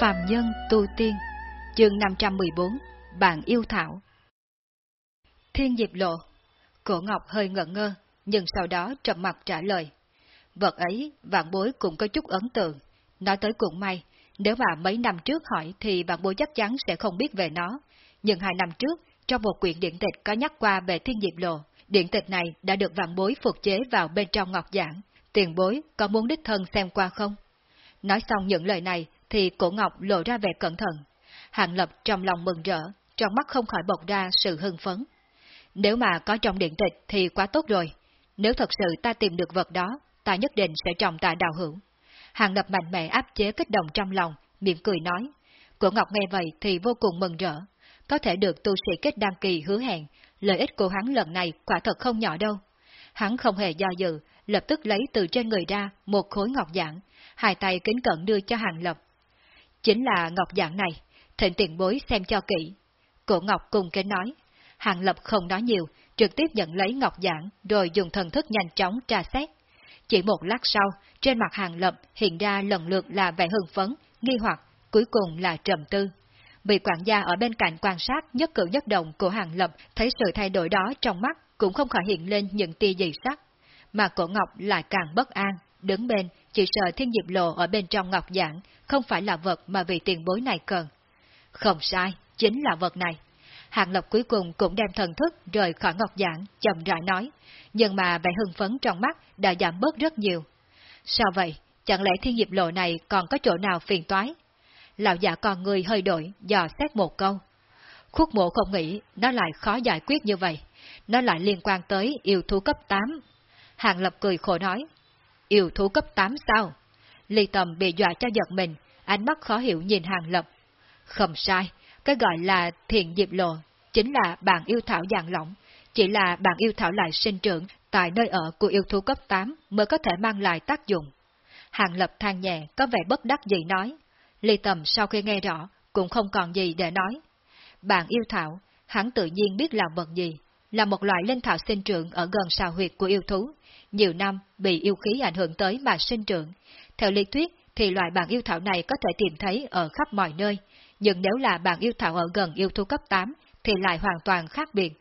Phàm Nhân Tu Tiên Chương 514 Bạn Yêu Thảo Thiên Diệp Lộ Cổ Ngọc hơi ngẩn ngơ, nhưng sau đó trầm mặt trả lời. Vật ấy, vạn bối cũng có chút ấn tượng. Nói tới cũng may, nếu mà mấy năm trước hỏi thì vạn bối chắc chắn sẽ không biết về nó. Nhưng hai năm trước, trong một quyển điện tịch có nhắc qua về Thiên Diệp Lộ, điện tịch này đã được vạn bối phục chế vào bên trong ngọc giảng. Tiền bối có muốn đích thân xem qua không? Nói xong những lời này thì cổ ngọc lộ ra vẻ cẩn thận. Hàng lập trong lòng mừng rỡ, trong mắt không khỏi bộc ra sự hưng phấn. Nếu mà có trong điện tịch thì quá tốt rồi. Nếu thật sự ta tìm được vật đó, ta nhất định sẽ trọng tại đào hữu. Hàng lập mạnh mẽ áp chế kích động trong lòng, miệng cười nói. Cổ Ngọc nghe vậy thì vô cùng mừng rỡ. Có thể được tu sĩ kết đăng kỳ hứa hẹn, lợi ích của hắn lần này quả thật không nhỏ đâu. Hắn không hề do dự, lập tức lấy từ trên người ra một khối ngọc giản, hai tay kính cận đưa cho Hàng Lập. Chính là ngọc giản này, thịnh tiền bối xem cho kỹ. Cổ Ngọc cùng kính nói. Hàng Lập không nói nhiều, trực tiếp nhận lấy ngọc giản rồi dùng thần thức nhanh chóng tra xét. Chỉ một lát sau, trên mặt Hàng Lập hiện ra lần lượt là vẻ hưng phấn, nghi hoặc, cuối cùng là trầm tư. Vị quản gia ở bên cạnh quan sát nhất cử nhất động của Hàng Lập thấy sự thay đổi đó trong mắt cũng không khỏi hiện lên những tia dị sắc. Mà cổ Ngọc lại càng bất an, đứng bên, chỉ sợ thiên diệp lộ ở bên trong ngọc giảng không phải là vật mà vị tiền bối này cần. Không sai, chính là vật này. Hàng Lập cuối cùng cũng đem thần thức rời khỏi ngọc giảng, chậm rãi nói, nhưng mà vẻ hưng phấn trong mắt đã giảm bớt rất nhiều. Sao vậy? Chẳng lẽ thiên diệp lộ này còn có chỗ nào phiền toái? Lão giả con người hơi đổi, dò xét một câu. Khúc mộ không nghĩ nó lại khó giải quyết như vậy. Nó lại liên quan tới yêu thú cấp 8. Hàng Lập cười khổ nói. Yêu thú cấp 8 sao? Ly tầm bị dọa cho giật mình, ánh mắt khó hiểu nhìn Hàng Lập. Không sai, cái gọi là thiện diệp lộ, chính là bạn yêu thảo dạng lỏng, chỉ là bạn yêu thảo lại sinh trưởng tại nơi ở của yêu thú cấp 8 mới có thể mang lại tác dụng. Hàng Lập than nhẹ, có vẻ bất đắc dĩ nói. Ly Tầm sau khi nghe rõ, cũng không còn gì để nói. Bạn yêu thảo, hắn tự nhiên biết là vật gì, là một loại linh thảo sinh trưởng ở gần sào huyệt của yêu thú, nhiều năm bị yêu khí ảnh hưởng tới mà sinh trưởng. Theo lý thuyết thì loại bản yêu thảo này có thể tìm thấy ở khắp mọi nơi, nhưng nếu là bản yêu thảo ở gần yêu thú cấp 8 thì lại hoàn toàn khác biệt.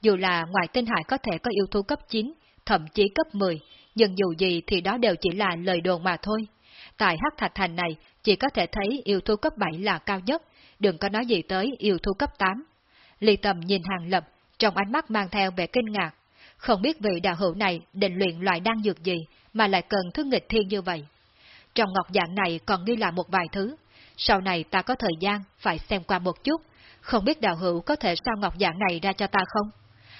Dù là ngoài tinh hải có thể có yêu thú cấp 9, thậm chí cấp 10, nhưng dù gì thì đó đều chỉ là lời đồn mà thôi. Tại Hắc Thạch Thành này chỉ có thể thấy yêu thú cấp 7 là cao nhất, đừng có nói gì tới yêu thú cấp 8. Ly Tầm nhìn Hàng Lập, trong ánh mắt mang theo vẻ kinh ngạc, không biết vị đạo hữu này định luyện loại đan dược gì mà lại cần thứ nghịch thiên như vậy. Trong ngọc dạng này còn ghi là một vài thứ, sau này ta có thời gian phải xem qua một chút, không biết đạo hữu có thể sao ngọc dạng này ra cho ta không?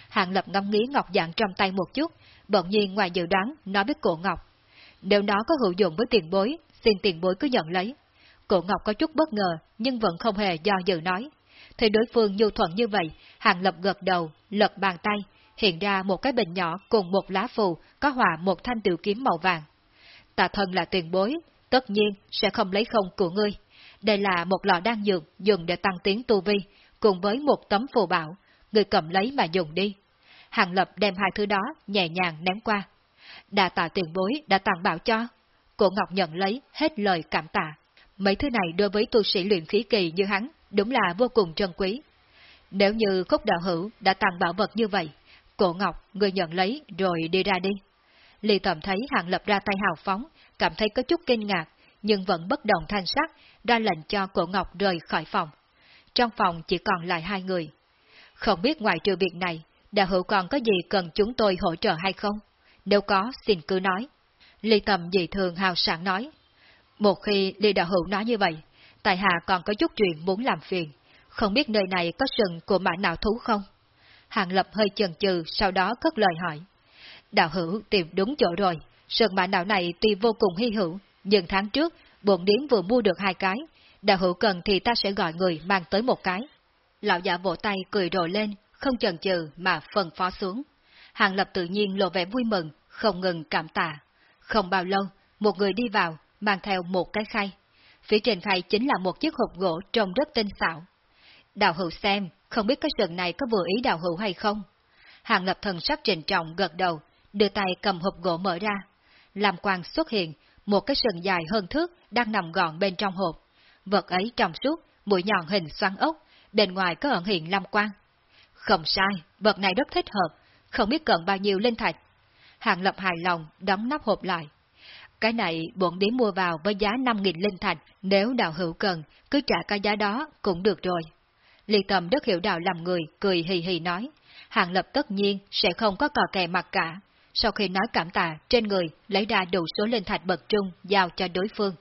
Hàng Lập ngâm nghĩ ngọc dạng trong tay một chút, bỗng nhiên ngoài dự đoán nói biết cổ ngọc. Nếu nó có hữu dụng với tiền bối, xin tiền bối cứ nhận lấy. Cổ ngọc có chút bất ngờ, nhưng vẫn không hề do dự nói. Thì đối phương nhu thuận như vậy, Hàng Lập gật đầu, lật bàn tay, hiện ra một cái bình nhỏ cùng một lá phù có hòa một thanh tiểu kiếm màu vàng. Tà thân là tiền bối, tất nhiên sẽ không lấy không của ngươi. Đây là một lọ đan dược dùng để tăng tiến tu vi, cùng với một tấm phù bảo, người cầm lấy mà dùng đi. Hàng Lập đem hai thứ đó nhẹ nhàng ném qua. Đà tạ tiền bối đã tặng bảo cho. Cổ Ngọc nhận lấy hết lời cảm tạ. Mấy thứ này đối với tu sĩ luyện khí kỳ như hắn, đúng là vô cùng trân quý. Nếu như khúc đạo hữu đã tặng bảo vật như vậy, Cổ Ngọc, người nhận lấy rồi đi ra đi. Lý Tầm thấy Hàng Lập ra tay hào phóng, cảm thấy có chút kinh ngạc, nhưng vẫn bất động thanh sắc, ra lệnh cho Cổ Ngọc rời khỏi phòng. Trong phòng chỉ còn lại hai người. Không biết ngoài trừ việc này, đạo hữu còn có gì cần chúng tôi hỗ trợ hay không? Nếu có, xin cứ nói. Lý Tầm dị thường hào sảng nói. Một khi Lý đạo hữu nói như vậy, Tại Hạ còn có chút chuyện muốn làm phiền. Không biết nơi này có sừng của mã nào thú không? Hàng Lập hơi chần chừ, sau đó cất lời hỏi. Đạo hữu tìm đúng chỗ rồi, sừng mã não này tuy vô cùng hy hữu, nhưng tháng trước, bộn điếm vừa mua được hai cái, đạo hữu cần thì ta sẽ gọi người mang tới một cái. Lão giả vỗ tay cười rộ lên, không chần chừ mà phân phó xuống. Hàng Lập tự nhiên lộ vẻ vui mừng, không ngừng cảm tạ. Không bao lâu, một người đi vào, mang theo một cái khay. Phía trên khay chính là một chiếc hộp gỗ trông rất tinh xảo. đào hữu xem, không biết cái sừng này có vừa ý đào hữu hay không? Hàng lập thần sắc trình trọng gật đầu, đưa tay cầm hộp gỗ mở ra. Làm quang xuất hiện, một cái sừng dài hơn thước đang nằm gọn bên trong hộp. vật ấy trong suốt, mũi nhọn hình xoắn ốc, bên ngoài có ẩn hiện lam quang. Không sai, vật này rất thích hợp, không biết cần bao nhiêu linh thạch. Hàng Lập hài lòng, đóng nắp hộp lại. Cái này bổn đế mua vào với giá 5.000 linh thạch, nếu đạo hữu cần, cứ trả cái giá đó cũng được rồi. liệt tầm đất hiểu đạo làm người, cười hì hì nói. Hàng Lập tất nhiên sẽ không có cò kè mặt cả. Sau khi nói cảm tạ, trên người lấy ra đủ số linh thạch bậc trung giao cho đối phương.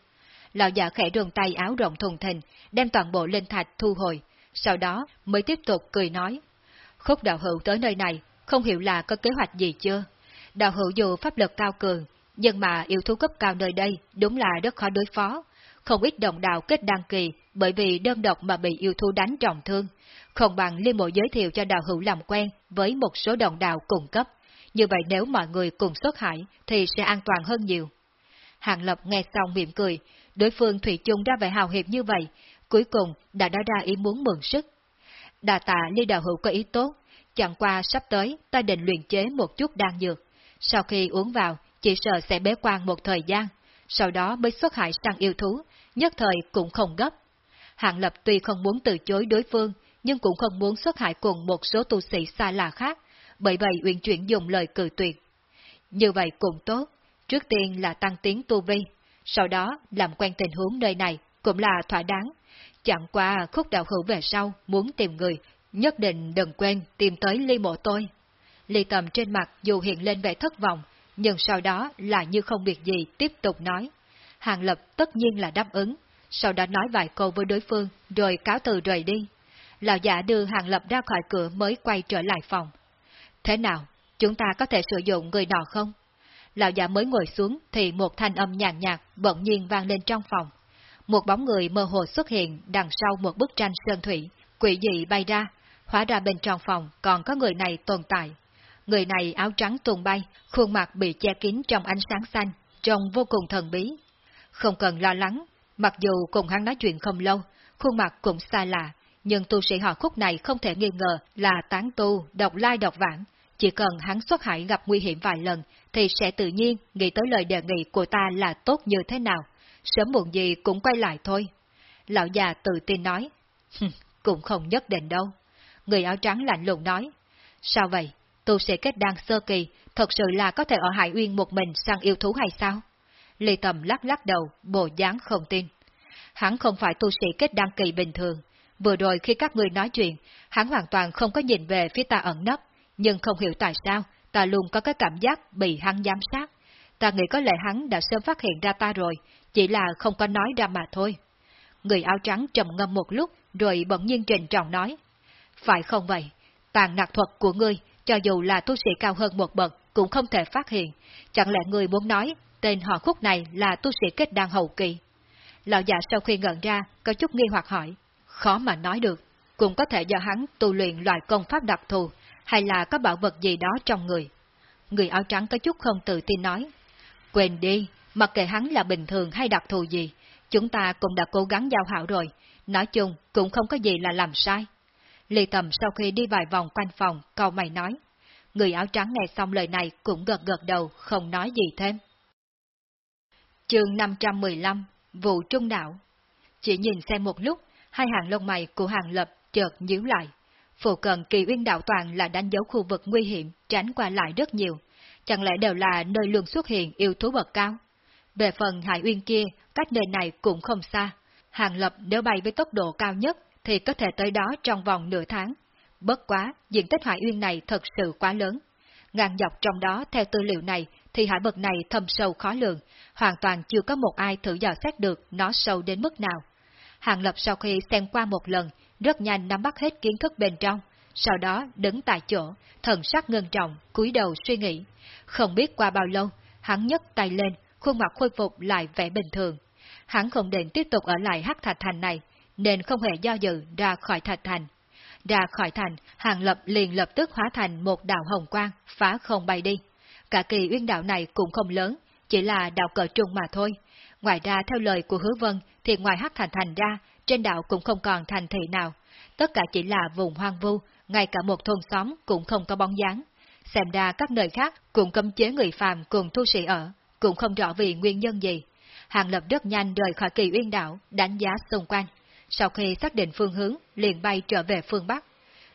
Lão giả khẽ đường tay áo rộng thùng thình, đem toàn bộ linh thạch thu hồi, sau đó mới tiếp tục cười nói. Khúc đạo hữu tới nơi này, không hiểu là có kế hoạch gì chưa? Đạo hữu dù pháp lực cao cường, nhưng mà yêu thú cấp cao nơi đây đúng là rất khó đối phó. Không ít đồng đạo kết đăng kỳ bởi vì đơn độc mà bị yêu thú đánh trọng thương. Không bằng liên bộ giới thiệu cho đạo hữu làm quen với một số đồng đạo cùng cấp. Như vậy nếu mọi người cùng xuất hải thì sẽ an toàn hơn nhiều. Hàng Lập nghe xong mỉm cười, đối phương Thủy chung ra vẻ hào hiệp như vậy, cuối cùng đã nói ra ý muốn mượn sức. Đà tạ ly đạo hữu có ý tốt, chẳng qua sắp tới ta định luyện chế một chút đan dược. Sau khi uống vào, chỉ sợ sẽ bế quan một thời gian, sau đó mới xuất hại sang yêu thú, nhất thời cũng không gấp. Hạng Lập tuy không muốn từ chối đối phương, nhưng cũng không muốn xuất hại cùng một số tu sĩ xa lạ khác, bởi vậy uyển chuyển dùng lời cử tuyệt. Như vậy cũng tốt, trước tiên là tăng tiến tu vi, sau đó làm quen tình huống nơi này cũng là thỏa đáng. Chẳng qua khúc đạo hữu về sau muốn tìm người, nhất định đừng quên tìm tới ly mộ tôi. Ly tầm trên mặt dù hiện lên vẻ thất vọng, nhưng sau đó là như không việc gì tiếp tục nói. Hàng Lập tất nhiên là đáp ứng, sau đó nói vài câu với đối phương, rồi cáo từ rời đi. Lão giả đưa Hàng Lập ra khỏi cửa mới quay trở lại phòng. Thế nào, chúng ta có thể sử dụng người nọ không? Lão giả mới ngồi xuống thì một thanh âm nhàn nhạt bỗng nhiên vang lên trong phòng. Một bóng người mơ hồ xuất hiện đằng sau một bức tranh sơn thủy, quỷ dị bay ra, hóa ra bên trong phòng còn có người này tồn tại. Người này áo trắng tung bay, khuôn mặt bị che kín trong ánh sáng xanh, trông vô cùng thần bí. Không cần lo lắng, mặc dù cùng hắn nói chuyện không lâu, khuôn mặt cũng xa lạ, nhưng tu sĩ họ khúc này không thể nghi ngờ là tán tu, độc lai độc vãng. Chỉ cần hắn xuất hải gặp nguy hiểm vài lần, thì sẽ tự nhiên nghĩ tới lời đề nghị của ta là tốt như thế nào. Sớm muộn gì cũng quay lại thôi. Lão già tự tin nói, cũng không nhất định đâu. Người áo trắng lạnh lùng nói, sao vậy, tu sĩ kết đan sơ kỳ, thật sự là có thể ở Hải Uyên một mình sang yêu thú hay sao? Lê Tầm lắc lắc đầu, bộ dáng không tin. Hắn không phải tu sĩ kết đan kỳ bình thường. Vừa rồi khi các người nói chuyện, hắn hoàn toàn không có nhìn về phía ta ẩn nấp, nhưng không hiểu tại sao, ta luôn có cái cảm giác bị hắn giám sát. Ta nghĩ có lẽ hắn đã sớm phát hiện ra ta rồi, chỉ là không có nói ra mà thôi. Người áo trắng trầm ngâm một lúc, rồi bỗng nhiên trình trọng nói. Phải không vậy? Tàn nạc thuật của ngươi cho dù là tu sĩ cao hơn một bậc cũng không thể phát hiện. Chẳng lẽ người muốn nói tên họ khúc này là tu sĩ kết đan hậu kỳ? Lão già sau khi ngẩn ra, có chút nghi hoặc hỏi. Khó mà nói được, cũng có thể do hắn tu luyện loại công pháp đặc thù, hay là có bảo vật gì đó trong người. Người áo trắng có chút không tự tin nói. Quên đi, mặc kệ hắn là bình thường hay đặc thù gì, chúng ta cũng đã cố gắng giao hảo rồi, nói chung cũng không có gì là làm sai. Lê Tầm sau khi đi vài vòng quanh phòng, cầu mày nói. Người áo trắng nghe xong lời này cũng gật gật đầu, không nói gì thêm. Chương 515 Vụ Trung Đạo Chỉ nhìn xem một lúc, hai hàng lông mày của hàng lập chợt nhíu lại. Phụ cận kỳ uyên đạo toàn là đánh dấu khu vực nguy hiểm, tránh qua lại rất nhiều. Chẳng lẽ đều là nơi luôn xuất hiện yêu thú bậc cao? Về phần hải uyên kia, cách nơi này cũng không xa. Hàng lập nếu bay với tốc độ cao nhất thì có thể tới đó trong vòng nửa tháng. Bất quá, diện tích hải uyên này thật sự quá lớn. Ngàn dọc trong đó, theo tư liệu này, thì hải vực này thâm sâu khó lường, hoàn toàn chưa có một ai thử dò xét được nó sâu đến mức nào. Hàng Lập sau khi xem qua một lần, rất nhanh nắm bắt hết kiến thức bên trong, sau đó đứng tại chỗ, thần sắc ngân trọng, cúi đầu suy nghĩ. Không biết qua bao lâu, hắn nhấc tay lên, khuôn mặt khôi phục lại vẻ bình thường. Hắn không định tiếp tục ở lại hắc thạch thành này, nên không hề do dự ra khỏi thạch thành. Ra khỏi thành, Hàng Lập liền lập tức hóa thành một đạo hồng quang, phá không bay đi. Cả kỳ uyên đạo này cũng không lớn, chỉ là đạo cờ trung mà thôi. Ngoài ra theo lời của hứa vân, thì ngoài hắc thành thành ra, trên đạo cũng không còn thành thị nào. Tất cả chỉ là vùng hoang vu, ngay cả một thôn xóm cũng không có bóng dáng. Xem ra các nơi khác cũng cấm chế người phàm cùng thu sĩ ở, cũng không rõ vì nguyên nhân gì. Hàng Lập rất nhanh rời khỏi kỳ uyên đảo, đánh giá xung quanh. Sau khi xác định phương hướng, liền bay trở về phương Bắc.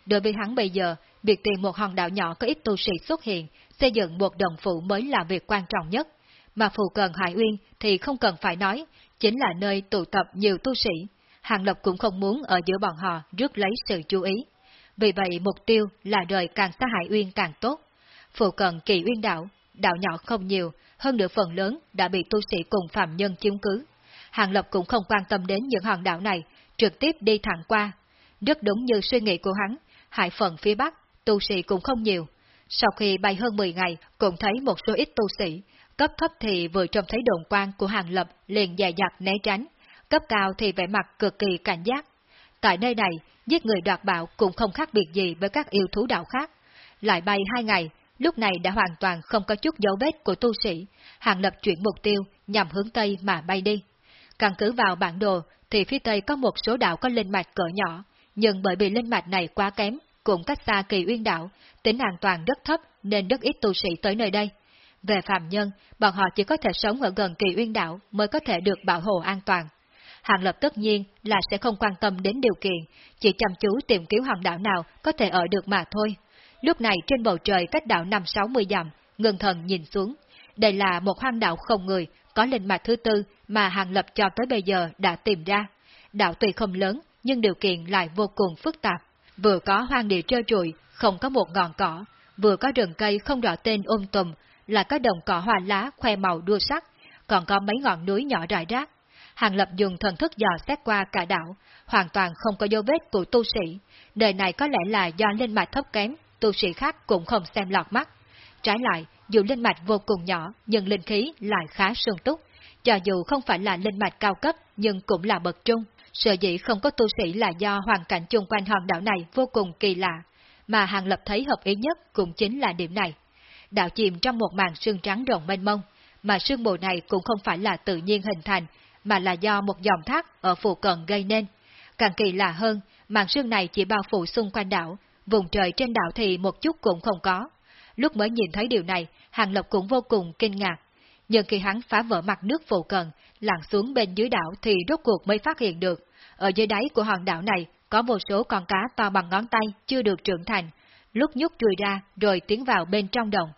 Đối với hắn bây giờ, việc tìm một hòn đảo nhỏ có ít tu sĩ xuất hiện, xây dựng một đồng phụ mới là việc quan trọng nhất. Mà phụ cần Hải Uyên thì không cần phải nói, chính là nơi tụ tập nhiều tu sĩ. Hàng Lập cũng không muốn ở giữa bọn họ rước lấy sự chú ý. Vì vậy mục tiêu là rời càng xa Hải Uyên càng tốt. Phụ cận kỳ Uyên đảo, đảo nhỏ không nhiều, hơn nửa phần lớn đã bị tu sĩ cùng phạm nhân chiếm cứ. Hàng Lập cũng không quan tâm đến những hòn đảo này, trực tiếp đi thẳng qua. Rất đúng như suy nghĩ của hắn, hải phận phía Bắc, tu sĩ cũng không nhiều. Sau khi bay hơn 10 ngày, cũng thấy một số ít tu sĩ, cấp thấp thì vừa trông thấy đồn quan của Hàng Lập liền dài dặt né tránh, cấp cao thì vẻ mặt cực kỳ cảnh giác. Tại nơi này, giết người đoạt bảo cũng không khác biệt gì với các yêu thú đạo khác. Lại bay hai ngày, lúc này đã hoàn toàn không có chút dấu vết của tu sĩ, Hàng Lập chuyển mục tiêu nhằm hướng Tây mà bay đi. Căn cứ vào bản đồ thì phía Tây có một số đảo có linh mạch cỡ nhỏ, nhưng bởi vì linh mạch này quá kém, cũng cách xa kỳ uyên đảo, tính an toàn rất thấp nên rất ít tu sĩ tới nơi đây. Về phạm nhân, bọn họ chỉ có thể sống ở gần kỳ uyên đảo mới có thể được bảo hộ an toàn. Hàng Lập tất nhiên là sẽ không quan tâm đến điều kiện, chỉ chăm chú tìm kiếm hòn đảo nào có thể ở được mà thôi. Lúc này trên bầu trời cách đảo năm sáu mươi dặm, ngân thần nhìn xuống. Đây là một hoang đảo không người, có linh mạch thứ tư mà Hàng Lập cho tới bây giờ đã tìm ra. Đảo tuy không lớn, nhưng điều kiện lại vô cùng phức tạp. Vừa có hoang địa trơ trụi, không có một ngọn cỏ, vừa có rừng cây không rõ tên ôm tùm, là có đồng cỏ hoa lá khoe màu đua sắc, còn có mấy ngọn núi nhỏ rải rác. Hàng Lập dùng thần thức dò xét qua cả đảo, hoàn toàn không có dấu vết của tu sĩ. Đời này có lẽ là do linh mạch thấp kém, tu sĩ khác cũng không xem lọt mắt. Trái lại, dù linh mạch vô cùng nhỏ, nhưng linh khí lại khá sương túc. Cho dù không phải là linh mạch cao cấp, nhưng cũng là bậc trung. Sợ dĩ không có tu sĩ là do hoàn cảnh chung quanh hòn đảo này vô cùng kỳ lạ, mà Hàng Lập thấy hợp ý nhất cũng chính là điểm này. Đảo chìm trong một màn sương trắng rộng mênh mông, mà sương mù này cũng không phải là tự nhiên hình thành, mà là do một dòng thác ở phụ cận gây nên. Càng kỳ lạ hơn, màn sương này chỉ bao phủ xung quanh đảo, vùng trời trên đảo thì một chút cũng không có. Lúc mới nhìn thấy điều này, Hàng Lập cũng vô cùng kinh ngạc. Nhưng khi hắn phá vỡ mặt nước phụ cận, lặn xuống bên dưới đảo thì rốt cuộc mới phát hiện được, ở dưới đáy của hòn đảo này có một số con cá to bằng ngón tay chưa được trưởng thành, lúc nhúc chui ra rồi tiến vào bên trong đồng.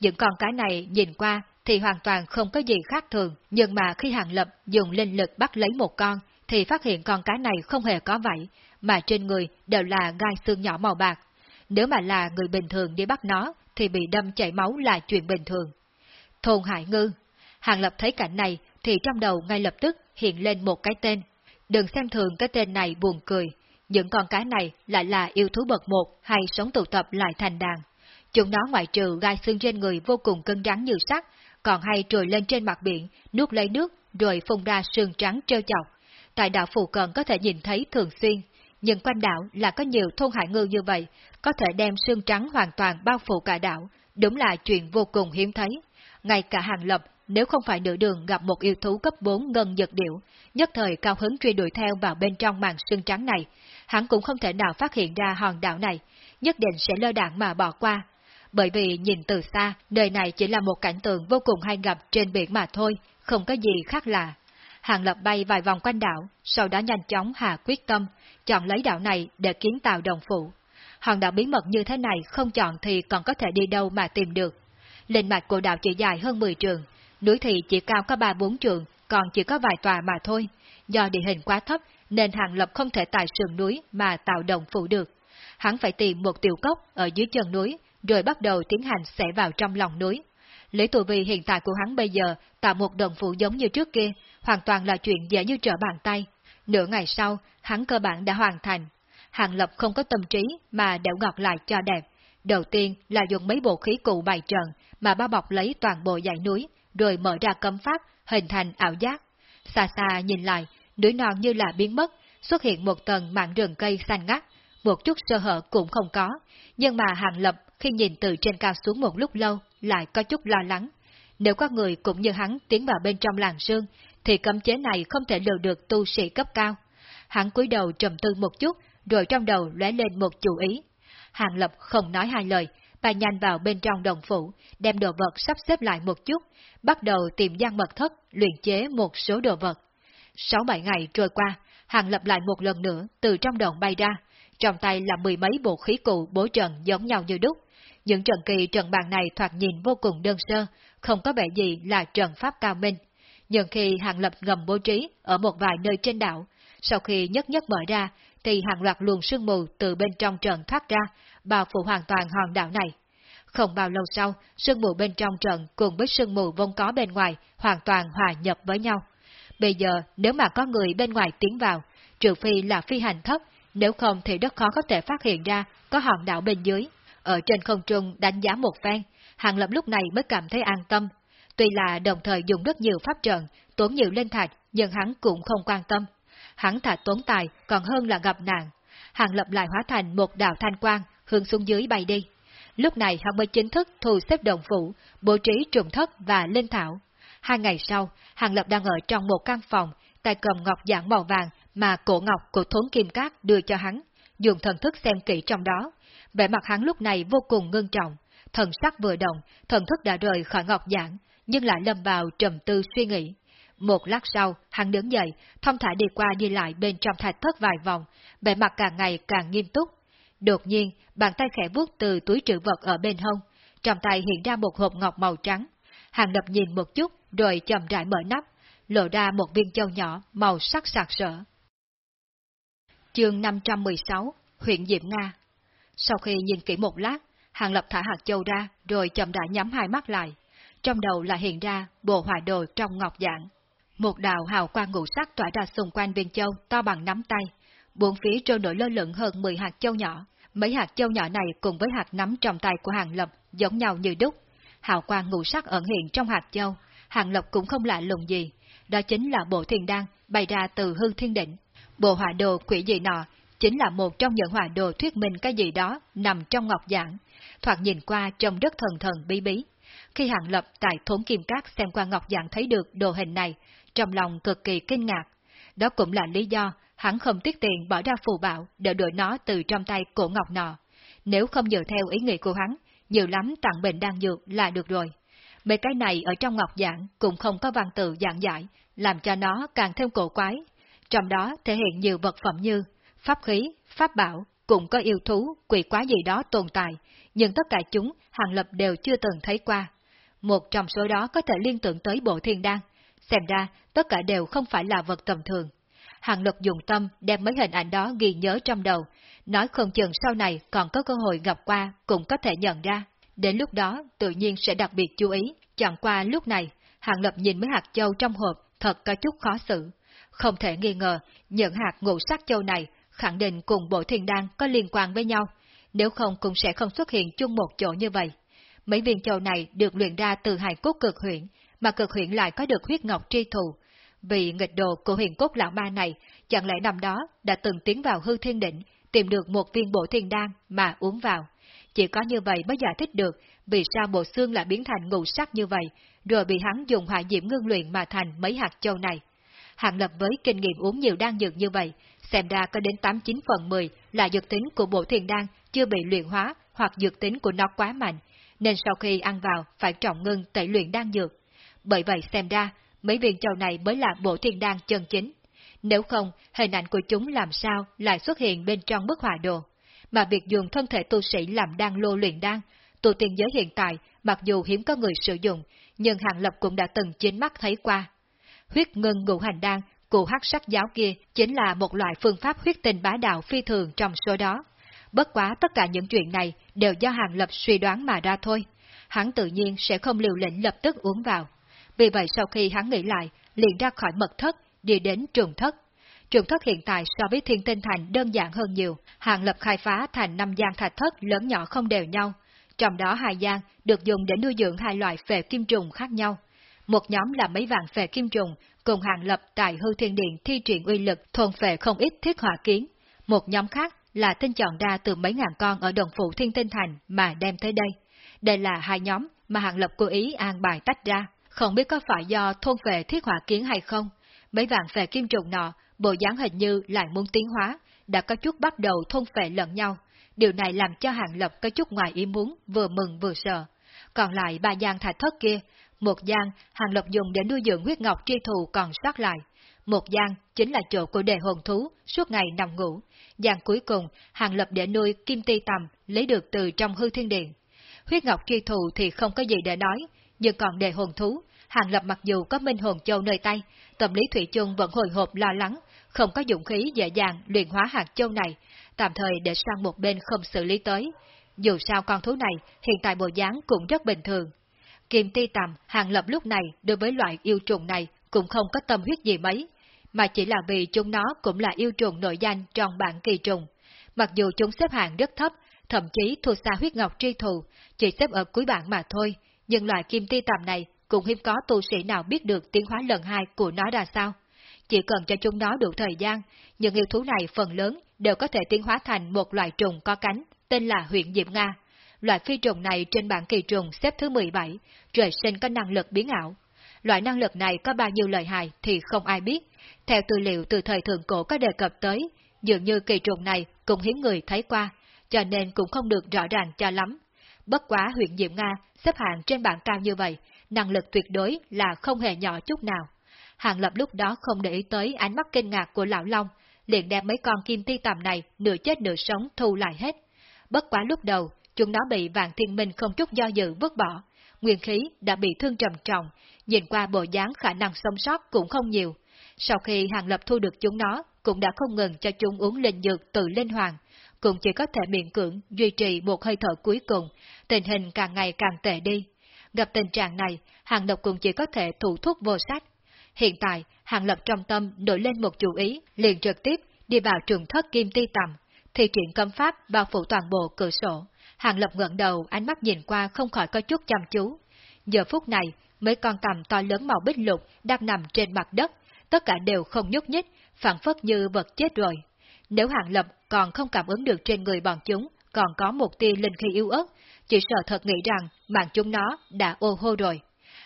Những con cá này nhìn qua thì hoàn toàn không có gì khác thường, nhưng mà khi Hàng Lập dùng linh lực bắt lấy một con, thì phát hiện con cá này không hề có vảy, mà trên người đều là gai xương nhỏ màu bạc. Nếu mà là người bình thường đi bắt nó, thì bị đâm chảy máu là chuyện bình thường. Thôn Hải Ngư Hàng Lập thấy cảnh này, thì trong đầu ngay lập tức hiện lên một cái tên. Đừng xem thường cái tên này buồn cười, những con cá này lại là yêu thú bậc một hay sống tụ tập lại thành đàn. Chúng nó ngoại trừ gai xương trên người vô cùng cứng rắn như sắt, còn hay trồi lên trên mặt biển, nuốt lấy nước, rồi phun ra sương trắng trêu chọc. Tại đảo Phù Cận có thể nhìn thấy thường xuyên, nhưng quanh đảo là có nhiều thôn hải ngư như vậy, có thể đem sương trắng hoàn toàn bao phủ cả đảo, đúng là chuyện vô cùng hiếm thấy. Ngay cả hàng lập, nếu không phải nửa đường gặp một yêu thú cấp 4 ngân giật điệu, nhất thời cao hứng truy đuổi theo vào bên trong màn sương trắng này, hắn cũng không thể nào phát hiện ra hòn đảo này, nhất định sẽ lơ đảng mà bỏ qua, bởi vì nhìn từ xa, nơi này chỉ là một cảnh tượng vô cùng hay gặp trên biển mà thôi, không có gì khác lạ. Hàng lập bay vài vòng quanh đảo, sau đó nhanh chóng hạ quyết tâm, chọn lấy đảo này để kiến tạo đồng phụ. Hòn đảo bí mật như thế này không chọn thì còn có thể đi đâu mà tìm được lên mạch cổ đạo chỉ dài hơn 10 trường, núi thì chỉ cao có 3-4 trường, còn chỉ có vài tòa mà thôi. Do địa hình quá thấp nên Hàng Lập không thể tại sườn núi mà tạo đồng phụ được. Hắn phải tìm một tiểu cốc ở dưới chân núi rồi bắt đầu tiến hành xẻ vào trong lòng núi. lấy tù vi hiện tại của hắn bây giờ tạo một đồng phụ giống như trước kia, hoàn toàn là chuyện dễ như trở bàn tay. Nửa ngày sau, hắn cơ bản đã hoàn thành. Hàng Lập không có tâm trí mà đẽo ngọt lại cho đẹp. Đầu tiên là dùng mấy bộ khí cụ bày trận mà bao bọc lấy toàn bộ dãy núi, rồi mở ra cấm pháp, hình thành ảo giác. Xa xa nhìn lại, núi non như là biến mất, xuất hiện một tầng mạng rừng cây xanh ngắt, một chút sơ hở cũng không có, nhưng mà Hàng Lập khi nhìn từ trên cao xuống một lúc lâu, lại có chút lo lắng. Nếu có người cũng như hắn tiến vào bên trong làng sương, thì cấm chế này không thể lừa được tu sĩ cấp cao. Hắn cúi đầu trầm tư một chút, rồi trong đầu lóe lên một chủ ý. Hàng Lập không nói hai lời, ta nhanh vào bên trong đồng phủ, đem đồ vật sắp xếp lại một chút, bắt đầu tìm gian mật thất, luyện chế một số đồ vật. Sáu bảy ngày trôi qua, Hàng lập lại một lần nữa từ trong đồng bay ra, trong tay là mười mấy bộ khí cụ bố trận giống nhau như đúc. Những trận kỳ trận bàn này thoạt nhìn vô cùng đơn sơ, không có vẻ gì là trận pháp cao minh. Nhưng khi Hàng Lập ngầm bố trí ở một vài nơi trên đảo, sau khi nhất nhất mở ra, thì hàng loạt luồng sương mù từ bên trong trận thoát ra, bao phủ hoàn toàn hòn đảo này. Không bao lâu sau, sương mù bên trong trận cùng với sương mù vốn có bên ngoài hoàn toàn hòa nhập với nhau. Bây giờ, nếu mà có người bên ngoài tiến vào, trừ phi là phi hành thấp, nếu không thì rất khó có thể phát hiện ra có hòn đảo bên dưới. Ở trên không trung đánh giá một phen, Hàng Lập lúc này mới cảm thấy an tâm. Tuy là đồng thời dùng rất nhiều pháp trận, tốn nhiều lên thạch, nhưng hắn cũng không quan tâm. Hắn thà tốn tài còn hơn là gặp nạn. Hàng Lập lại hóa thành một đạo thanh quang, hướng xuống dưới bay đi. Lúc này hắn mới chính thức thu xếp đồng phủ, bố trí trùng thất và linh thảo. Hai ngày sau, Hàng Lập đang ở trong một căn phòng, tay cầm ngọc giảng màu vàng mà cổ ngọc của thốn kim cát đưa cho hắn, dùng thần thức xem kỹ trong đó. Vẻ mặt hắn lúc này vô cùng ngưng trọng, thần sắc vừa động, thần thức đã rời khỏi ngọc giảng, nhưng lại lâm vào trầm tư suy nghĩ. Một lát sau, hắn đứng dậy, thông thả đi qua đi lại bên trong thạch thất vài vòng, vẻ mặt càng ngày càng nghiêm túc. Đột nhiên, bàn tay khẽ vuốt từ túi trữ vật ở bên hông, trong tay hiện ra một hộp ngọc màu trắng. Hàng lập nhìn một chút, rồi chậm rãi mở nắp, lộ ra một viên châu nhỏ màu sắc sạc sỡ. Chương 516 Huyện Diệm Nga Sau khi nhìn kỹ một lát, Hàng Lập thả hạt châu ra, rồi chậm rãi nhắm hai mắt lại. Trong đầu là hiện ra bộ hòa đồ trong ngọc dạng. Một đạo hào quang ngũ sắc tỏa ra xung quanh viên châu to bằng nắm tay. Bốn phía trôi nổi lơ lửng hơn 10 hạt châu nhỏ. Mấy hạt châu nhỏ này cùng với hạt nắm trong tay của Hàng Lập giống nhau như đúc. Hào quang ngũ sắc ẩn hiện trong hạt châu, Hàng Lập cũng không lạ lùng gì. Đó chính là bộ thiền đan bày ra từ hư thiên đỉnh. Bộ hỏa đồ quỷ gì nọ chính là một trong những hỏa đồ thuyết minh cái gì đó nằm trong ngọc giảng, thoạt nhìn qua trông rất thần thần bí bí. Khi Hàng Lập tại thốn kim cát xem qua ngọc giảng thấy được đồ hình này, trong lòng cực kỳ kinh ngạc. Đó cũng là lý do hắn không tiếc tiền bỏ ra phù bảo để đổi nó từ trong tay cổ ngọc nọ. Nếu không dựa theo ý nghĩ của hắn, nhiều lắm tặng bệnh đang dược là được rồi. Mấy cái này ở trong ngọc giảng cũng không có văn tự giảng giải, làm cho nó càng thêm cổ quái. Trong đó thể hiện nhiều vật phẩm như pháp khí, pháp bảo, cũng có yêu thú, quỷ quá gì đó tồn tại, nhưng tất cả chúng Hàng Lập đều chưa từng thấy qua. Một trong số đó có thể liên tưởng tới bộ thiên đan, xem ra tất cả đều không phải là vật tầm thường. Hàng Lập dùng tâm đem mấy hình ảnh đó ghi nhớ trong đầu, nói không chừng sau này còn có cơ hội gặp qua cũng có thể nhận ra. Đến lúc đó tự nhiên sẽ đặc biệt chú ý, chẳng qua lúc này, Hàng Lập nhìn mấy hạt châu trong hộp thật có chút khó xử. Không thể nghi ngờ, những hạt ngũ sắc châu này khẳng định cùng bộ thiền đan có liên quan với nhau, nếu không cũng sẽ không xuất hiện chung một chỗ như vậy. Mấy viên châu này được luyện ra từ hải cốt cực huyện, mà cực huyện lại có được huyết ngọc tri thù. Vì nghịch đồ của huyền cốt lão ma này, chẳng lẽ năm đó đã từng tiến vào hư thiên đỉnh, tìm được một viên bộ thiên đan mà uống vào. Chỉ có như vậy mới giải thích được vì sao bộ xương lại biến thành ngũ sắc như vậy, rồi bị hắn dùng hỏa diễm ngưng luyện mà thành mấy hạt châu này. Hạng lập với kinh nghiệm uống nhiều đan dược như vậy, xem ra có đến 89 phần 10 là dược tính của bộ thiền đan chưa bị luyện hóa hoặc dược tính của nó quá mạnh, nên sau khi ăn vào phải trọng ngưng tẩy luyện đan dược. Bởi vậy xem ra, mấy viên châu này mới là bộ thiền đan chân chính. Nếu không, hình ảnh của chúng làm sao lại xuất hiện bên trong bức họa đồ. Mà việc dùng thân thể tu sĩ làm đan lô luyện đan, tu tiên giới hiện tại, mặc dù hiếm có người sử dụng, nhưng Hàng Lập cũng đã từng chính mắt thấy qua. Huyết ngân ngũ hành đan của hắc sắc giáo kia chính là một loại phương pháp huyết tình bá đạo phi thường trong số đó. Bất quá tất cả những chuyện này đều do Hàng Lập suy đoán mà ra thôi. Hắn tự nhiên sẽ không liều lĩnh lập tức uống vào. Vì vậy sau khi hắn nghĩ lại, liền ra khỏi mật thất, đi đến trường thất. Trường thất hiện tại so với thiên tinh thành đơn giản hơn nhiều, Hàng Lập khai phá thành năm gian thạch thất lớn nhỏ không đều nhau. Trong đó hai gian được dùng để nuôi dưỡng hai loại phệ kim trùng khác nhau. Một nhóm là mấy vạn phệ kim trùng, cùng Hàng Lập tại hư thiên điện thi triển uy lực thôn phệ không ít thiết hỏa kiến. Một nhóm khác là tinh chọn ra từ mấy ngàn con ở đồng phụ thiên tinh thành mà đem tới đây. Đây là hai nhóm mà Hàng Lập cố ý an bài tách ra, không biết có phải do thôn về thiết hỏa kiến hay không. Mấy vạn phệ kim trùng nọ, bộ dáng hình như lại muốn tiến hóa, đã có chút bắt đầu thôn phệ lẫn nhau. điều này làm cho Hàng Lập có chút ngoài ý muốn, vừa mừng vừa sợ. Còn lại ba gian thạch thất kia, một gian Hàng Lập dùng để nuôi dưỡng huyết ngọc tri thù còn sót lại. Một gian chính là chỗ của đề hồn thú suốt ngày nằm ngủ. Gian cuối cùng Hàng Lập để nuôi kim ti tầm lấy được từ trong hư thiên điện. Huyết ngọc tri thù thì không có gì để nói, nhưng còn đề hồn thú, Hàng Lập mặc dù có minh hồn châu nơi tay, tâm lý thủy chung vẫn hồi hộp lo lắng, không có dụng khí dễ dàng luyện hóa hạt châu này, tạm thời để sang một bên không xử lý tới. Dù sao con thú này hiện tại bộ dáng cũng rất bình thường. Kim ti tầm, hàng lập lúc này đối với loại yêu trùng này cũng không có tâm huyết gì mấy, mà chỉ là vì chúng nó cũng là yêu trùng nội danh trong bảng kỳ trùng. Mặc dù chúng xếp hạng rất thấp, thậm chí thua xa huyết ngọc tri thù, chỉ xếp ở cuối bảng mà thôi, nhưng loại kim ti tầm này cũng hiếm có tu sĩ nào biết được tiến hóa lần hai của nó ra sao. Chỉ cần cho chúng nó đủ thời gian, những yêu thú này phần lớn đều có thể tiến hóa thành một loại trùng có cánh, tên là huyện Diệp Nga. Loại phi trùng này trên bảng kỳ trùng xếp thứ 17, trời sinh có năng lực biến ảo. Loại năng lực này có bao nhiêu lợi hại thì không ai biết. Theo tư liệu từ thời thượng cổ có đề cập tới, dường như kỳ trùng này cũng hiếm người thấy qua, cho nên cũng không được rõ ràng cho lắm. Bất quá huyện Diệm Nga xếp hạng trên bảng cao như vậy, năng lực tuyệt đối là không hề nhỏ chút nào. Hàng Lập lúc đó không để ý tới ánh mắt kinh ngạc của Lão Long, liền đem mấy con kim ti tầm này nửa chết nửa sống thu lại hết. Bất quá lúc đầu, chúng nó bị vạn thiên minh không chút do dự vứt bỏ, nguyên khí đã bị thương trầm trọng, nhìn qua bộ dáng khả năng sống sót cũng không nhiều. Sau khi Hàng Lập thu được chúng nó, cũng đã không ngừng cho chúng uống linh dược từ linh hoàng, cũng chỉ có thể miễn cưỡng duy trì một hơi thở cuối cùng, tình hình càng ngày càng tệ đi. Gặp tình trạng này, Hàng Lập cũng chỉ có thể thủ thuốc vô sách. Hiện tại, Hàng Lập trong tâm nổi lên một chủ ý, liền trực tiếp đi vào trường thất kim ti tầm, thì triển cấm pháp bao phủ toàn bộ cửa sổ. Hàng Lập ngẩng đầu, ánh mắt nhìn qua không khỏi có chút chăm chú. Giờ phút này, mấy con tầm to lớn màu bích lục đang nằm trên mặt đất, tất cả đều không nhúc nhích, phản phất như vật chết rồi. Nếu Hàng Lập còn không cảm ứng được trên người bọn chúng, còn có một tia linh khí yếu ớt, chỉ sợ thật nghĩ rằng mạng chúng nó đã ô hô rồi.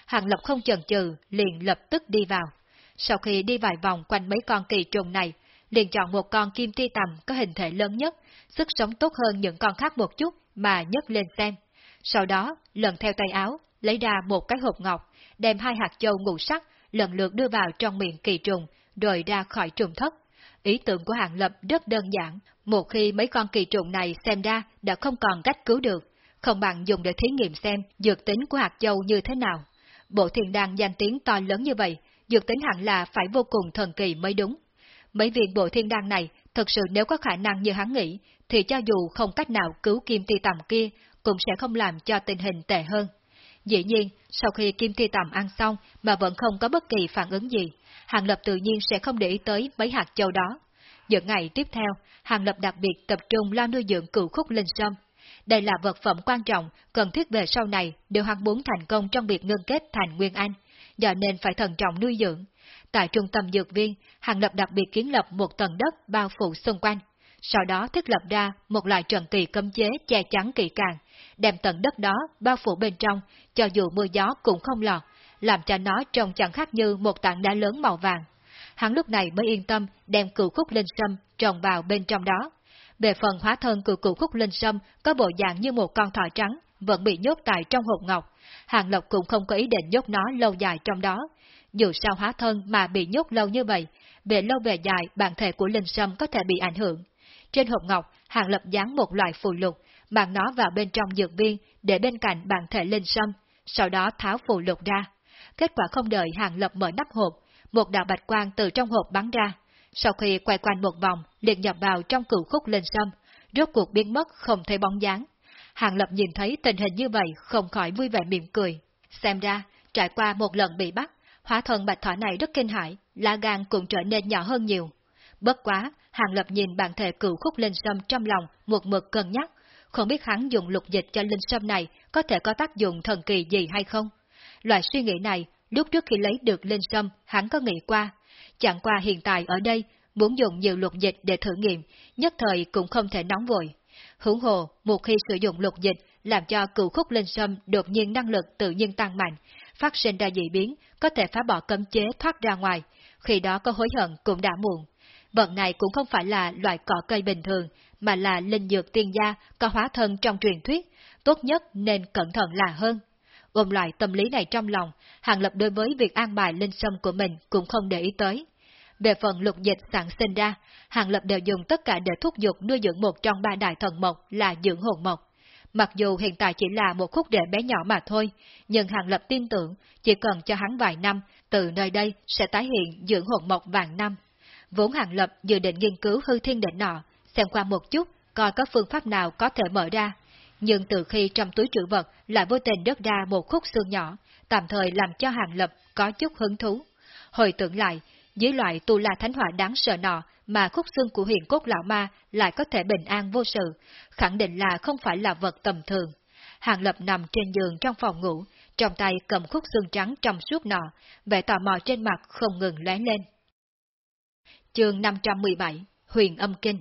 Hàng Lập không chần chừ, liền lập tức đi vào. Sau khi đi vài vòng quanh mấy con kỳ trùng này, liền chọn một con kim ti tầm có hình thể lớn nhất, sức sống tốt hơn những con khác một chút mà nhấc lên xem. Sau đó, lần theo tay áo, lấy ra một cái hộp ngọc, đem hai hạt châu ngũ sắc lần lượt đưa vào trong miệng kỳ trùng, rồi ra khỏi trùng thất. Ý tưởng của Hàng Lập rất đơn giản, một khi mấy con kỳ trùng này xem ra đã không còn cách cứu được, không bằng dùng để thí nghiệm xem dược tính của hạt châu như thế nào. Bộ thiền đan danh tiếng to lớn như vậy, dược tính hẳn là phải vô cùng thần kỳ mới đúng. Mấy viên bộ thiên đan này, thật sự nếu có khả năng như hắn nghĩ, thì cho dù không cách nào cứu kim ti tầm kia, cũng sẽ không làm cho tình hình tệ hơn. Dĩ nhiên, sau khi kim ti tầm ăn xong mà vẫn không có bất kỳ phản ứng gì, Hàng Lập tự nhiên sẽ không để ý tới mấy hạt châu đó. Những ngày tiếp theo, Hàng Lập đặc biệt tập trung lo nuôi dưỡng cửu khúc linh sâm. Đây là vật phẩm quan trọng, cần thiết về sau này đều hắn muốn thành công trong việc ngân kết thành Nguyên Anh, do nên phải thận trọng nuôi dưỡng. Tại trung tâm dược viên, Hàng Lập đặc biệt kiến lập một tầng đất bao phủ xung quanh, sau đó thiết lập ra một loại trận kỳ cấm chế che chắn kỹ càng, đem tầng đất đó bao phủ bên trong, cho dù mưa gió cũng không lọt, làm cho nó trông chẳng khác như một tảng đá lớn màu vàng. Hắn lúc này mới yên tâm đem cửu khúc linh sâm trồng vào bên trong đó. Về phần hóa thân của cửu khúc linh sâm có bộ dạng như một con thỏ trắng, vẫn bị nhốt tại trong hộp ngọc. Hàng Lộc cũng không có ý định nhốt nó lâu dài trong đó. Dù sao hóa thân mà bị nhốt lâu như vậy, về lâu về dài bản thể của linh sâm có thể bị ảnh hưởng. Trên hộp ngọc, Hàng Lập dán một loại phù lục, mang nó vào bên trong dược viên để bên cạnh bản thể linh sâm, sau đó tháo phù lục ra. Kết quả không đợi Hàng Lập mở nắp hộp, một đạo bạch quang từ trong hộp bắn ra. Sau khi quay quanh một vòng, liền nhập vào trong cửu khúc linh sâm, rốt cuộc biến mất không thấy bóng dáng. Hàng Lập nhìn thấy tình hình như vậy không khỏi vui vẻ mỉm cười. Xem ra, trải qua một lần bị bắt, hóa thần bạch thỏ này rất kinh hãi, lá gan cũng trở nên nhỏ hơn nhiều. Bất quá, Hàng Lập nhìn bản thể cửu khúc linh sâm trong lòng một mực cân nhắc, không biết hắn dùng lục dịch cho linh sâm này có thể có tác dụng thần kỳ gì hay không. Loại suy nghĩ này, lúc trước khi lấy được linh sâm, hắn có nghĩ qua. Chẳng qua hiện tại ở đây, muốn dùng nhiều luật dịch để thử nghiệm, nhất thời cũng không thể nóng vội. Hưởng hồ, một khi sử dụng luật dịch, làm cho cửu khúc linh sâm đột nhiên năng lực tự nhiên tăng mạnh, phát sinh ra dị biến, có thể phá bỏ cấm chế thoát ra ngoài, khi đó có hối hận cũng đã muộn. Vận này cũng không phải là loại cỏ cây bình thường, mà là linh dược tiên gia có hóa thân trong truyền thuyết, tốt nhất nên cẩn thận là hơn. Ôm loại tâm lý này trong lòng, Hàng Lập đối với việc an bài linh sâm của mình cũng không để ý tới. Về phần lục dịch sản sinh ra, Hàng Lập đều dùng tất cả để thúc giục nuôi dưỡng một trong ba đại thần mộc là dưỡng hồn mộc. Mặc dù hiện tại chỉ là một khúc đệ bé nhỏ mà thôi, nhưng Hàng Lập tin tưởng chỉ cần cho hắn vài năm, từ nơi đây sẽ tái hiện dưỡng hồn mộc vàng năm. Vốn Hàng Lập dự định nghiên cứu hư thiên định nọ, xem qua một chút, coi có phương pháp nào có thể mở ra. Nhưng từ khi trong túi trữ vật lại vô tình đứt ra một khúc xương nhỏ, tạm thời làm cho Hàng Lập có chút hứng thú. Hồi tưởng lại, dưới loại tu la thánh hỏa đáng sợ nọ mà khúc xương của huyền cốt lão ma lại có thể bình an vô sự, khẳng định là không phải là vật tầm thường. Hàng Lập nằm trên giường trong phòng ngủ, trong tay cầm khúc xương trắng trong suốt nọ, vẻ tò mò trên mặt không ngừng lóe lên. Chương 517 Huyền âm kinh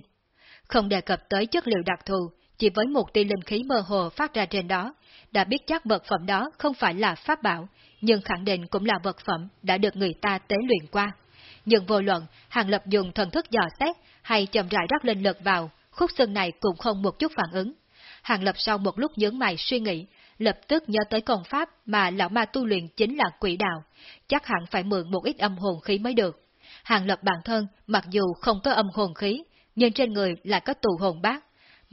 Không đề cập tới chất liệu đặc thù, chỉ với một tia linh khí mơ hồ phát ra trên đó, đã biết chắc vật phẩm đó không phải là pháp bảo, nhưng khẳng định cũng là vật phẩm đã được người ta tế luyện qua. Nhưng vô luận, Hàng Lập dùng thần thức dò xét hay chậm rãi rắc linh lực vào, khúc xương này cũng không một chút phản ứng. Hàng Lập sau một lúc nhướng mày suy nghĩ, lập tức nhớ tới công pháp mà lão ma tu luyện chính là quỷ đạo, chắc hẳn phải mượn một ít âm hồn khí mới được. Hàng Lập bản thân, mặc dù không có âm hồn khí, nhưng trên người lại có tù hồn bát.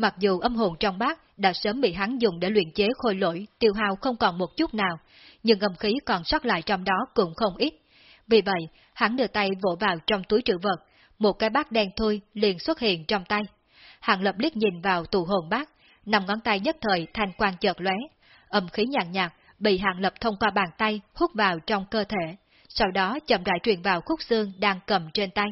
Mặc dù âm hồn trong bát đã sớm bị hắn dùng để luyện chế khôi lỗi, tiêu hao không còn một chút nào, nhưng âm khí còn sót lại trong đó cũng không ít. Vì vậy, hắn đưa tay vỗ vào trong túi trữ vật, một cái bát đen thôi liền xuất hiện trong tay. Hàng lập liếc nhìn vào tù hồn bát, nằm ngón tay nhất thời thành quan chợt lóe, âm khí nhàn nhạt, bị hàng lập thông qua bàn tay hút vào trong cơ thể, sau đó chậm rãi truyền vào khúc xương đang cầm trên tay.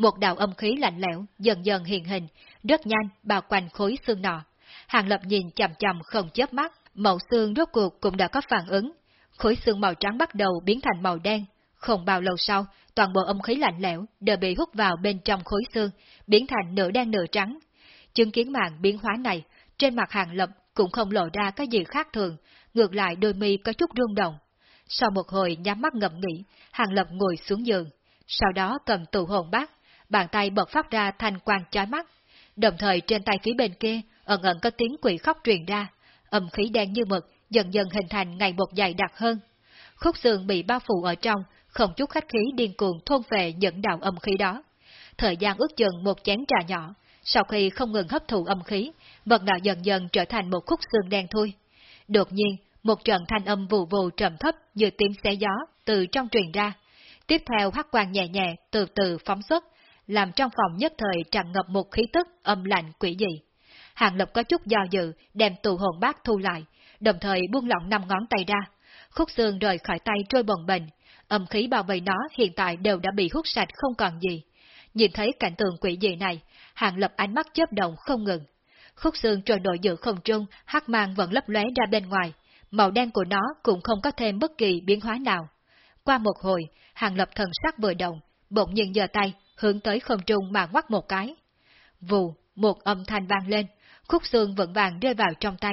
Một đạo âm khí lạnh lẽo dần dần hiện hình, rất nhanh bao quanh khối xương nọ. Hàng lập nhìn chầm chầm không chớp mắt, màu xương rốt cuộc cũng đã có phản ứng. Khối xương màu trắng bắt đầu biến thành màu đen, không bao lâu sau, toàn bộ âm khí lạnh lẽo đều bị hút vào bên trong khối xương, biến thành nửa đen nửa trắng. Chứng kiến màn biến hóa này, trên mặt hàng lập cũng không lộ ra cái gì khác thường, ngược lại đôi mi có chút rung động. Sau một hồi nhắm mắt ngậm nghĩ, hàng lập ngồi xuống giường, sau đó cầm tù hồn bát, bàn tay bật phát ra thanh quang chói mắt. Đồng thời trên tay phía bên kia, ẩn ẩn có tiếng quỷ khóc truyền ra, âm khí đen như mực, dần dần hình thành ngày một dày đặc hơn. Khúc xương bị bao phủ ở trong, không chút khách khí điên cuồng thôn về dẫn đạo âm khí đó. Thời gian ước chừng một chén trà nhỏ, sau khi không ngừng hấp thụ âm khí, vật nọ dần dần trở thành một khúc xương đen thui. Đột nhiên, một trận thanh âm vù vù trầm thấp như tiếng xé gió từ trong truyền ra. Tiếp theo hắc quang nhẹ nhẹ từ từ phóng xuất, làm trong phòng nhất thời tràn ngập một khí tức âm lạnh quỷ dị. Hàng Lập có chút do dự, đem tù hồn bát thu lại, đồng thời buông lỏng năm ngón tay ra. Khúc xương rời khỏi tay trôi bồng bềnh, âm khí bao vây nó hiện tại đều đã bị hút sạch không còn gì. Nhìn thấy cảnh tượng quỷ dị này, Hàng Lập ánh mắt chớp động không ngừng. Khúc xương trôi nổi giữa không trung, hắc mang vẫn lấp lóe ra bên ngoài, màu đen của nó cũng không có thêm bất kỳ biến hóa nào. Qua một hồi, Hàng Lập thần sắc vừa động, bỗng nhiên giơ tay, hướng tới không trung mà ngoắt một cái. Vù, một âm thanh vang lên, khúc xương vững vàng rơi vào trong tay.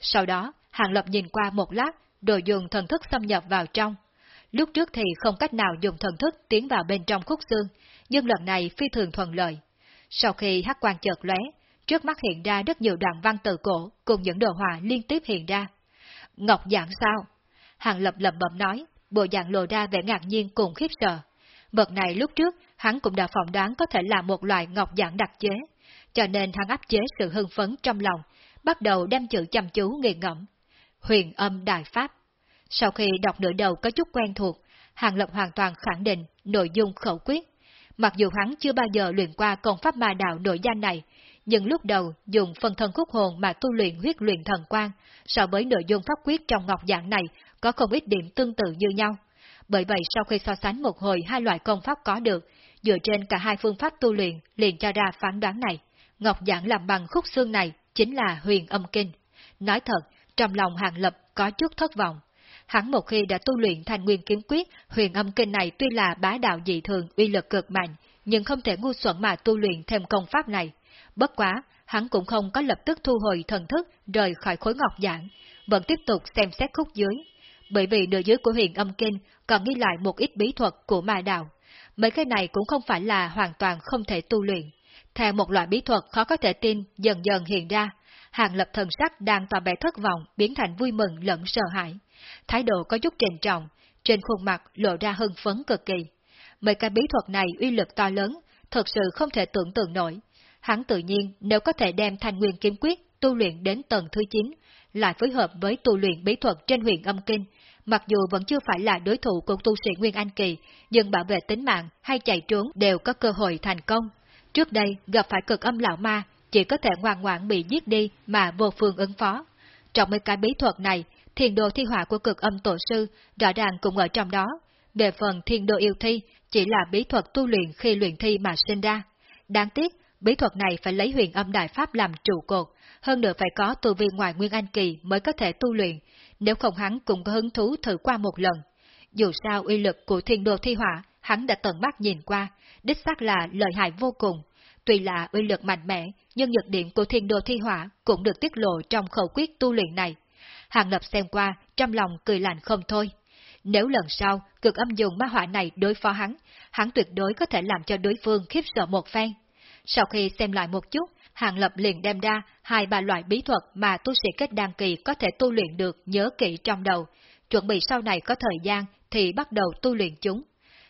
Sau đó, Hàng Lập nhìn qua một lát, rồi dùng thần thức xâm nhập vào trong. Lúc trước thì không cách nào dùng thần thức tiến vào bên trong khúc xương, nhưng lần này phi thường thuận lợi. Sau khi hắc quan chợt lóe, trước mắt hiện ra rất nhiều đoạn văn từ cổ cùng những đồ họa liên tiếp hiện ra. Ngọc dạng sao? Hàng lập lẩm bẩm nói, bộ dạng lộ ra vẻ ngạc nhiên cùng khiếp sợ. Vật này lúc trước, hắn cũng đã phỏng đoán có thể là một loại ngọc dạng đặc chế, cho nên hắn áp chế sự hưng phấn trong lòng, bắt đầu đem chữ chăm chú nghiền ngẫm. Huyền âm đại pháp. Sau khi đọc nửa đầu có chút quen thuộc, Hàng Lập hoàn toàn khẳng định nội dung khẩu quyết. Mặc dù hắn chưa bao giờ luyện qua công pháp ma đạo nội danh này, nhưng lúc đầu dùng phần thân khúc hồn mà tu luyện huyết luyện thần quan, so với nội dung pháp quyết trong ngọc dạng này có không ít điểm tương tự như nhau. Bởi vậy sau khi so sánh một hồi hai loại công pháp có được, dựa trên cả hai phương pháp tu luyện liền cho ra phán đoán này. Ngọc giản làm bằng khúc xương này chính là huyền âm kinh. Nói thật, trong lòng hàng lập có chút thất vọng. Hắn một khi đã tu luyện thành nguyên kiếm quyết, huyền âm kinh này tuy là bá đạo dị thường uy lực cực mạnh, nhưng không thể ngu xuẩn mà tu luyện thêm công pháp này. Bất quá, hắn cũng không có lập tức thu hồi thần thức rời khỏi khối ngọc giảng, vẫn tiếp tục xem xét khúc dưới. Bởi vì nửa dưới của huyền âm kinh còn ghi lại một ít bí thuật của ma đạo. Mấy cái này cũng không phải là hoàn toàn không thể tu luyện. Theo một loại bí thuật khó có thể tin dần dần hiện ra, Hàng Lập thần sắc đang tỏ vẻ thất vọng biến thành vui mừng lẫn sợ hãi. Thái độ có chút trình trọng, trên khuôn mặt lộ ra hưng phấn cực kỳ. Mấy cái bí thuật này uy lực to lớn, thật sự không thể tưởng tượng nổi. Hắn tự nhiên nếu có thể đem thanh nguyên kiếm quyết tu luyện đến tầng thứ 9, lại phối hợp với tu luyện bí thuật trên huyền âm kinh, mặc dù vẫn chưa phải là đối thủ của tu sĩ Nguyên Anh Kỳ, nhưng bảo vệ tính mạng hay chạy trốn đều có cơ hội thành công. Trước đây gặp phải cực âm lão ma, chỉ có thể ngoan ngoãn bị giết đi mà vô phương ứng phó. Trong mấy cái bí thuật này, thiền đồ thi hỏa của cực âm tổ sư rõ ràng cũng ở trong đó. Về phần thiền đồ yêu thi, chỉ là bí thuật tu luyện khi luyện thi mà sinh ra. Đáng tiếc, bí thuật này phải lấy huyền âm đại pháp làm trụ cột, hơn nữa phải có tu vi ngoài Nguyên Anh Kỳ mới có thể tu luyện, nếu không hắn cũng có hứng thú thử qua một lần. Dù sao uy lực của thiên đồ thi hỏa, hắn đã tận mắt nhìn qua, đích xác là lợi hại vô cùng. Tuy là uy lực mạnh mẽ, nhưng nhược điểm của thiên đồ thi hỏa cũng được tiết lộ trong khẩu quyết tu luyện này. Hàng Lập xem qua, trong lòng cười lạnh không thôi. Nếu lần sau cực âm dùng ma hỏa này đối phó hắn, hắn tuyệt đối có thể làm cho đối phương khiếp sợ một phen. Sau khi xem lại một chút, Hàng Lập liền đem ra hai ba loại bí thuật mà tu sĩ kết đăng kỳ có thể tu luyện được nhớ kỹ trong đầu, chuẩn bị sau này có thời gian thì bắt đầu tu luyện chúng.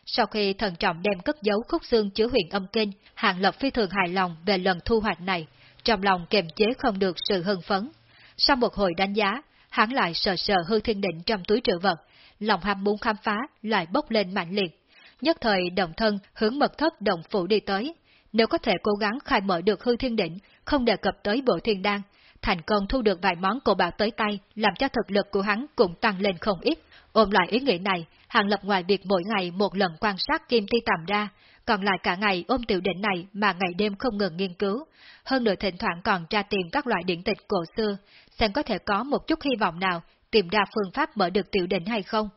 Sau khi thần trọng đem cất giấu khúc xương chứa huyền âm kinh, Hàng Lập phi thường hài lòng về lần thu hoạch này, trong lòng kềm chế không được sự hưng phấn. Sau một hồi đánh giá, hắn lại sờ sờ hư thiên định trong túi trữ vật, lòng ham muốn khám phá lại bốc lên mạnh liệt. Nhất thời động thân hướng mật thất động phủ đi tới, nếu có thể cố gắng khai mở được hư thiên đỉnh, không đề cập tới bộ thiên đan, thành công thu được vài món cổ bảo tới tay, làm cho thực lực của hắn cũng tăng lên không ít. Ôm loại ý nghĩ này, Hàng Lập ngoài việc mỗi ngày một lần quan sát kim ti tầm ra, còn lại cả ngày ôm tiểu đỉnh này mà ngày đêm không ngừng nghiên cứu. Hơn nữa thỉnh thoảng còn tra tìm các loại điển tịch cổ xưa, xem có thể có một chút hy vọng nào tìm ra phương pháp mở được tiểu đỉnh hay không.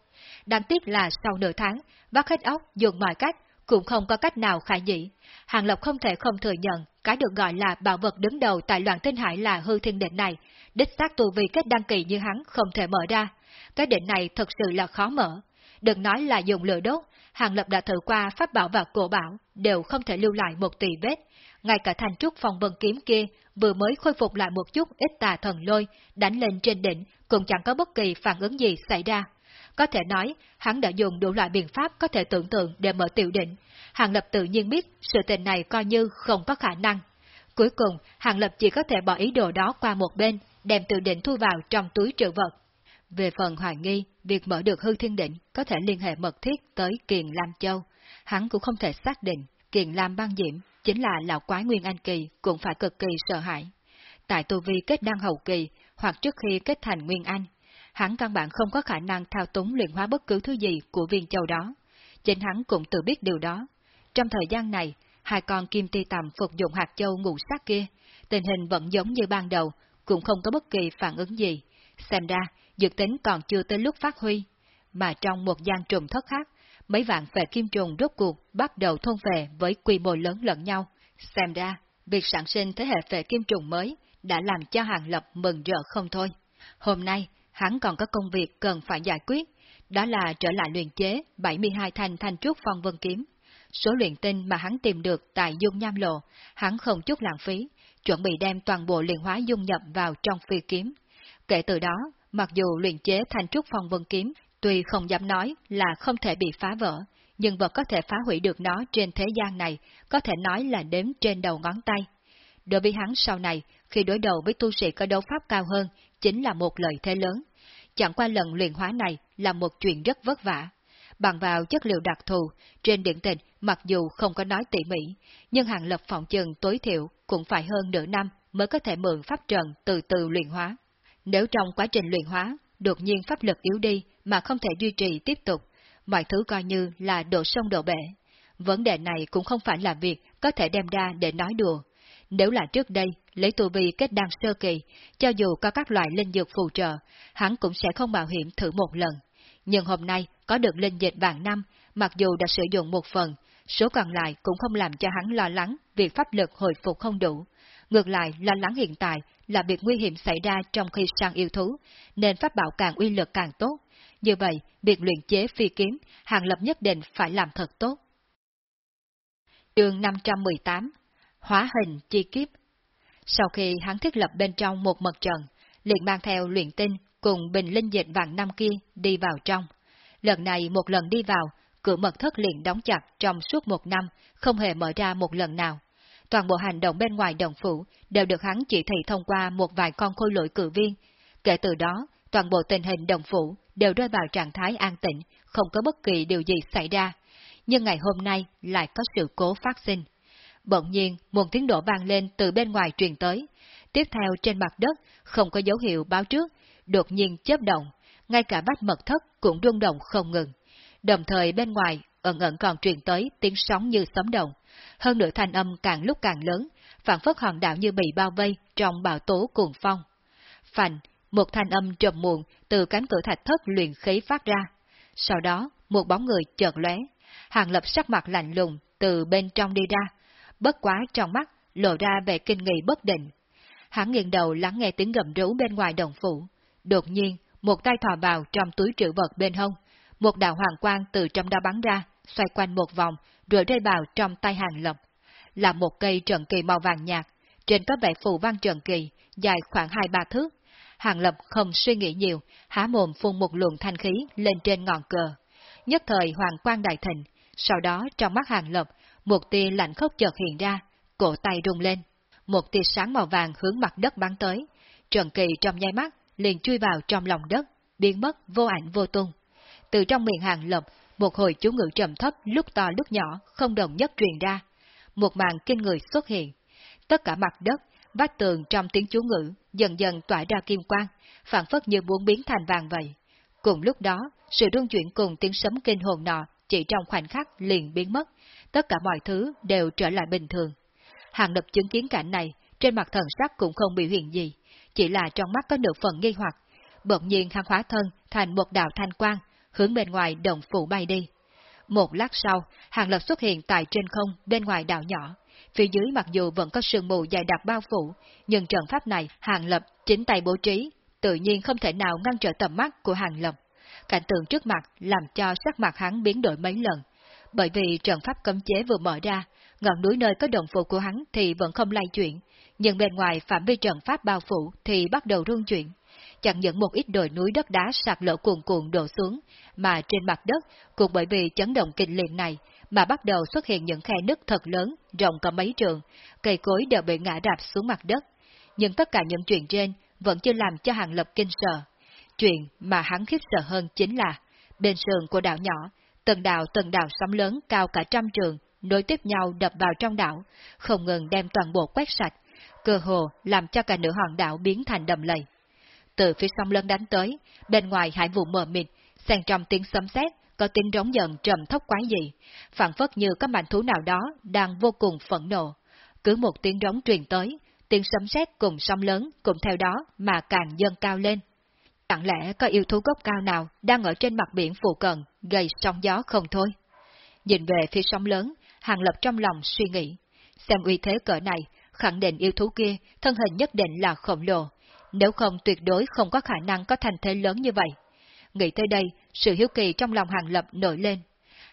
Đáng tiếc là sau nửa tháng, bác hết óc dùng mọi cách, cũng không có cách nào khả dĩ. Hàng Lập không thể không thừa nhận cái được gọi là bảo vật đứng đầu tại loạn tinh hải là hư thiên định này, đích xác tu vi kết đăng kỳ như hắn không thể mở ra. Cái định này thật sự là khó mở. Đừng nói là dùng lửa đốt, Hàng Lập đã thử qua pháp bảo và cổ bảo, đều không thể lưu lại một tỷ vết. Ngay cả thành trúc phòng vân kiếm kia vừa mới khôi phục lại một chút ít tà thần lôi, đánh lên trên đỉnh, cũng chẳng có bất kỳ phản ứng gì xảy ra. Có thể nói, hắn đã dùng đủ loại biện pháp có thể tưởng tượng để mở tiểu định. Hàng Lập tự nhiên biết sự tình này coi như không có khả năng. Cuối cùng, Hàng Lập chỉ có thể bỏ ý đồ đó qua một bên, đem tiểu định thu vào trong túi trữ vật. Về phần hoài nghi, việc mở được hư thiên định có thể liên hệ mật thiết tới Kiền Lam Châu. Hắn cũng không thể xác định Kiền Lam băng diễm chính là lão quái Nguyên Anh Kỳ cũng phải cực kỳ sợ hãi. Tại tu vi kết đăng hậu kỳ, hoặc trước khi kết thành Nguyên Anh, hắn căn bản không có khả năng thao túng luyện hóa bất cứ thứ gì của viên châu đó. Chính hắn cũng tự biết điều đó. Trong thời gian này, hai con kim ti tầm phục dụng hạt châu ngũ sắc kia, tình hình vẫn giống như ban đầu, cũng không có bất kỳ phản ứng gì. Xem ra, dược tính còn chưa tới lúc phát huy. Mà trong một gian trùng thất khác, mấy vạn phệ kim trùng rốt cuộc bắt đầu thôn về với quy mô lớn lẫn nhau. Xem ra, việc sản sinh thế hệ phệ kim trùng mới đã làm cho Hàng Lập mừng rỡ không thôi. Hôm nay, hắn còn có công việc cần phải giải quyết, đó là trở lại luyện chế 72 thanh thanh trúc phong vân kiếm. Số luyện tinh mà hắn tìm được tại dung nham lộ, hắn không chút lãng phí, chuẩn bị đem toàn bộ luyện hóa dung nhập vào trong phi kiếm. Kể từ đó, mặc dù luyện chế thanh trúc phong vân kiếm, tuy không dám nói là không thể bị phá vỡ, nhưng vật có thể phá hủy được nó trên thế gian này, có thể nói là đếm trên đầu ngón tay. Đối với hắn sau này, khi đối đầu với tu sĩ có đấu pháp cao hơn, chính là một lợi thế lớn. Chẳng qua lần luyện hóa này là một chuyện rất vất vả. Bằng vào chất liệu đặc thù, trên điện tịch mặc dù không có nói tỉ mỉ, nhưng hàng lập phòng chừng tối thiểu cũng phải hơn nửa năm mới có thể mượn pháp trần từ từ luyện hóa. Nếu trong quá trình luyện hóa, đột nhiên pháp lực yếu đi mà không thể duy trì tiếp tục, mọi thứ coi như là đổ sông đổ bể. Vấn đề này cũng không phải là việc có thể đem ra để nói đùa. Nếu là trước đây, lấy tu vi kết đan sơ kỳ, cho dù có các loại linh dược phù trợ, hắn cũng sẽ không mạo hiểm thử một lần. Nhưng hôm nay, có được linh dịch vạn năm, mặc dù đã sử dụng một phần, số còn lại cũng không làm cho hắn lo lắng việc pháp lực hồi phục không đủ. Ngược lại, lo lắng hiện tại là việc nguy hiểm xảy ra trong khi sang yêu thú, nên pháp bảo càng uy lực càng tốt. Như vậy, việc luyện chế phi kiếm, hàng lập nhất định phải làm thật tốt. Chương 518 hóa hình chi kiếp. Sau khi hắn thiết lập bên trong một mật trận, liền mang theo luyện tinh cùng bình linh dịch vàng năm kia đi vào trong. Lần này một lần đi vào, cửa mật thất liền đóng chặt trong suốt một năm, không hề mở ra một lần nào. Toàn bộ hành động bên ngoài đồng phủ đều được hắn chỉ thị thông qua một vài con khôi lỗi cử viên. Kể từ đó, toàn bộ tình hình đồng phủ đều rơi vào trạng thái an tĩnh, không có bất kỳ điều gì xảy ra. Nhưng ngày hôm nay lại có sự cố phát sinh. Bỗng nhiên, một tiếng đổ vang lên từ bên ngoài truyền tới. Tiếp theo trên mặt đất, không có dấu hiệu báo trước, đột nhiên chớp động, ngay cả bách mật thất cũng rung động không ngừng. Đồng thời bên ngoài, ẩn ẩn còn truyền tới tiếng sóng như sấm động. Hơn nữa thanh âm càng lúc càng lớn, phản phất hòn đảo như bị bao vây trong bão tố cuồng phong. Phành, một thanh âm trầm muộn từ cánh cửa thạch thất luyện khí phát ra. Sau đó, một bóng người chợt lóe, hàng lập sắc mặt lạnh lùng từ bên trong đi ra, bất quá trong mắt lộ ra vẻ kinh nghị bất định. Hắn nghiêng đầu lắng nghe tiếng gầm rú bên ngoài đồng phủ. Đột nhiên, một tay thò vào trong túi trữ vật bên hông, một đạo hoàng quang từ trong đó bắn ra, xoay quanh một vòng, rồi rơi vào trong tay hàng lập. Là một cây trần kỳ màu vàng nhạt, trên có vẻ phù văn trần kỳ, dài khoảng hai ba thước. Hàng lập không suy nghĩ nhiều, há mồm phun một luồng thanh khí lên trên ngọn cờ. Nhất thời hoàng quang đại thịnh, sau đó trong mắt hàng lập, một tia lạnh khốc chợt hiện ra, cổ tay rung lên. Một tia sáng màu vàng hướng mặt đất bắn tới. Trần kỳ trong nháy mắt liền chui vào trong lòng đất, biến mất vô ảnh vô tung. Từ trong miệng hàng lập, một hồi chú ngữ trầm thấp lúc to lúc nhỏ, không đồng nhất truyền ra. Một màn kinh người xuất hiện. Tất cả mặt đất, vách tường trong tiếng chú ngữ dần dần tỏa ra kim quang, phản phất như muốn biến thành vàng vậy. Cùng lúc đó, sự rung chuyển cùng tiếng sấm kinh hồn nọ chỉ trong khoảnh khắc liền biến mất, tất cả mọi thứ đều trở lại bình thường. Hàng lập chứng kiến cảnh này, trên mặt thần sắc cũng không biểu hiện gì, chỉ là trong mắt có nửa phần nghi hoặc. Bỗng nhiên hắn hóa thân thành một đạo thanh quang, hướng bên ngoài đồng phủ bay đi. Một lát sau, Hàng Lập xuất hiện tại trên không bên ngoài đảo nhỏ. Phía dưới mặc dù vẫn có sương mù dày đặc bao phủ, nhưng trận pháp này Hàng Lập chính tay bố trí, tự nhiên không thể nào ngăn trở tầm mắt của Hàng Lập. Cảnh tượng trước mặt làm cho sắc mặt hắn biến đổi mấy lần. Bởi vì trận pháp cấm chế vừa mở ra, ngọn núi nơi có đồng phủ của hắn thì vẫn không lay chuyển, nhưng bên ngoài phạm vi trận pháp bao phủ thì bắt đầu rung chuyển. Chẳng những một ít đồi núi đất đá sạt lở cuồn cuộn đổ xuống, mà trên mặt đất, cũng bởi vì chấn động kinh liệt này, mà bắt đầu xuất hiện những khe nứt thật lớn, rộng cả mấy trường, cây cối đều bị ngã đạp xuống mặt đất. Nhưng tất cả những chuyện trên vẫn chưa làm cho Hàng Lập kinh sợ. Chuyện mà hắn khiếp sợ hơn chính là, bên sườn của đảo nhỏ, từng đảo từng đảo sóng lớn cao cả trăm trường, nối tiếp nhau đập vào trong đảo, không ngừng đem toàn bộ quét sạch, cơ hồ làm cho cả nửa hòn đảo biến thành đầm lầy. Từ phía sông lớn đánh tới, bên ngoài hải vụ mờ mịt, xen trong tiếng sấm sét, có tiếng rống giận trầm thốc quái dị, phản phất như có mạnh thú nào đó đang vô cùng phẫn nộ. Cứ một tiếng rống truyền tới, tiếng sấm sét cùng sông lớn cùng theo đó mà càng dâng cao lên. Chẳng lẽ có yêu thú gốc cao nào đang ở trên mặt biển phụ cận, gây sóng gió không thôi? Nhìn về phía sóng lớn, Hàng Lập trong lòng suy nghĩ, xem uy thế cỡ này, khẳng định yêu thú kia thân hình nhất định là khổng lồ, nếu không tuyệt đối không có khả năng có thành thế lớn như vậy. Nghĩ tới đây, sự hiếu kỳ trong lòng Hàng Lập nổi lên.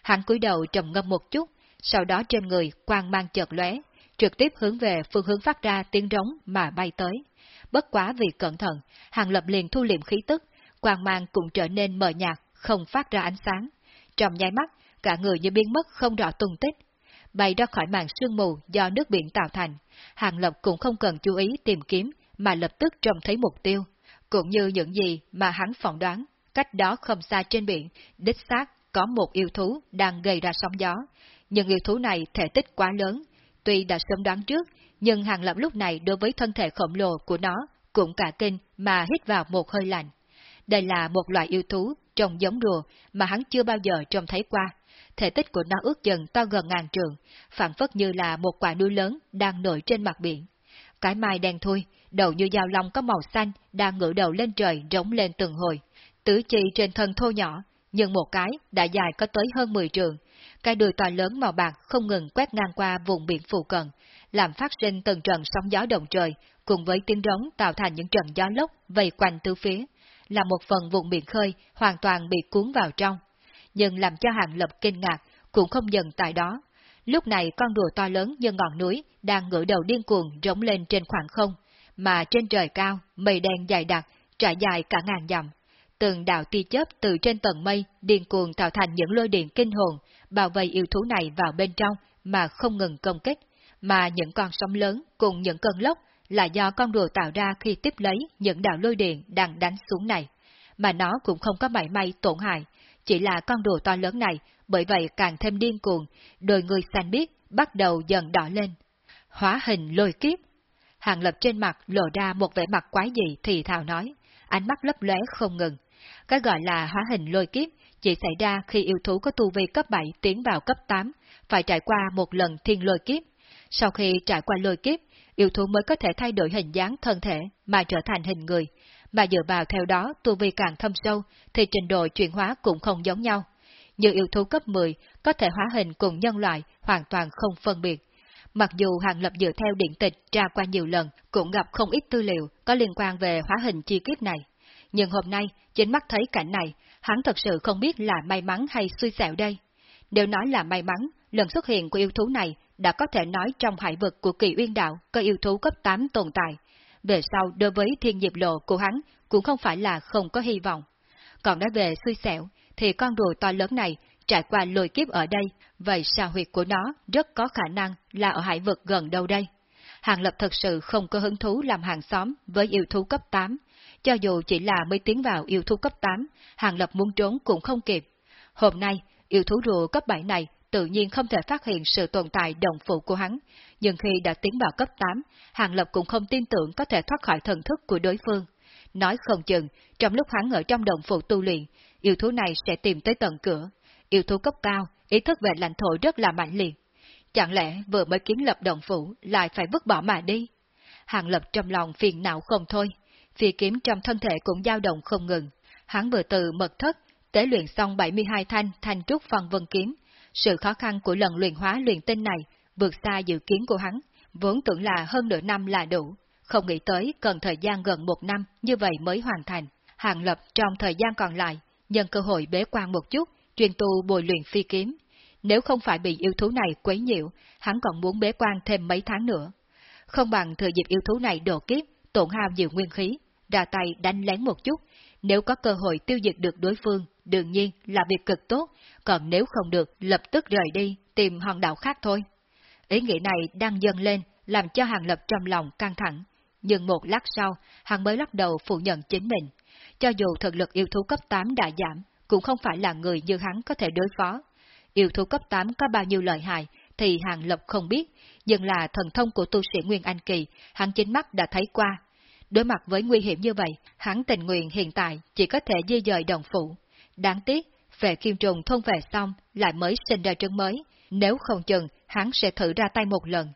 Hắn cúi đầu trầm ngâm một chút, sau đó trên người quang mang chợt lóe, trực tiếp hướng về phương hướng phát ra tiếng rống mà bay tới. Bất quá vì cẩn thận, Hàng Lập liền thu liệm khí tức, quang mang cũng trở nên mờ nhạt, không phát ra ánh sáng. Trong nháy mắt, cả người như biến mất không rõ tung tích. Bay ra khỏi màn sương mù do nước biển tạo thành, Hàng Lập cũng không cần chú ý tìm kiếm, mà lập tức trông thấy mục tiêu, cũng như những gì mà hắn phỏng đoán, cách đó không xa trên biển, đích xác có một yêu thú đang gây ra sóng gió, nhưng yêu thú này thể tích quá lớn, tuy đã sớm đoán trước, nhưng Hàng Lập lúc này đối với thân thể khổng lồ của nó cũng cả kinh mà hít vào một hơi lạnh. Đây là một loại yêu thú trông giống rùa mà hắn chưa bao giờ trông thấy qua. Thể tích của nó ước chừng to gần ngàn trường, phản phất như là một quả núi lớn đang nổi trên mặt biển. Cái mai đen thui, đầu như dao long có màu xanh, đang ngửa đầu lên trời rống lên từng hồi. Tứ chi trên thân thô nhỏ, nhưng một cái đã dài có tới hơn 10 trường. Cái đuôi to lớn màu bạc không ngừng quét ngang qua vùng biển phù cận, làm phát sinh từng trận sóng gió động trời, cùng với tiếng rống tạo thành những trận gió lốc vây quanh tứ phía, là một phần vùng biển khơi hoàn toàn bị cuốn vào trong. Nhưng làm cho hàng lập kinh ngạc cũng không dừng tại đó. Lúc này con rùa to lớn như ngọn núi đang ngửa đầu điên cuồng rống lên trên khoảng không, mà trên trời cao, mây đen dày đặc, trải dài cả ngàn dặm. Từng đạo tia chớp từ trên tầng mây điên cuồng tạo thành những lôi điện kinh hồn, bao vây yêu thú này vào bên trong mà không ngừng công kích, mà những con sóng lớn cùng những cơn lốc là do con rùa tạo ra khi tiếp lấy những đạo lôi điện đang đánh xuống này, mà nó cũng không có mảy may tổn hại, chỉ là con rùa to lớn này, bởi vậy càng thêm điên cuồng, đôi người xanh biếc bắt đầu dần đỏ lên. Hóa hình lôi kiếp. Hàng lập trên mặt lộ ra một vẻ mặt quái dị thì thào nói, ánh mắt lấp lóe không ngừng. Cái gọi là hóa hình lôi kiếp chỉ xảy ra khi yêu thú có tu vi cấp 7 tiến vào cấp 8, phải trải qua một lần thiên lôi kiếp. Sau khi trải qua lôi kiếp, yêu thú mới có thể thay đổi hình dáng thân thể mà trở thành hình người, mà dựa vào theo đó tu vi càng thâm sâu thì trình độ chuyển hóa cũng không giống nhau. Như yêu thú cấp 10 có thể hóa hình cùng nhân loại hoàn toàn không phân biệt. Mặc dù Hàng Lập dựa theo điện tịch tra qua nhiều lần cũng gặp không ít tư liệu có liên quan về hóa hình chi kiếp này. Nhưng hôm nay, chính mắt thấy cảnh này, hắn thật sự không biết là may mắn hay xui xẻo đây. đều nói là may mắn, lần xuất hiện của yêu thú này đã có thể nói trong hải vực của kỳ uyên đạo có yêu thú cấp 8 tồn tại. Về sau đối với thiên diệp lộ của hắn cũng không phải là không có hy vọng. Còn nói về xui xẻo, thì con rùa to lớn này trải qua lôi kiếp ở đây, vậy sao huyệt của nó rất có khả năng là ở hải vực gần đâu đây. Hàng Lập thật sự không có hứng thú làm hàng xóm với yêu thú cấp 8. Cho dù chỉ là mới tiến vào yêu thú cấp 8, Hàng Lập muốn trốn cũng không kịp. Hôm nay, yêu thú rùa cấp 7 này tự nhiên không thể phát hiện sự tồn tại đồng phụ của hắn, nhưng khi đã tiến vào cấp 8, Hàng Lập cũng không tin tưởng có thể thoát khỏi thần thức của đối phương. Nói không chừng, trong lúc hắn ở trong đồng phụ tu luyện, yêu thú này sẽ tìm tới tận cửa. Yêu thú cấp cao, ý thức về lãnh thổ rất là mạnh liệt. Chẳng lẽ vừa mới kiến lập đồng phủ lại phải vứt bỏ mà đi? Hàng Lập trong lòng phiền não không thôi, phi kiếm trong thân thể cũng dao động không ngừng. Hắn vừa từ mật thất, tế luyện xong 72 thanh thanh trúc phân vân kiếm, sự khó khăn của lần luyện hóa luyện tinh này vượt xa dự kiến của hắn, vốn tưởng là hơn nửa năm là đủ, không nghĩ tới cần thời gian gần một năm như vậy mới hoàn thành. Hàng Lập trong thời gian còn lại, nhân cơ hội bế quan một chút, truyền tu bồi luyện phi kiếm. Nếu không phải bị yêu thú này quấy nhiễu, hắn còn muốn bế quan thêm mấy tháng nữa. Không bằng thời dịp yêu thú này đổ kiếp, tổn hao nhiều nguyên khí, ra tay đánh lén một chút, nếu có cơ hội tiêu diệt được đối phương, đương nhiên là việc cực tốt, còn nếu không được, lập tức rời đi, tìm hòn đảo khác thôi. Ý nghĩ này đang dâng lên, làm cho Hàng Lập trong lòng căng thẳng. Nhưng một lát sau, hắn mới lắc đầu phủ nhận chính mình. Cho dù thực lực yêu thú cấp 8 đã giảm, cũng không phải là người như hắn có thể đối phó. Yêu thú cấp 8 có bao nhiêu lợi hại thì Hàng Lập không biết, nhưng là thần thông của tu sĩ Nguyên Anh Kỳ, hắn chính mắt đã thấy qua. Đối mặt với nguy hiểm như vậy, hắn tình nguyện hiện tại chỉ có thể di dời đồng phụ. Đáng tiếc, về kim trùng thôn về xong lại mới sinh ra trứng mới, nếu không chừng hắn sẽ thử ra tay một lần.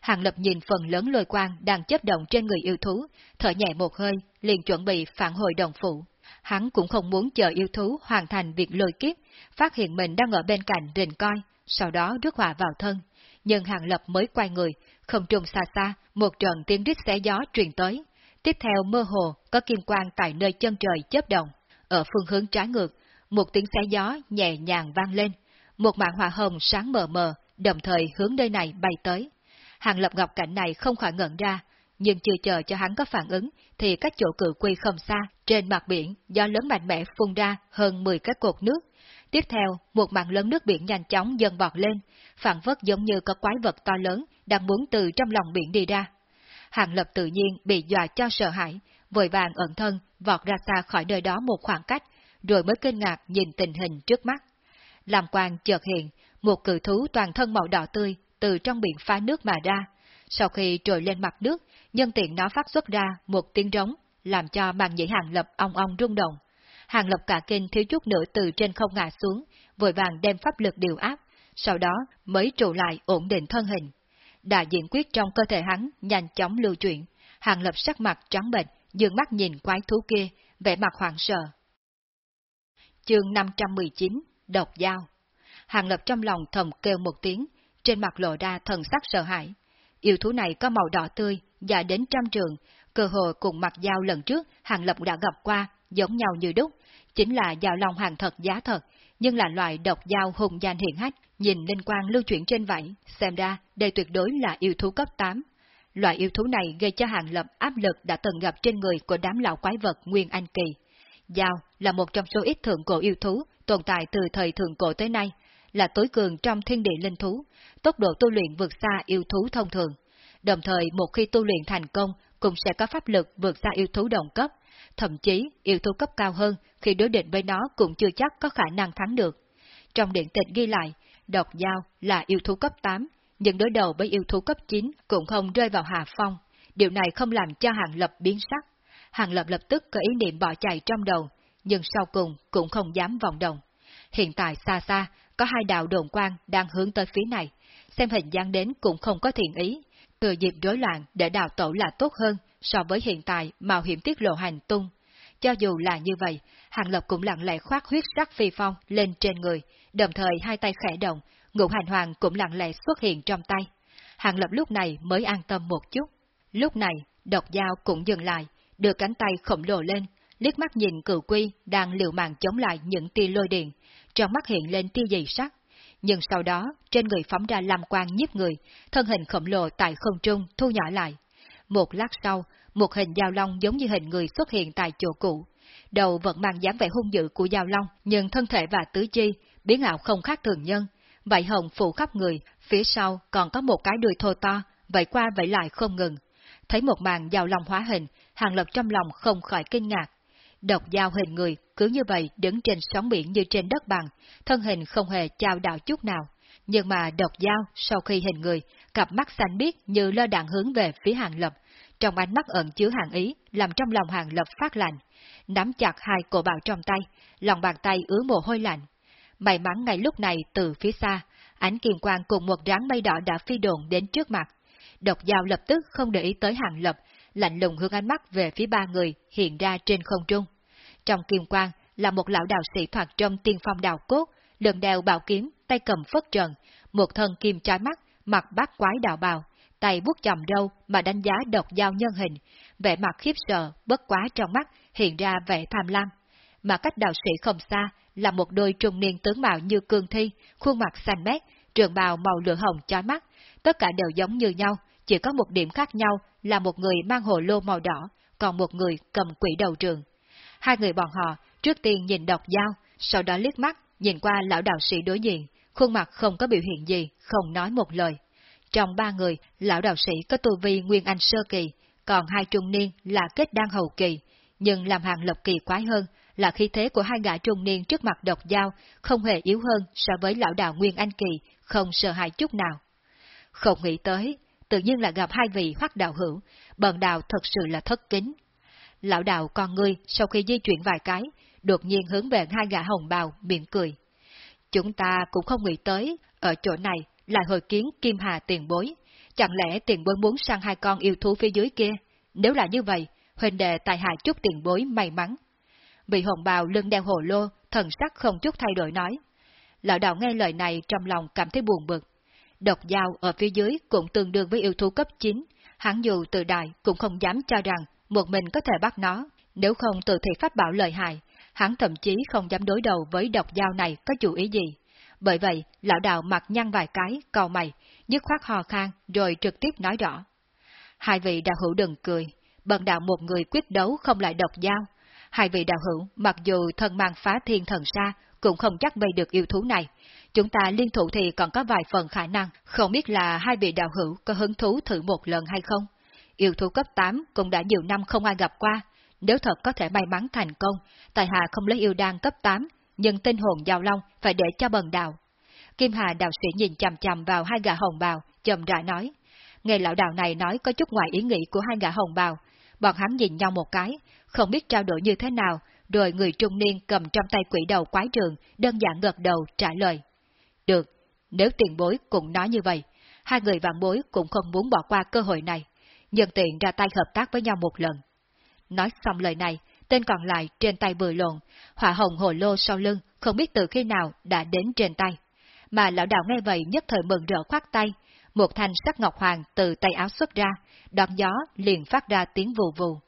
Hàng Lập nhìn phần lớn lôi quang đang chấp động trên người yêu thú, thở nhẹ một hơi, liền chuẩn bị phản hồi đồng phụ. Hắn cũng không muốn chờ yêu thú hoàn thành việc lôi kiếp, phát hiện mình đang ở bên cạnh rình coi, sau đó rước họa vào thân. Nhưng Hàng Lập mới quay người, không trùng xa xa, một trận tiếng rít xé gió truyền tới. Tiếp theo mơ hồ có kim quang tại nơi chân trời chớp động. Ở phương hướng trái ngược, một tiếng xe gió nhẹ nhàng vang lên. Một mạng hỏa hồng sáng mờ mờ, đồng thời hướng nơi này bay tới. Hàng lập ngọc cảnh này không khỏi ngẩn ra, nhưng chưa chờ cho hắn có phản ứng, thì các chỗ cự quy không xa, trên mặt biển, do lớn mạnh mẽ phun ra hơn 10 cái cột nước. Tiếp theo, một mảng lớn nước biển nhanh chóng dần bọt lên, phản vất giống như có quái vật to lớn đang muốn từ trong lòng biển đi ra. Hàng lập tự nhiên bị dọa cho sợ hãi, vội vàng ẩn thân, vọt ra xa khỏi nơi đó một khoảng cách, rồi mới kinh ngạc nhìn tình hình trước mắt. Làm quang chợt hiện, một cự thú toàn thân màu đỏ tươi từ trong biển phá nước mà ra. Sau khi trồi lên mặt nước, nhân tiện nó phát xuất ra một tiếng rống, làm cho màn nhĩ hàng lập ong ong rung động. Hàng lập cả kinh thiếu chút nữa từ trên không ngã xuống, vội vàng đem pháp lực điều áp, sau đó mới trụ lại ổn định thân hình. Đại diện quyết trong cơ thể hắn nhanh chóng lưu chuyển, hàng lập sắc mặt trắng bệnh, dường mắt nhìn quái thú kia, vẻ mặt hoảng sợ. Chương 519 Độc Giao Hàng lập trong lòng thầm kêu một tiếng, trên mặt lộ ra thần sắc sợ hãi. Yêu thú này có màu đỏ tươi, dài đến trăm trường, cơ hồ cùng mặt dao lần trước Hàng lập đã gặp qua, giống nhau như đúc, chính là dao lòng hàng thật giá thật, nhưng là loại độc dao hùng danh hiện hách, nhìn linh quang lưu chuyển trên vảy, xem ra đây tuyệt đối là yêu thú cấp 8. Loại yêu thú này gây cho hàng lập áp lực đã từng gặp trên người của đám lão quái vật Nguyên Anh Kỳ. Giao là một trong số ít thượng cổ yêu thú tồn tại từ thời thượng cổ tới nay, là tối cường trong thiên địa linh thú, tốc độ tu luyện vượt xa yêu thú thông thường. Đồng thời một khi tu luyện thành công cũng sẽ có pháp lực vượt xa yêu thú đồng cấp, thậm chí yêu thú cấp cao hơn khi đối định với nó cũng chưa chắc có khả năng thắng được. Trong điện tịch ghi lại, độc giao là yêu thú cấp 8, nhưng đối đầu với yêu thú cấp 9 cũng không rơi vào hạ phong. Điều này không làm cho Hàng Lập biến sắc. Hàng Lập lập tức có ý niệm bỏ chạy trong đầu, nhưng sau cùng cũng không dám vòng đồng. Hiện tại xa xa, có hai đạo đồn quang đang hướng tới phía này, xem hình dáng đến cũng không có thiện ý. Thừa dịp rối loạn để đào tổ là tốt hơn so với hiện tại mạo hiểm tiết lộ hành tung. Cho dù là như vậy, Hàng Lập cũng lặng lẽ khoát huyết sắc phi phong lên trên người, đồng thời hai tay khẽ động, ngũ hành hoàng cũng lặng lẽ xuất hiện trong tay. Hàng Lập lúc này mới an tâm một chút. Lúc này, độc dao cũng dừng lại, đưa cánh tay khổng lồ lên, liếc mắt nhìn cửu quy đang liều mạng chống lại những tia lôi điện, trong mắt hiện lên tia dày sắc. Nhưng sau đó, trên người phóng ra lam quang nhiếp người, thân hình khổng lồ tại không trung thu nhỏ lại. Một lát sau, một hình dao long giống như hình người xuất hiện tại chỗ cũ. Đầu vẫn mang dáng vẻ hung dữ của dao long, nhưng thân thể và tứ chi, biến ảo không khác thường nhân. Vậy hồng phủ khắp người, phía sau còn có một cái đuôi thô to, vậy qua vậy lại không ngừng. Thấy một màn dao long hóa hình, hàng lập trong lòng không khỏi kinh ngạc. Độc dao hình người cứ như vậy đứng trên sóng biển như trên đất bằng, thân hình không hề trao đảo chút nào. Nhưng mà độc dao sau khi hình người, cặp mắt xanh biếc như lơ đạn hướng về phía hàng lập, trong ánh mắt ẩn chứa hàng ý, làm trong lòng hàng lập phát lạnh. Nắm chặt hai cổ bào trong tay, lòng bàn tay ứa mồ hôi lạnh. May mắn ngay lúc này từ phía xa, ánh kiềm quang cùng một ráng mây đỏ đã phi đồn đến trước mặt. Độc dao lập tức không để ý tới hàng lập, lạnh lùng hướng ánh mắt về phía ba người hiện ra trên không trung. Trong kiềm quang là một lão đạo sĩ thoạt trong tiên phong đào cốt, lần đeo bảo kiếm, tay cầm phất trần, một thân kim trái mắt, mặt bát quái đạo bào, tay bút chầm đâu mà đánh giá độc dao nhân hình, vẻ mặt khiếp sợ, bất quá trong mắt hiện ra vẻ tham lam. Mà cách đạo sĩ không xa là một đôi trung niên tướng mạo như cương thi, khuôn mặt xanh mét, trường bào màu lửa hồng chói mắt, tất cả đều giống như nhau, chỉ có một điểm khác nhau là một người mang hồ lô màu đỏ, còn một người cầm quỷ đầu trường. Hai người bọn họ trước tiên nhìn độc dao, sau đó liếc mắt nhìn qua lão đạo sĩ đối diện, khuôn mặt không có biểu hiện gì, không nói một lời. Trong ba người, lão đạo sĩ có tu vi Nguyên Anh Sơ Kỳ, còn hai trung niên là kết đan hậu kỳ, nhưng làm hàng lộc kỳ quái hơn là khí thế của hai gã trung niên trước mặt độc dao không hề yếu hơn so với lão đạo Nguyên Anh Kỳ, không sợ hãi chút nào. Không nghĩ tới, tự nhiên là gặp hai vị hoắc đạo hữu, bần đạo thật sự là thất kính. Lão đạo con ngươi sau khi di chuyển vài cái, đột nhiên hướng về hai gã hồng bào, miệng cười. Chúng ta cũng không nghĩ tới, ở chỗ này là hồi kiến Kim Hà tiền bối. Chẳng lẽ tiền bối muốn sang hai con yêu thú phía dưới kia? Nếu là như vậy, huynh đệ tài hạ chút tiền bối may mắn. Vị hồng bào lưng đeo hồ lô, thần sắc không chút thay đổi nói. Lão đạo nghe lời này trong lòng cảm thấy buồn bực. Độc dao ở phía dưới cũng tương đương với yêu thú cấp 9, hắn dù từ đại cũng không dám cho rằng một mình có thể bắt nó, nếu không tự thị pháp bảo lợi hại, hắn thậm chí không dám đối đầu với độc dao này có chủ ý gì. Bởi vậy, lão đạo mặt nhăn vài cái, cầu mày, dứt khoát hò khan, rồi trực tiếp nói rõ. Hai vị đạo hữu đừng cười, bần đạo một người quyết đấu không lại độc dao. Hai vị đạo hữu, mặc dù thân mang phá thiên thần xa, cũng không chắc bay được yêu thú này. Chúng ta liên thủ thì còn có vài phần khả năng, không biết là hai vị đạo hữu có hứng thú thử một lần hay không. Yêu thú cấp 8 cũng đã nhiều năm không ai gặp qua, nếu thật có thể may mắn thành công, tài hạ không lấy yêu đan cấp 8, nhưng tinh hồn giao long phải để cho bần đạo. Kim Hà đạo sĩ nhìn chằm chằm vào hai gã hồng bào, chậm rãi nói. Nghe lão đạo này nói có chút ngoài ý nghĩ của hai gã hồng bào, bọn hắn nhìn nhau một cái, không biết trao đổi như thế nào, rồi người trung niên cầm trong tay quỷ đầu quái trường, đơn giản gật đầu trả lời. Được, nếu tiền bối cũng nói như vậy, hai người vạn bối cũng không muốn bỏ qua cơ hội này, nhân tiện ra tay hợp tác với nhau một lần. Nói xong lời này, tên còn lại trên tay vừa lộn, hỏa hồng hồ lô sau lưng không biết từ khi nào đã đến trên tay. Mà lão đạo nghe vậy nhất thời mừng rỡ khoát tay, một thanh sắc ngọc hoàng từ tay áo xuất ra, đón gió liền phát ra tiếng vù vù.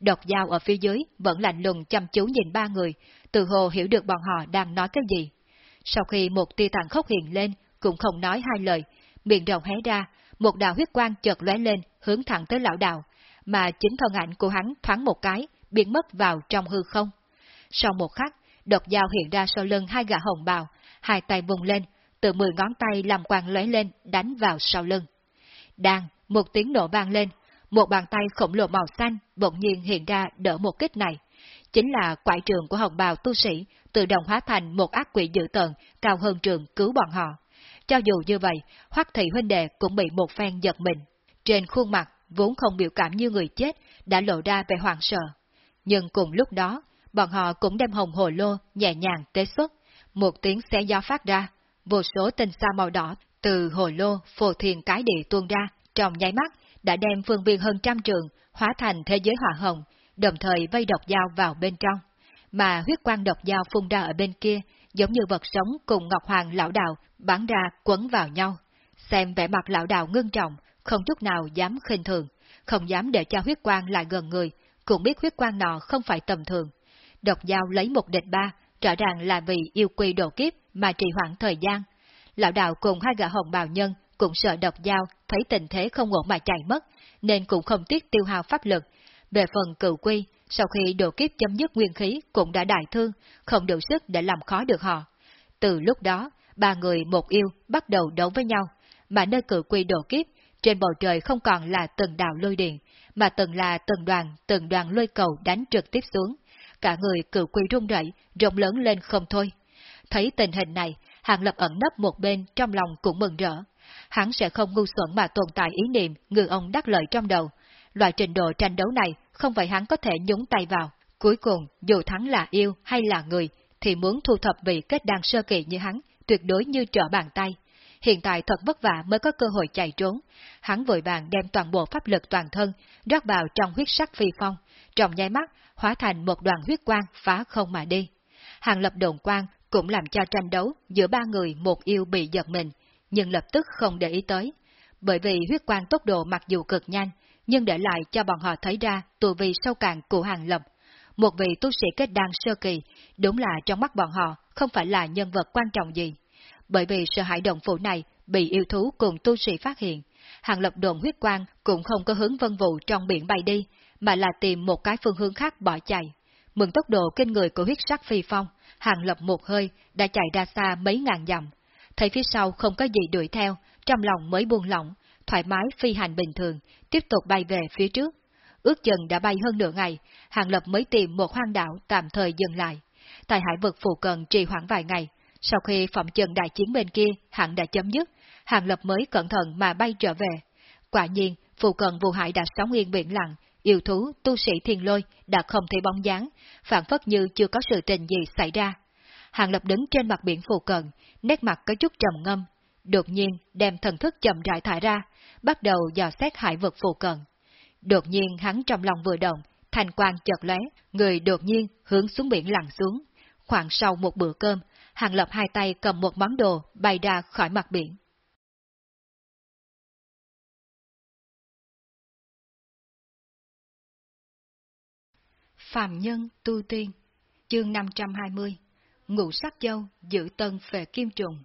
độc dao ở phía dưới vẫn lạnh lùng chăm chú nhìn ba người, từ hồ hiểu được bọn họ đang nói cái gì. Sau khi một tia tàn khốc hiện lên, cũng không nói hai lời, miệng rộng hé ra, một đạo huyết quang chợt lóe lên, hướng thẳng tới lão đạo, mà chính thân ảnh của hắn thoáng một cái, biến mất vào trong hư không. Sau một khắc, độc dao hiện ra sau lưng hai gã hồng bào, hai tay vùng lên, từ mười ngón tay làm quang lóe lên, đánh vào sau lưng. Đang, một tiếng nổ vang lên, một bàn tay khổng lồ màu xanh bỗng nhiên hiện ra đỡ một kích này. Chính là quải trường của hồng bào tu sĩ, tự động hóa thành một ác quỷ dữ tợn cao hơn trường cứu bọn họ. Cho dù như vậy, Hoắc Thị huynh đệ cũng bị một phen giật mình. Trên khuôn mặt, vốn không biểu cảm như người chết, đã lộ ra vẻ hoảng sợ. Nhưng cùng lúc đó, bọn họ cũng đem hồng hồ lô nhẹ nhàng tế xuất, một tiếng xé gió phát ra, vô số tinh sa màu đỏ từ hồ lô phổ thiền cái địa tuôn ra, trong nháy mắt đã đem phương viên hơn trăm trường hóa thành thế giới hỏa hồng, đồng thời vây độc dao vào bên trong. Mà huyết quang độc dao phun ra ở bên kia, giống như vật sống cùng Ngọc Hoàng lão đạo bắn ra quấn vào nhau. Xem vẻ mặt lão đạo ngưng trọng, không chút nào dám khinh thường, không dám để cho huyết quang lại gần người, cũng biết huyết quang nọ không phải tầm thường. Độc dao lấy một địch ba, rõ ràng là vì yêu quy độ kiếp mà trì hoãn thời gian. Lão đạo cùng hai gã hồng bào nhân cũng sợ độc dao thấy tình thế không ổn mà chạy mất, nên cũng không tiếc tiêu hao pháp lực. Về phần cựu quy, sau khi độ kiếp chấm dứt nguyên khí cũng đã đại thương, không đủ sức để làm khó được họ. Từ lúc đó, ba người một yêu bắt đầu đấu với nhau, mà nơi cựu quy độ kiếp, trên bầu trời không còn là từng đạo lôi điện, mà từng là từng đoàn, từng đoàn lôi cầu đánh trực tiếp xuống. Cả người cựu quy rung rẩy, rộng lớn lên không thôi. Thấy tình hình này, Hàng Lập ẩn nấp một bên trong lòng cũng mừng rỡ. Hắn sẽ không ngu xuẩn mà tồn tại ý niệm ngư ông đắc lợi trong đầu. Loại trình độ tranh đấu này không phải hắn có thể nhúng tay vào. Cuối cùng, dù thắng là yêu hay là người, thì muốn thu thập vị kết đan sơ kỳ như hắn, tuyệt đối như trở bàn tay. Hiện tại thật vất vả mới có cơ hội chạy trốn. Hắn vội vàng đem toàn bộ pháp lực toàn thân, rót vào trong huyết sắc phi phong, trong nháy mắt, hóa thành một đoàn huyết quang phá không mà đi. Hàng lập đồn quang cũng làm cho tranh đấu giữa ba người một yêu bị giật mình, nhưng lập tức không để ý tới. Bởi vì huyết quang tốc độ mặc dù cực nhanh, nhưng để lại cho bọn họ thấy ra tù vị sâu cạn của hàng lập. Một vị tu sĩ kết đan sơ kỳ, đúng là trong mắt bọn họ không phải là nhân vật quan trọng gì. Bởi vì sợ hãi động phủ này bị yêu thú cùng tu sĩ phát hiện, hàng lập đồn huyết quang cũng không có hướng vân vụ trong biển bay đi, mà là tìm một cái phương hướng khác bỏ chạy. Mừng tốc độ kinh người của huyết sắc phi phong, hàng lập một hơi đã chạy ra xa mấy ngàn dặm. Thấy phía sau không có gì đuổi theo, trong lòng mới buông lỏng, thoải mái phi hành bình thường, tiếp tục bay về phía trước. Ước chừng đã bay hơn nửa ngày, Hàng Lập mới tìm một hoang đảo tạm thời dừng lại. Tại hải vực phụ cận trì hoãn vài ngày, sau khi phẩm trần đại chiến bên kia hẳn đã chấm dứt, Hàng Lập mới cẩn thận mà bay trở về. Quả nhiên, phụ cận vụ hải đã sóng yên biển lặng, yêu thú, tu sĩ thiên lôi đã không thấy bóng dáng, phản phất như chưa có sự tình gì xảy ra. Hàng Lập đứng trên mặt biển phụ cận, nét mặt có chút trầm ngâm, đột nhiên đem thần thức chậm rãi thải ra, bắt đầu dò xét hải vực phụ cận. Đột nhiên hắn trong lòng vừa động, thành quang chợt lóe, người đột nhiên hướng xuống biển lặn xuống. Khoảng sau một bữa cơm, Hàng Lập hai tay cầm một món đồ bay ra khỏi mặt biển. Phạm Nhân Tu Tiên Chương 520 Ngũ sắc châu giữ tân về kim trùng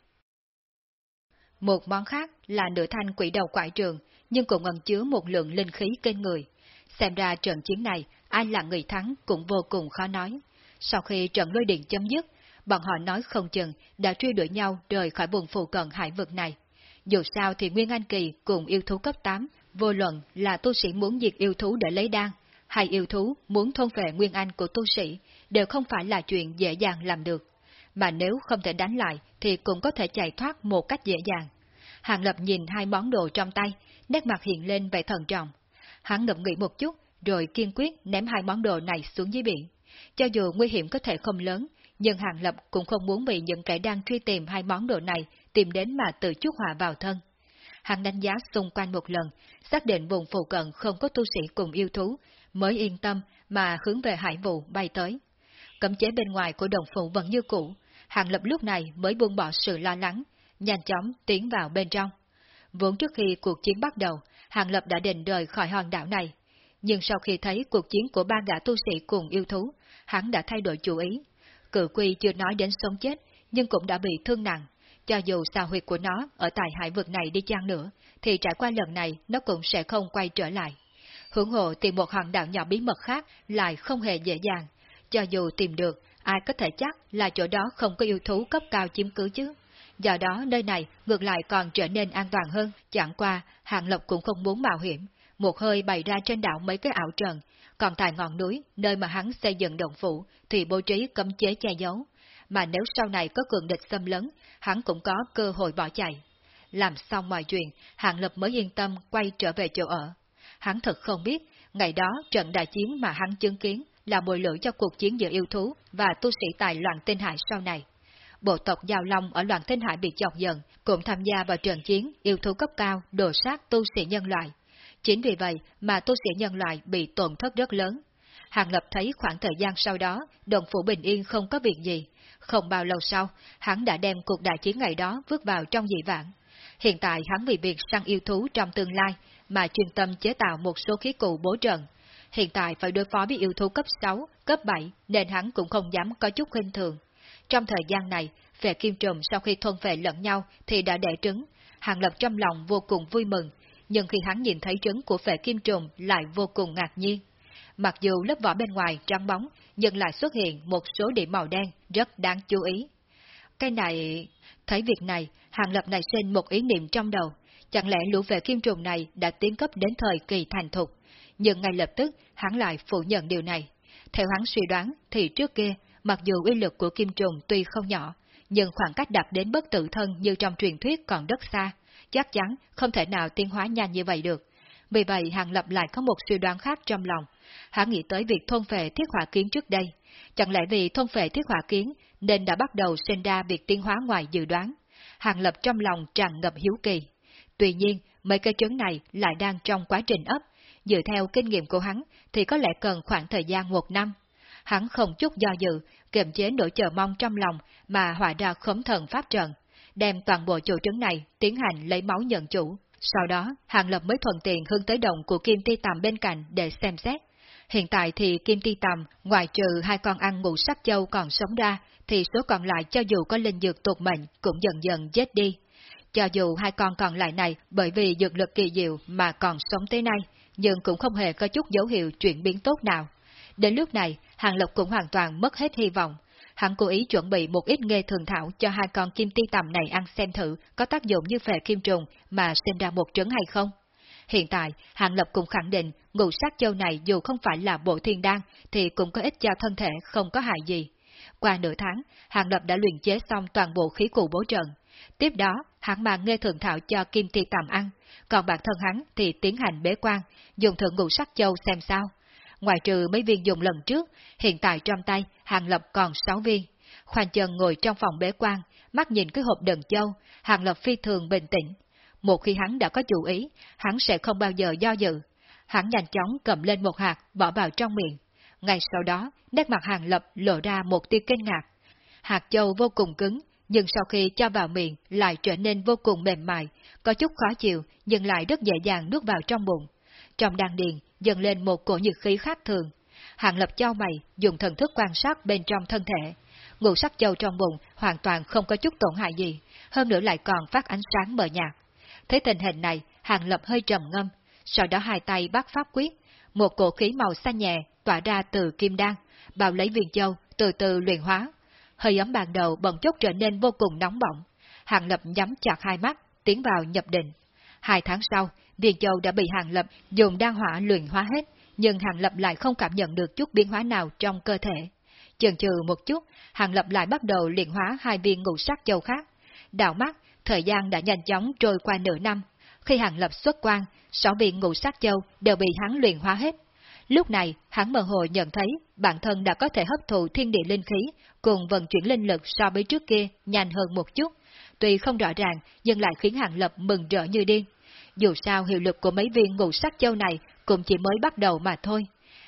một món khác là nửa thanh quỷ đầu quải trường, nhưng cũng ẩn chứa một lượng linh khí kênh người. Xem ra trận chiến này, ai là người thắng cũng vô cùng khó nói. Sau khi trận lôi điện chấm dứt, bọn họ nói không chừng đã truy đuổi nhau rời khỏi vùng phụ cận hải vực này. Dù sao thì Nguyên Anh Kỳ cùng yêu thú cấp 8, vô luận là tu sĩ muốn diệt yêu thú để lấy đan, hay yêu thú muốn thôn về Nguyên Anh của tu sĩ, đều không phải là chuyện dễ dàng làm được. Mà nếu không thể đánh lại thì cũng có thể chạy thoát một cách dễ dàng. Hàng Lập nhìn hai món đồ trong tay, nét mặt hiện lên vẻ thần trọng. Hắn ngậm nghĩ một chút, rồi kiên quyết ném hai món đồ này xuống dưới biển. Cho dù nguy hiểm có thể không lớn, nhưng Hàng Lập cũng không muốn bị những kẻ đang truy tìm hai món đồ này tìm đến mà tự chuốc họa vào thân. Hắn đánh giá xung quanh một lần, xác định vùng phụ cận không có tu sĩ cùng yêu thú, mới yên tâm mà hướng về hải vụ bay tới. Cấm chế bên ngoài của đồng phụ vẫn như cũ, Hàng Lập lúc này mới buông bỏ sự lo lắng, nhanh chóng tiến vào bên trong. Vốn trước khi cuộc chiến bắt đầu, Hàng Lập đã định rời khỏi hòn đảo này. nhưng sau khi thấy cuộc chiến của ba gã tu sĩ cùng yêu thú, hắn đã thay đổi chủ ý. Cự quy chưa nói đến sống chết, nhưng cũng đã bị thương nặng. Cho dù xà huyệt của nó ở tại hải vực này đi chăng nữa, thì trải qua lần này nó cũng sẽ không quay trở lại. Hưởng hộ tìm một hòn đảo nhỏ bí mật khác lại không hề dễ dàng. Cho dù tìm được, ai có thể chắc là chỗ đó không có yêu thú cấp cao chiếm cứ chứ. Do đó nơi này ngược lại còn trở nên an toàn hơn, chẳng qua Hạng lộc cũng không muốn mạo hiểm, một hơi bày ra trên đảo mấy cái ảo trần, còn tại ngọn núi, nơi mà hắn xây dựng động phủ, thì bố trí cấm chế che giấu, mà nếu sau này có cường địch xâm lấn, hắn cũng có cơ hội bỏ chạy. Làm xong mọi chuyện, Hạng Lập mới yên tâm quay trở về chỗ ở. Hắn thật không biết, ngày đó trận đại chiến mà hắn chứng kiến là bồi lửa cho cuộc chiến giữa yêu thú và tu sĩ tài loạn tinh hải sau này. Bộ tộc Giao Long ở loạn tinh hải bị chọc giận, cũng tham gia vào trận chiến yêu thú cấp cao đồ sát tu sĩ nhân loại. Chính vì vậy mà tu sĩ nhân loại bị tổn thất rất lớn. Hàng Lập thấy khoảng thời gian sau đó, đồng phủ bình yên không có việc gì. Không bao lâu sau, hắn đã đem cuộc đại chiến ngày đó vứt vào trong dị vãng. Hiện tại hắn vì việc săn yêu thú trong tương lai mà chuyên tâm chế tạo một số khí cụ bố trận. Hiện tại phải đối phó với yêu thú cấp 6, cấp 7 nên hắn cũng không dám có chút khinh thường. Trong thời gian này, về kim trùm sau khi thôn về lẫn nhau thì đã đẻ trứng. Hàng Lập trong lòng vô cùng vui mừng, nhưng khi hắn nhìn thấy trứng của phệ kim trùng lại vô cùng ngạc nhiên. Mặc dù lớp vỏ bên ngoài trắng bóng, nhưng lại xuất hiện một số điểm màu đen rất đáng chú ý. Cái này... Thấy việc này, Hàng Lập này sinh một ý niệm trong đầu. Chẳng lẽ lũ vệ kim trùng này đã tiến cấp đến thời kỳ thành thục? Nhưng ngay lập tức, hắn lại phủ nhận điều này. Theo hắn suy đoán, thì trước kia, mặc dù uy lực của kim trùng tuy không nhỏ, nhưng khoảng cách đạt đến bất tử thân như trong truyền thuyết còn rất xa, chắc chắn không thể nào tiến hóa nhanh như vậy được. Vì vậy Hàng Lập lại có một suy đoán khác trong lòng. Hắn nghĩ tới việc thôn phệ thiết hỏa kiến trước đây. Chẳng lẽ vì thôn phệ thiết hỏa kiến nên đã bắt đầu sinh ra việc tiến hóa ngoài dự đoán. Hàng Lập trong lòng tràn ngập hiếu kỳ. Tuy nhiên, mấy cái trứng này lại đang trong quá trình ấp. Dựa theo kinh nghiệm của hắn thì có lẽ cần khoảng thời gian một năm. Hắn không chút do dự, kiềm chế nỗi chờ mong trong lòng mà hỏa ra khống thần pháp trận, đem toàn bộ chủ trứng này tiến hành lấy máu nhận chủ. Sau đó, Hàng Lập mới thuận tiện hướng tới đồng của Kim Ti Tầm bên cạnh để xem xét. Hiện tại thì Kim Ti Tầm, ngoài trừ hai con ăn ngũ sắc châu còn sống ra, thì số còn lại cho dù có linh dược tuột mệnh cũng dần dần chết đi. Cho dù hai con còn lại này bởi vì dược lực kỳ diệu mà còn sống tới nay, nhưng cũng không hề có chút dấu hiệu chuyển biến tốt nào. Đến lúc này, Hàng Lập cũng hoàn toàn mất hết hy vọng, Hắn cố ý chuẩn bị một ít nghề thường thảo cho hai con kim ti tầm này ăn xem thử có tác dụng như phệ kim trùng mà sinh ra một trứng hay không. Hiện tại, Hàng Lập cũng khẳng định ngũ sát châu này dù không phải là bộ thiên đan thì cũng có ích cho thân thể không có hại gì. Qua nửa tháng, Hàng Lập đã luyện chế xong toàn bộ khí cụ bố trận. Tiếp đó, hắn mang nghe thường thảo cho Kim Ti Tầm ăn, còn bản thân hắn thì tiến hành bế quan, dùng thượng ngũ sắc châu xem sao. Ngoài trừ mấy viên dùng lần trước, hiện tại trong tay Hàng Lập còn 6 viên. Khoan chân ngồi trong phòng bế quan, mắt nhìn cái hộp đần châu, Hàng Lập phi thường bình tĩnh. Một khi hắn đã có chủ ý, hắn sẽ không bao giờ do dự. Hắn nhanh chóng cầm lên một hạt, bỏ vào trong miệng. Ngay sau đó, nét mặt Hàng Lập lộ ra một tia kinh ngạc. Hạt châu vô cùng cứng, nhưng sau khi cho vào miệng lại trở nên vô cùng mềm mại, có chút khó chịu nhưng lại rất dễ dàng nuốt vào trong bụng. Trong đan điền dần lên một cổ nhiệt khí khác thường. Hàng lập cho mày, dùng thần thức quan sát bên trong thân thể. Ngũ sắc châu trong bụng hoàn toàn không có chút tổn hại gì, hơn nữa lại còn phát ánh sáng mờ nhạt. Thấy tình hình này, hàng lập hơi trầm ngâm, sau đó hai tay bắt pháp quyết, một cổ khí màu xanh nhẹ tỏa ra từ kim đan, bao lấy viên châu, từ từ luyện hóa. Hơi ấm ban đầu bỗng chốc trở nên vô cùng nóng bỏng. Hàng lập nhắm chặt hai mắt, tiến vào nhập định. Hai tháng sau, Viên Châu đã bị Hàng Lập dùng đan hỏa luyện hóa hết, nhưng Hàng Lập lại không cảm nhận được chút biến hóa nào trong cơ thể. Chần chừ một chút, Hàng Lập lại bắt đầu luyện hóa hai viên ngũ sắc châu khác. Đảo mắt, thời gian đã nhanh chóng trôi qua nửa năm. Khi Hàng Lập xuất quan, sáu viên ngũ sắc châu đều bị hắn luyện hóa hết. Lúc này, hắn mơ hồ nhận thấy bản thân đã có thể hấp thụ thiên địa linh khí, cùng vận chuyển linh lực so với trước kia nhanh hơn một chút. Tuy không rõ ràng, nhưng lại khiến Hàng Lập mừng rỡ như điên. Dù sao hiệu lực của mấy viên ngũ sắc châu này cũng chỉ mới bắt đầu mà thôi.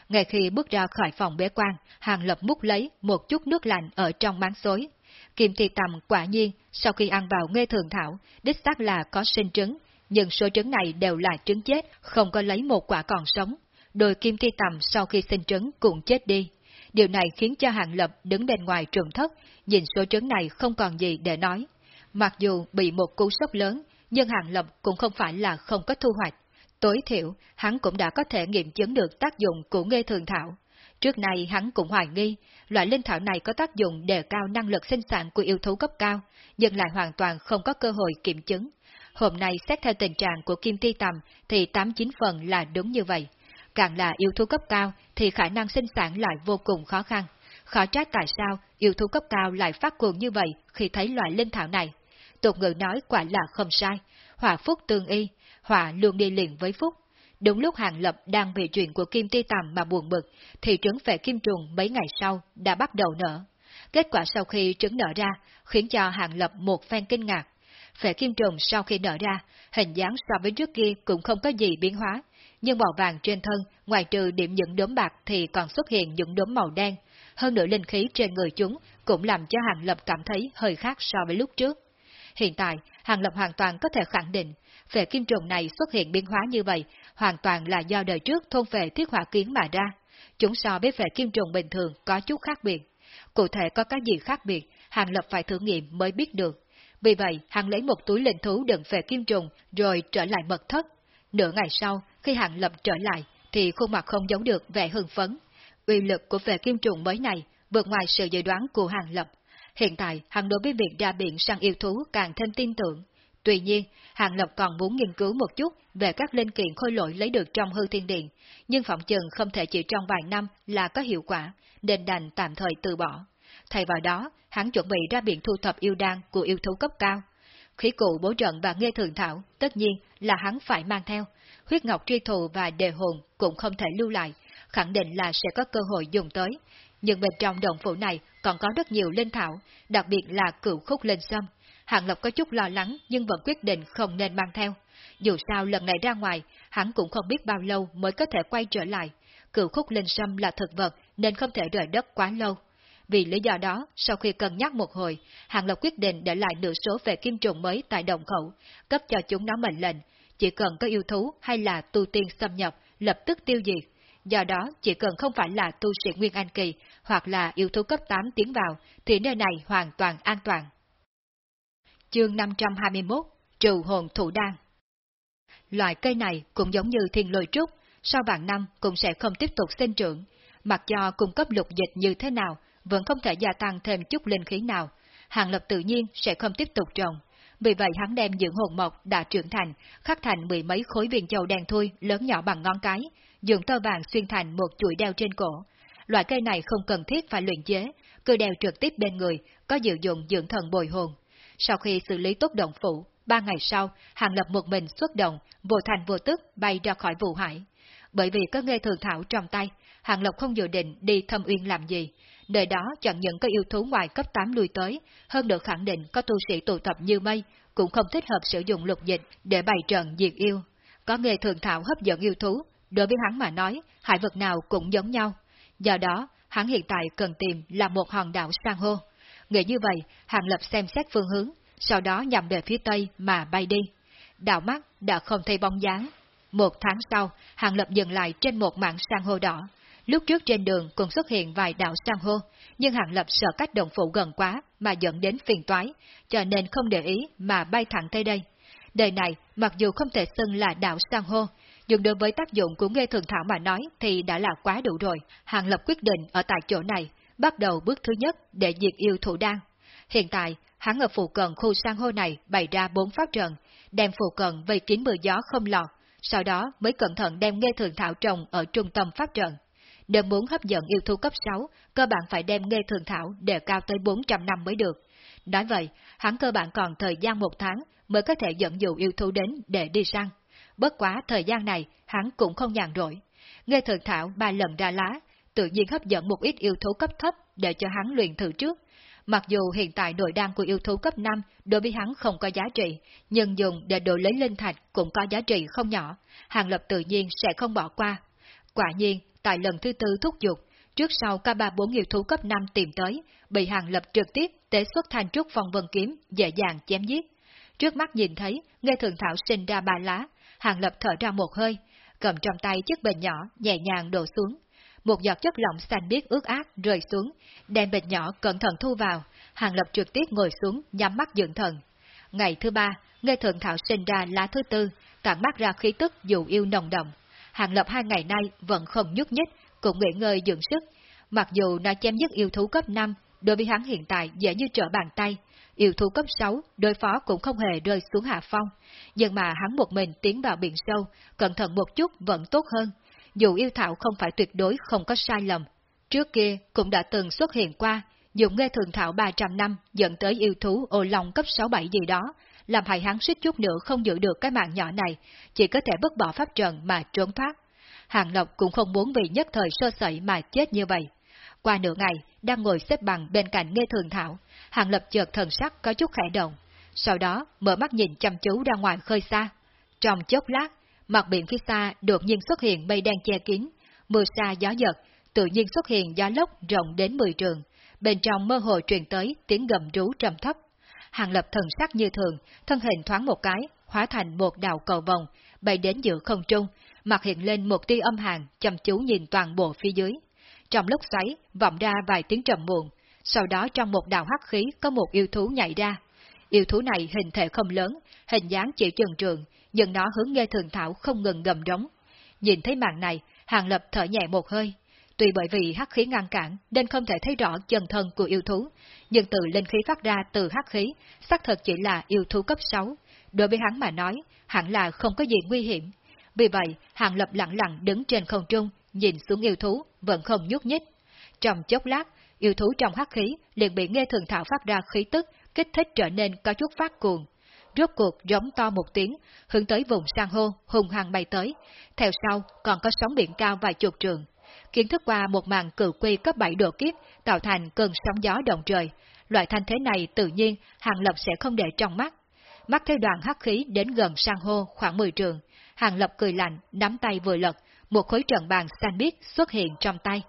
Ngay khi bước ra khỏi phòng bế quan, Hàng Lập múc lấy một chút nước lạnh ở trong máng xối. Kim Thi Tầm quả nhiên, sau khi ăn vào nghe thường thảo, đích xác là có sinh trứng, nhưng số trứng này đều là trứng chết, không có lấy một quả còn sống đôi kim ti tầm sau khi sinh trứng cũng chết đi. Điều này khiến cho Hàng Lập đứng bên ngoài trường thất, nhìn số trứng này không còn gì để nói. Mặc dù bị một cú sốc lớn, nhưng Hàng Lập cũng không phải là không có thu hoạch. Tối thiểu, hắn cũng đã có thể nghiệm chứng được tác dụng của nghê thường thảo. Trước này hắn cũng hoài nghi, loại linh thảo này có tác dụng đề cao năng lực sinh sản của yêu thú cấp cao, nhưng lại hoàn toàn không có cơ hội kiểm chứng. Hôm nay xét theo tình trạng của Kim Ti Tầm thì 89 phần là đúng như vậy. Càng là yêu thú cấp cao thì khả năng sinh sản lại vô cùng khó khăn. Khó trách tại sao yêu thú cấp cao lại phát cuồng như vậy khi thấy loại linh thảo này. Tục ngữ nói quả là không sai, hỏa phúc tương y, hỏa luôn đi liền với phúc. Đúng lúc Hàng Lập đang vì chuyện của Kim Ti Tầm mà buồn bực, thì trứng phệ kim trùng mấy ngày sau đã bắt đầu nở. Kết quả sau khi trứng nở ra, khiến cho Hàng Lập một phen kinh ngạc. Phệ kim trùng sau khi nở ra, hình dáng so với trước kia cũng không có gì biến hóa, nhưng màu vàng trên thân, ngoài trừ điểm những đốm bạc thì còn xuất hiện những đốm màu đen. Hơn nữa linh khí trên người chúng cũng làm cho Hàng Lập cảm thấy hơi khác so với lúc trước. Hiện tại, Hàng Lập hoàn toàn có thể khẳng định, về kim trùng này xuất hiện biến hóa như vậy, hoàn toàn là do đời trước thôn về thiết hỏa kiến mà ra. Chúng so với về kim trùng bình thường có chút khác biệt. Cụ thể có cái gì khác biệt, Hàng Lập phải thử nghiệm mới biết được. Vì vậy, Hàng lấy một túi linh thú đựng về kim trùng, rồi trở lại mật thất. Nửa ngày sau, khi Hàng Lập trở lại, thì khuôn mặt không giấu được vẻ hưng phấn. Uy lực của vệ kim trùng mới này vượt ngoài sự dự đoán của Hàng Lập. Hiện tại, hắn đối với việc ra biển săn yêu thú càng thêm tin tưởng. Tuy nhiên, Hàng Lập còn muốn nghiên cứu một chút về các linh kiện khôi lỗi lấy được trong hư thiên điện, nhưng phỏng chừng không thể chỉ trong vài năm là có hiệu quả, nên đành tạm thời từ bỏ. Thay vào đó, hắn chuẩn bị ra biển thu thập yêu đan của yêu thú cấp cao. Khí cụ bố trận và nghe thường thảo, tất nhiên là hắn phải mang theo. Huyết ngọc truy thù và đề hồn cũng không thể lưu lại, khẳng định là sẽ có cơ hội dùng tới. Nhưng bên trong động phủ này còn có rất nhiều linh thảo, đặc biệt là cửu khúc linh sâm. Hạng Lộc có chút lo lắng nhưng vẫn quyết định không nên mang theo. Dù sao lần này ra ngoài, hắn cũng không biết bao lâu mới có thể quay trở lại. Cửu khúc linh sâm là thực vật nên không thể rời đất quá lâu. Vì lý do đó, sau khi cân nhắc một hồi, Hàng Lộc quyết định để lại nửa số về kim trùng mới tại đồng khẩu, cấp cho chúng nó mệnh lệnh. Chỉ cần có yêu thú hay là tu tiên xâm nhập, lập tức tiêu diệt. Do đó, chỉ cần không phải là tu sĩ Nguyên Anh Kỳ hoặc là yêu thú cấp 8 tiến vào, thì nơi này hoàn toàn an toàn. Chương 521 Trừ hồn thủ đan Loại cây này cũng giống như thiên lôi trúc, sau vạn năm cũng sẽ không tiếp tục sinh trưởng, mặc cho cung cấp lục dịch như thế nào, vẫn không thể gia tăng thêm chút linh khí nào, hàng lập tự nhiên sẽ không tiếp tục trồng. Vì vậy hắn đem dưỡng hồn mộc đã trưởng thành, khắc thành mười mấy khối viên châu đen thui lớn nhỏ bằng ngón cái, dùng tơ vàng xuyên thành một chuỗi đeo trên cổ. Loại cây này không cần thiết phải luyện chế, cứ đeo trực tiếp bên người, có dự dụng dưỡng thần bồi hồn. Sau khi xử lý tốt động phủ, ba ngày sau, Hàng Lập một mình xuất động, vô thành vô tức bay ra khỏi vụ hải. Bởi vì có nghe thường thảo trong tay, Hàng lộc không dự định đi thâm uyên làm gì. Nơi đó chẳng những có yêu thú ngoài cấp 8 lui tới, hơn nữa khẳng định có tu sĩ tụ tập như mây, cũng không thích hợp sử dụng lục dịch để bày trận diệt yêu. Có nghề thường thảo hấp dẫn yêu thú, đối với hắn mà nói, hải vật nào cũng giống nhau. Do đó, hắn hiện tại cần tìm là một hòn đảo sang hô. Nghĩ như vậy, Hàng Lập xem xét phương hướng, sau đó nhằm về phía tây mà bay đi. Đảo mắt đã không thấy bóng dáng. Một tháng sau, Hàng Lập dừng lại trên một mảng san hô đỏ. Lúc trước trên đường cũng xuất hiện vài đạo san hô, nhưng Hàng Lập sợ cách động phủ gần quá mà dẫn đến phiền toái, cho nên không để ý mà bay thẳng tới đây. Đời này, mặc dù không thể xưng là đạo san hô, nhưng đối với tác dụng của nghe thường thảo mà nói thì đã là quá đủ rồi. Hàng Lập quyết định ở tại chỗ này, bắt đầu bước thứ nhất để diệt yêu thủ đan. Hiện tại, hắn ở phụ cận khu san hô này bày ra bốn pháp trận, đem phụ cận vây kín mưa gió không lọt, sau đó mới cẩn thận đem nghe thường thảo trồng ở trung tâm pháp trận. Nếu muốn hấp dẫn yêu thú cấp 6, cơ bản phải đem nghe thường thảo đề cao tới 400 năm mới được. Nói vậy, hắn cơ bản còn thời gian một tháng mới có thể dẫn dụ yêu thú đến để đi săn. Bất quá thời gian này, hắn cũng không nhàn rỗi. Nghe thường thảo ba lần ra lá, tự nhiên hấp dẫn một ít yêu thú cấp thấp để cho hắn luyện thử trước. Mặc dù hiện tại nội đan của yêu thú cấp 5 đối với hắn không có giá trị, nhưng dùng để đổi lấy linh thạch cũng có giá trị không nhỏ, Hàng Lập tự nhiên sẽ không bỏ qua. Quả nhiên, tại lần thứ tư thúc giục, trước sau cả ba bốn yêu thú cấp 5 tìm tới, bị Hàng Lập trực tiếp tế xuất thanh trúc phong vân kiếm, dễ dàng chém giết. Trước mắt nhìn thấy, nghe thường thảo sinh ra ba lá, Hàng Lập thở ra một hơi, cầm trong tay chiếc bình nhỏ nhẹ nhàng đổ xuống. Một giọt chất lỏng xanh biếc ướt át rơi xuống, đem bình nhỏ cẩn thận thu vào, Hàng Lập trực tiếp ngồi xuống nhắm mắt dưỡng thần. Ngày thứ ba, Nghe thường Thảo sinh ra lá thứ tư, tản mắt ra khí tức dù yêu nồng động, Hàng Lập hai ngày nay vẫn không nhúc nhích, cũng nghỉ ngơi dưỡng sức. Mặc dù nó chém dứt yêu thú cấp 5, đối với hắn hiện tại dễ như trở bàn tay, yêu thú cấp 6 đối phó cũng không hề rơi xuống hạ phong, nhưng mà hắn một mình tiến vào biển sâu, cẩn thận một chút vẫn tốt hơn. Dù yêu thảo không phải tuyệt đối không có sai lầm, trước kia cũng đã từng xuất hiện qua, dùng nghe thường thảo 300 năm dẫn tới yêu thú ô long cấp 6-7 gì đó, làm hại hắn suýt chút nữa không giữ được cái mạng nhỏ này, chỉ có thể bất bỏ pháp trận mà trốn thoát. Hàng Lộc cũng không muốn vì nhất thời sơ sẩy mà chết như vậy. Qua nửa ngày, đang ngồi xếp bằng bên cạnh nghe thường thảo, Hàng Lập chợt thần sắc có chút khẽ động, sau đó mở mắt nhìn chăm chú ra ngoài khơi xa. Trong chốc lát, mặt biển phía xa đột nhiên xuất hiện mây đen che kín, mưa xa gió giật, tự nhiên xuất hiện gió lốc rộng đến 10 trường, bên trong mơ hồ truyền tới tiếng gầm rú trầm thấp. Hàng lập thần sắc như thường, thân hình thoáng một cái, hóa thành một đạo cầu vòng, bay đến giữa không trung, mặt hiện lên một tia âm hàng, chăm chú nhìn toàn bộ phía dưới. Trong lúc xoáy, vọng ra vài tiếng trầm muộn, sau đó trong một đạo hắc khí có một yêu thú nhảy ra. Yêu thú này hình thể không lớn, hình dáng chỉ trần trường, nhưng nó hướng nghe thường thảo không ngừng gầm rống. Nhìn thấy màn này, Hàng Lập thở nhẹ một hơi. Tuy bởi vì hắc khí ngăn cản nên không thể thấy rõ chân thân của yêu thú, nhưng từ linh khí phát ra từ hắc khí, xác thật chỉ là yêu thú cấp 6. Đối với hắn mà nói, hẳn là không có gì nguy hiểm. Vì vậy, Hàng Lập lặng lặng đứng trên không trung, nhìn xuống yêu thú, vẫn không nhúc nhích. Trong chốc lát, yêu thú trong hắc khí liền bị nghe thường thảo phát ra khí tức, kích thích trở nên có chút phát cuồng. Rốt cuộc giống to một tiếng, hướng tới vùng san hô, hùng hăng bay tới. Theo sau còn có sóng biển cao vài chục trường. Kiến thức qua một màn cử quy cấp 7 độ kiếp, tạo thành cơn sóng gió động trời. Loại thanh thế này tự nhiên Hàng Lập sẽ không để trong mắt. Mắt thấy đoàn hắc khí đến gần sang hô khoảng 10 trường. Hàng Lập cười lạnh, nắm tay vừa lật, một khối trận bàn xanh biếc xuất hiện trong tay.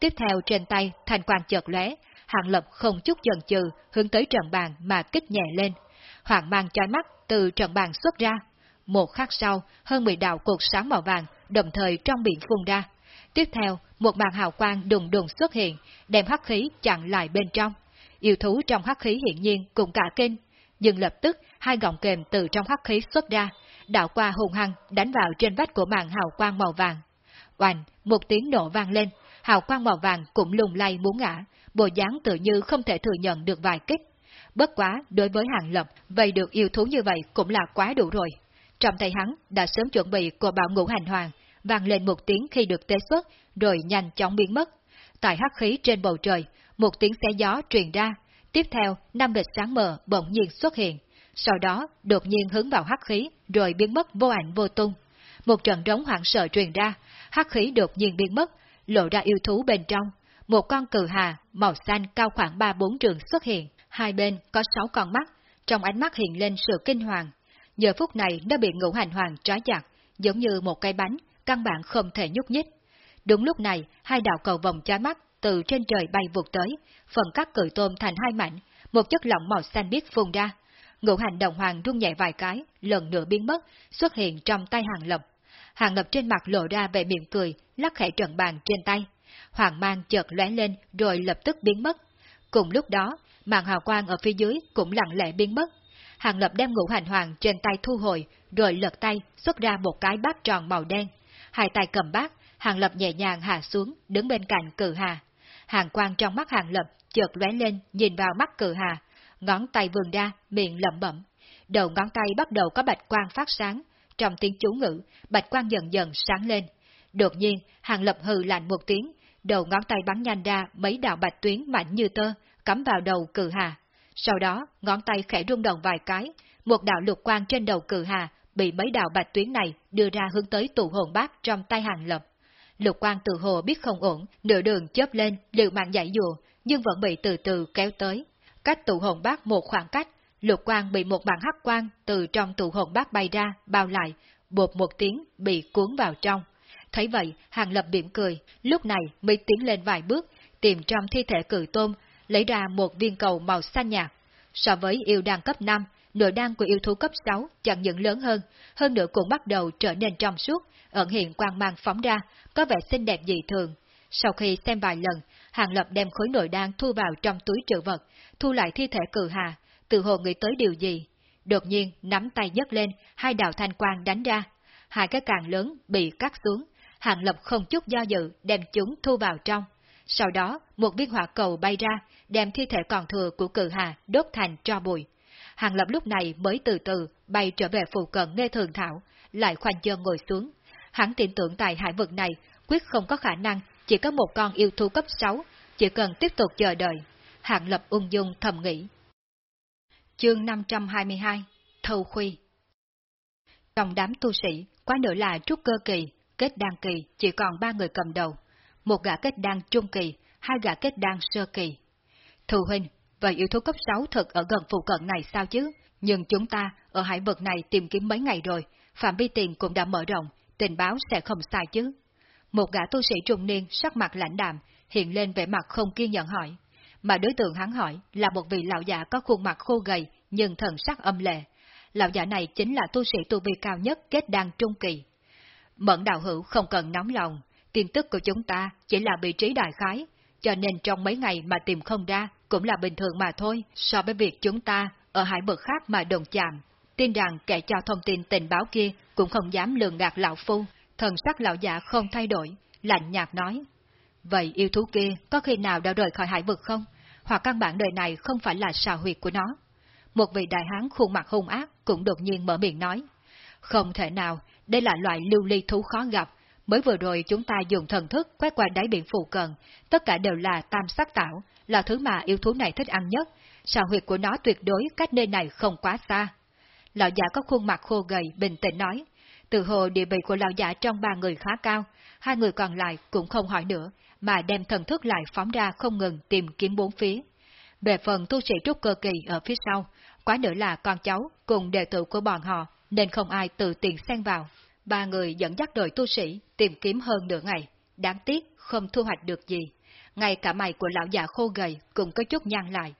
Tiếp theo trên tay, thành quang chợt lóe, Hàng Lập không chút dần chừ hướng tới trận bàn mà kích nhẹ lên. Hoàng mang chói mắt từ trận bàn xuất ra. Một khắc sau, hơn 10 đạo cột sáng màu vàng đồng thời trong biển phun ra. Tiếp theo, một màn hào quang đùng đùng xuất hiện, đem hắc khí chặn lại bên trong. Yêu thú trong hắc khí hiện nhiên cũng cả kinh, nhưng lập tức hai gọng kềm từ trong hắc khí xuất ra, đạo qua hùng hăng đánh vào trên vách của màn hào quang màu vàng. Oành, một tiếng nổ vang lên, hào quang màu vàng cũng lùng lay muốn ngã, bộ dáng tự như không thể thừa nhận được vài kích. Bất quá, đối với hàng lập, vậy được yêu thú như vậy cũng là quá đủ rồi. Trong tay hắn đã sớm chuẩn bị của bảo ngũ hành hoàng, vang lên một tiếng khi được tế xuất, rồi nhanh chóng biến mất. Tại hắc khí trên bầu trời, một tiếng xé gió truyền ra, tiếp theo năm vệt sáng mờ bỗng nhiên xuất hiện, sau đó đột nhiên hướng vào hắc khí, rồi biến mất vô ảnh vô tung. Một trận rống hoảng sợ truyền ra, hắc khí đột nhiên biến mất, lộ ra yêu thú bên trong. Một con cừ hà màu xanh cao khoảng 3-4 trường xuất hiện, hai bên có 6 con mắt, trong ánh mắt hiện lên sự kinh hoàng. Giờ phút này nó bị ngũ hành hoàng trói chặt, giống như một cây bánh, căn bản không thể nhúc nhích. Đúng lúc này, hai đạo cầu vòng chói mắt từ trên trời bay vụt tới, phần các cự tôm thành hai mảnh, một chất lỏng màu xanh biếc phun ra. Ngũ hành đồng hoàng rung nhẹ vài cái, lần nữa biến mất, xuất hiện trong tay hàng lập. Hàng lập trên mặt lộ ra vẻ miệng cười, lắc khẽ trận bàn trên tay. Hoàng mang chợt lóe lên rồi lập tức biến mất. Cùng lúc đó, màn hào quang ở phía dưới cũng lặng lẽ biến mất. Hàng lập đem ngũ hành hoàng trên tay thu hồi, rồi lật tay xuất ra một cái bát tròn màu đen. Hai tay cầm bát, hàng lập nhẹ nhàng hạ xuống, đứng bên cạnh cử hà. Hàng quang trong mắt hàng lập chợt lóe lên nhìn vào mắt cử hà, ngón tay vươn ra, miệng lẩm bẩm. Đầu ngón tay bắt đầu có bạch quang phát sáng, trong tiếng chú ngữ, bạch quang dần dần sáng lên. Đột nhiên, hàng lập hừ lạnh một tiếng, đầu ngón tay bắn nhanh ra mấy đạo bạch tuyến mạnh như tơ, cắm vào đầu cử hà. Sau đó, ngón tay khẽ rung động vài cái, một đạo lục quang trên đầu cử hà bị mấy đạo bạch tuyến này đưa ra hướng tới tụ hồn bát trong tay hàng lập. Lục quang tự hồ biết không ổn, nửa đường chớp lên, liều mạng giải dùa, nhưng vẫn bị từ từ kéo tới. Cách tụ hồn bát một khoảng cách, lục quang bị một bàn hắc quang từ trong tụ hồn bát bay ra, bao lại, bột một tiếng bị cuốn vào trong. Thấy vậy, hàng lập điểm cười, lúc này mới tiến lên vài bước, tìm trong thi thể cử tôm, lấy ra một viên cầu màu xanh nhạt. So với yêu đàn cấp 5, nội đan của yêu thú cấp 6 chẳng những lớn hơn, hơn nữa cũng bắt đầu trở nên trong suốt, ẩn hiện quang mang phóng ra, có vẻ xinh đẹp dị thường. Sau khi xem vài lần, Hàng Lập đem khối nội đan thu vào trong túi trữ vật, thu lại thi thể cử hà, tự hồ nghĩ tới điều gì. Đột nhiên, nắm tay nhấc lên, hai đạo thanh quang đánh ra. Hai cái càng lớn bị cắt xuống, Hàng Lập không chút do dự đem chúng thu vào trong. Sau đó, một viên hỏa cầu bay ra, đem thi thể còn thừa của cử hà đốt thành cho bụi. Hàng Lập lúc này mới từ từ bay trở về phụ cận nghe thường thảo, lại khoanh chân ngồi xuống. Hắn tin tưởng tại hải vực này, quyết không có khả năng chỉ có một con yêu thú cấp 6, chỉ cần tiếp tục chờ đợi. Hàng Lập ung dung thầm nghĩ. Chương 522 Thâu Khuy Trong đám tu sĩ, quá nữa là trúc cơ kỳ, kết đan kỳ chỉ còn ba người cầm đầu. Một gã kết đan trung kỳ, hai gã kết đan sơ kỳ. Thù huynh, và yêu thú cấp 6 thật ở gần phụ cận này sao chứ? Nhưng chúng ta ở hải vực này tìm kiếm mấy ngày rồi, phạm vi tiền cũng đã mở rộng, tình báo sẽ không sai chứ. Một gã tu sĩ trung niên sắc mặt lãnh đạm, hiện lên vẻ mặt không kiên nhẫn hỏi. Mà đối tượng hắn hỏi là một vị lão giả có khuôn mặt khô gầy nhưng thần sắc âm lệ. Lão giả này chính là tu sĩ tu vi cao nhất kết đan trung kỳ. Mẫn đạo hữu không cần nóng lòng, tin tức của chúng ta chỉ là vị trí đại khái, cho nên trong mấy ngày mà tìm không ra cũng là bình thường mà thôi so với việc chúng ta ở hải vực khác mà đồng chạm. Tin rằng kẻ cho thông tin tình báo kia cũng không dám lường gạt lão phu, thần sắc lão giả không thay đổi, lạnh nhạt nói. Vậy yêu thú kia có khi nào đã rời khỏi hải vực không? Hoặc căn bản đời này không phải là xào huyệt của nó? Một vị đại hán khuôn mặt hung ác cũng đột nhiên mở miệng nói. Không thể nào, đây là loại lưu ly thú khó gặp. Mới vừa rồi chúng ta dùng thần thức quét qua đáy biển phụ cận, tất cả đều là tam sắc tảo, là thứ mà yêu thú này thích ăn nhất. Sào huyệt của nó tuyệt đối cách nơi này không quá xa. Lão giả có khuôn mặt khô gầy, bình tĩnh nói. Từ hồ địa vị của lão giả trong ba người khá cao, hai người còn lại cũng không hỏi nữa, mà đem thần thức lại phóng ra không ngừng tìm kiếm bốn phía. Về phần tu sĩ trúc cơ kỳ ở phía sau, quá nữa là con cháu cùng đệ tử của bọn họ, nên không ai tự tiện xen vào. Ba người dẫn dắt đội tu sĩ tìm kiếm hơn nửa ngày, đáng tiếc không thu hoạch được gì. Ngay cả mày của lão già khô gầy cũng có chút nhăn lại.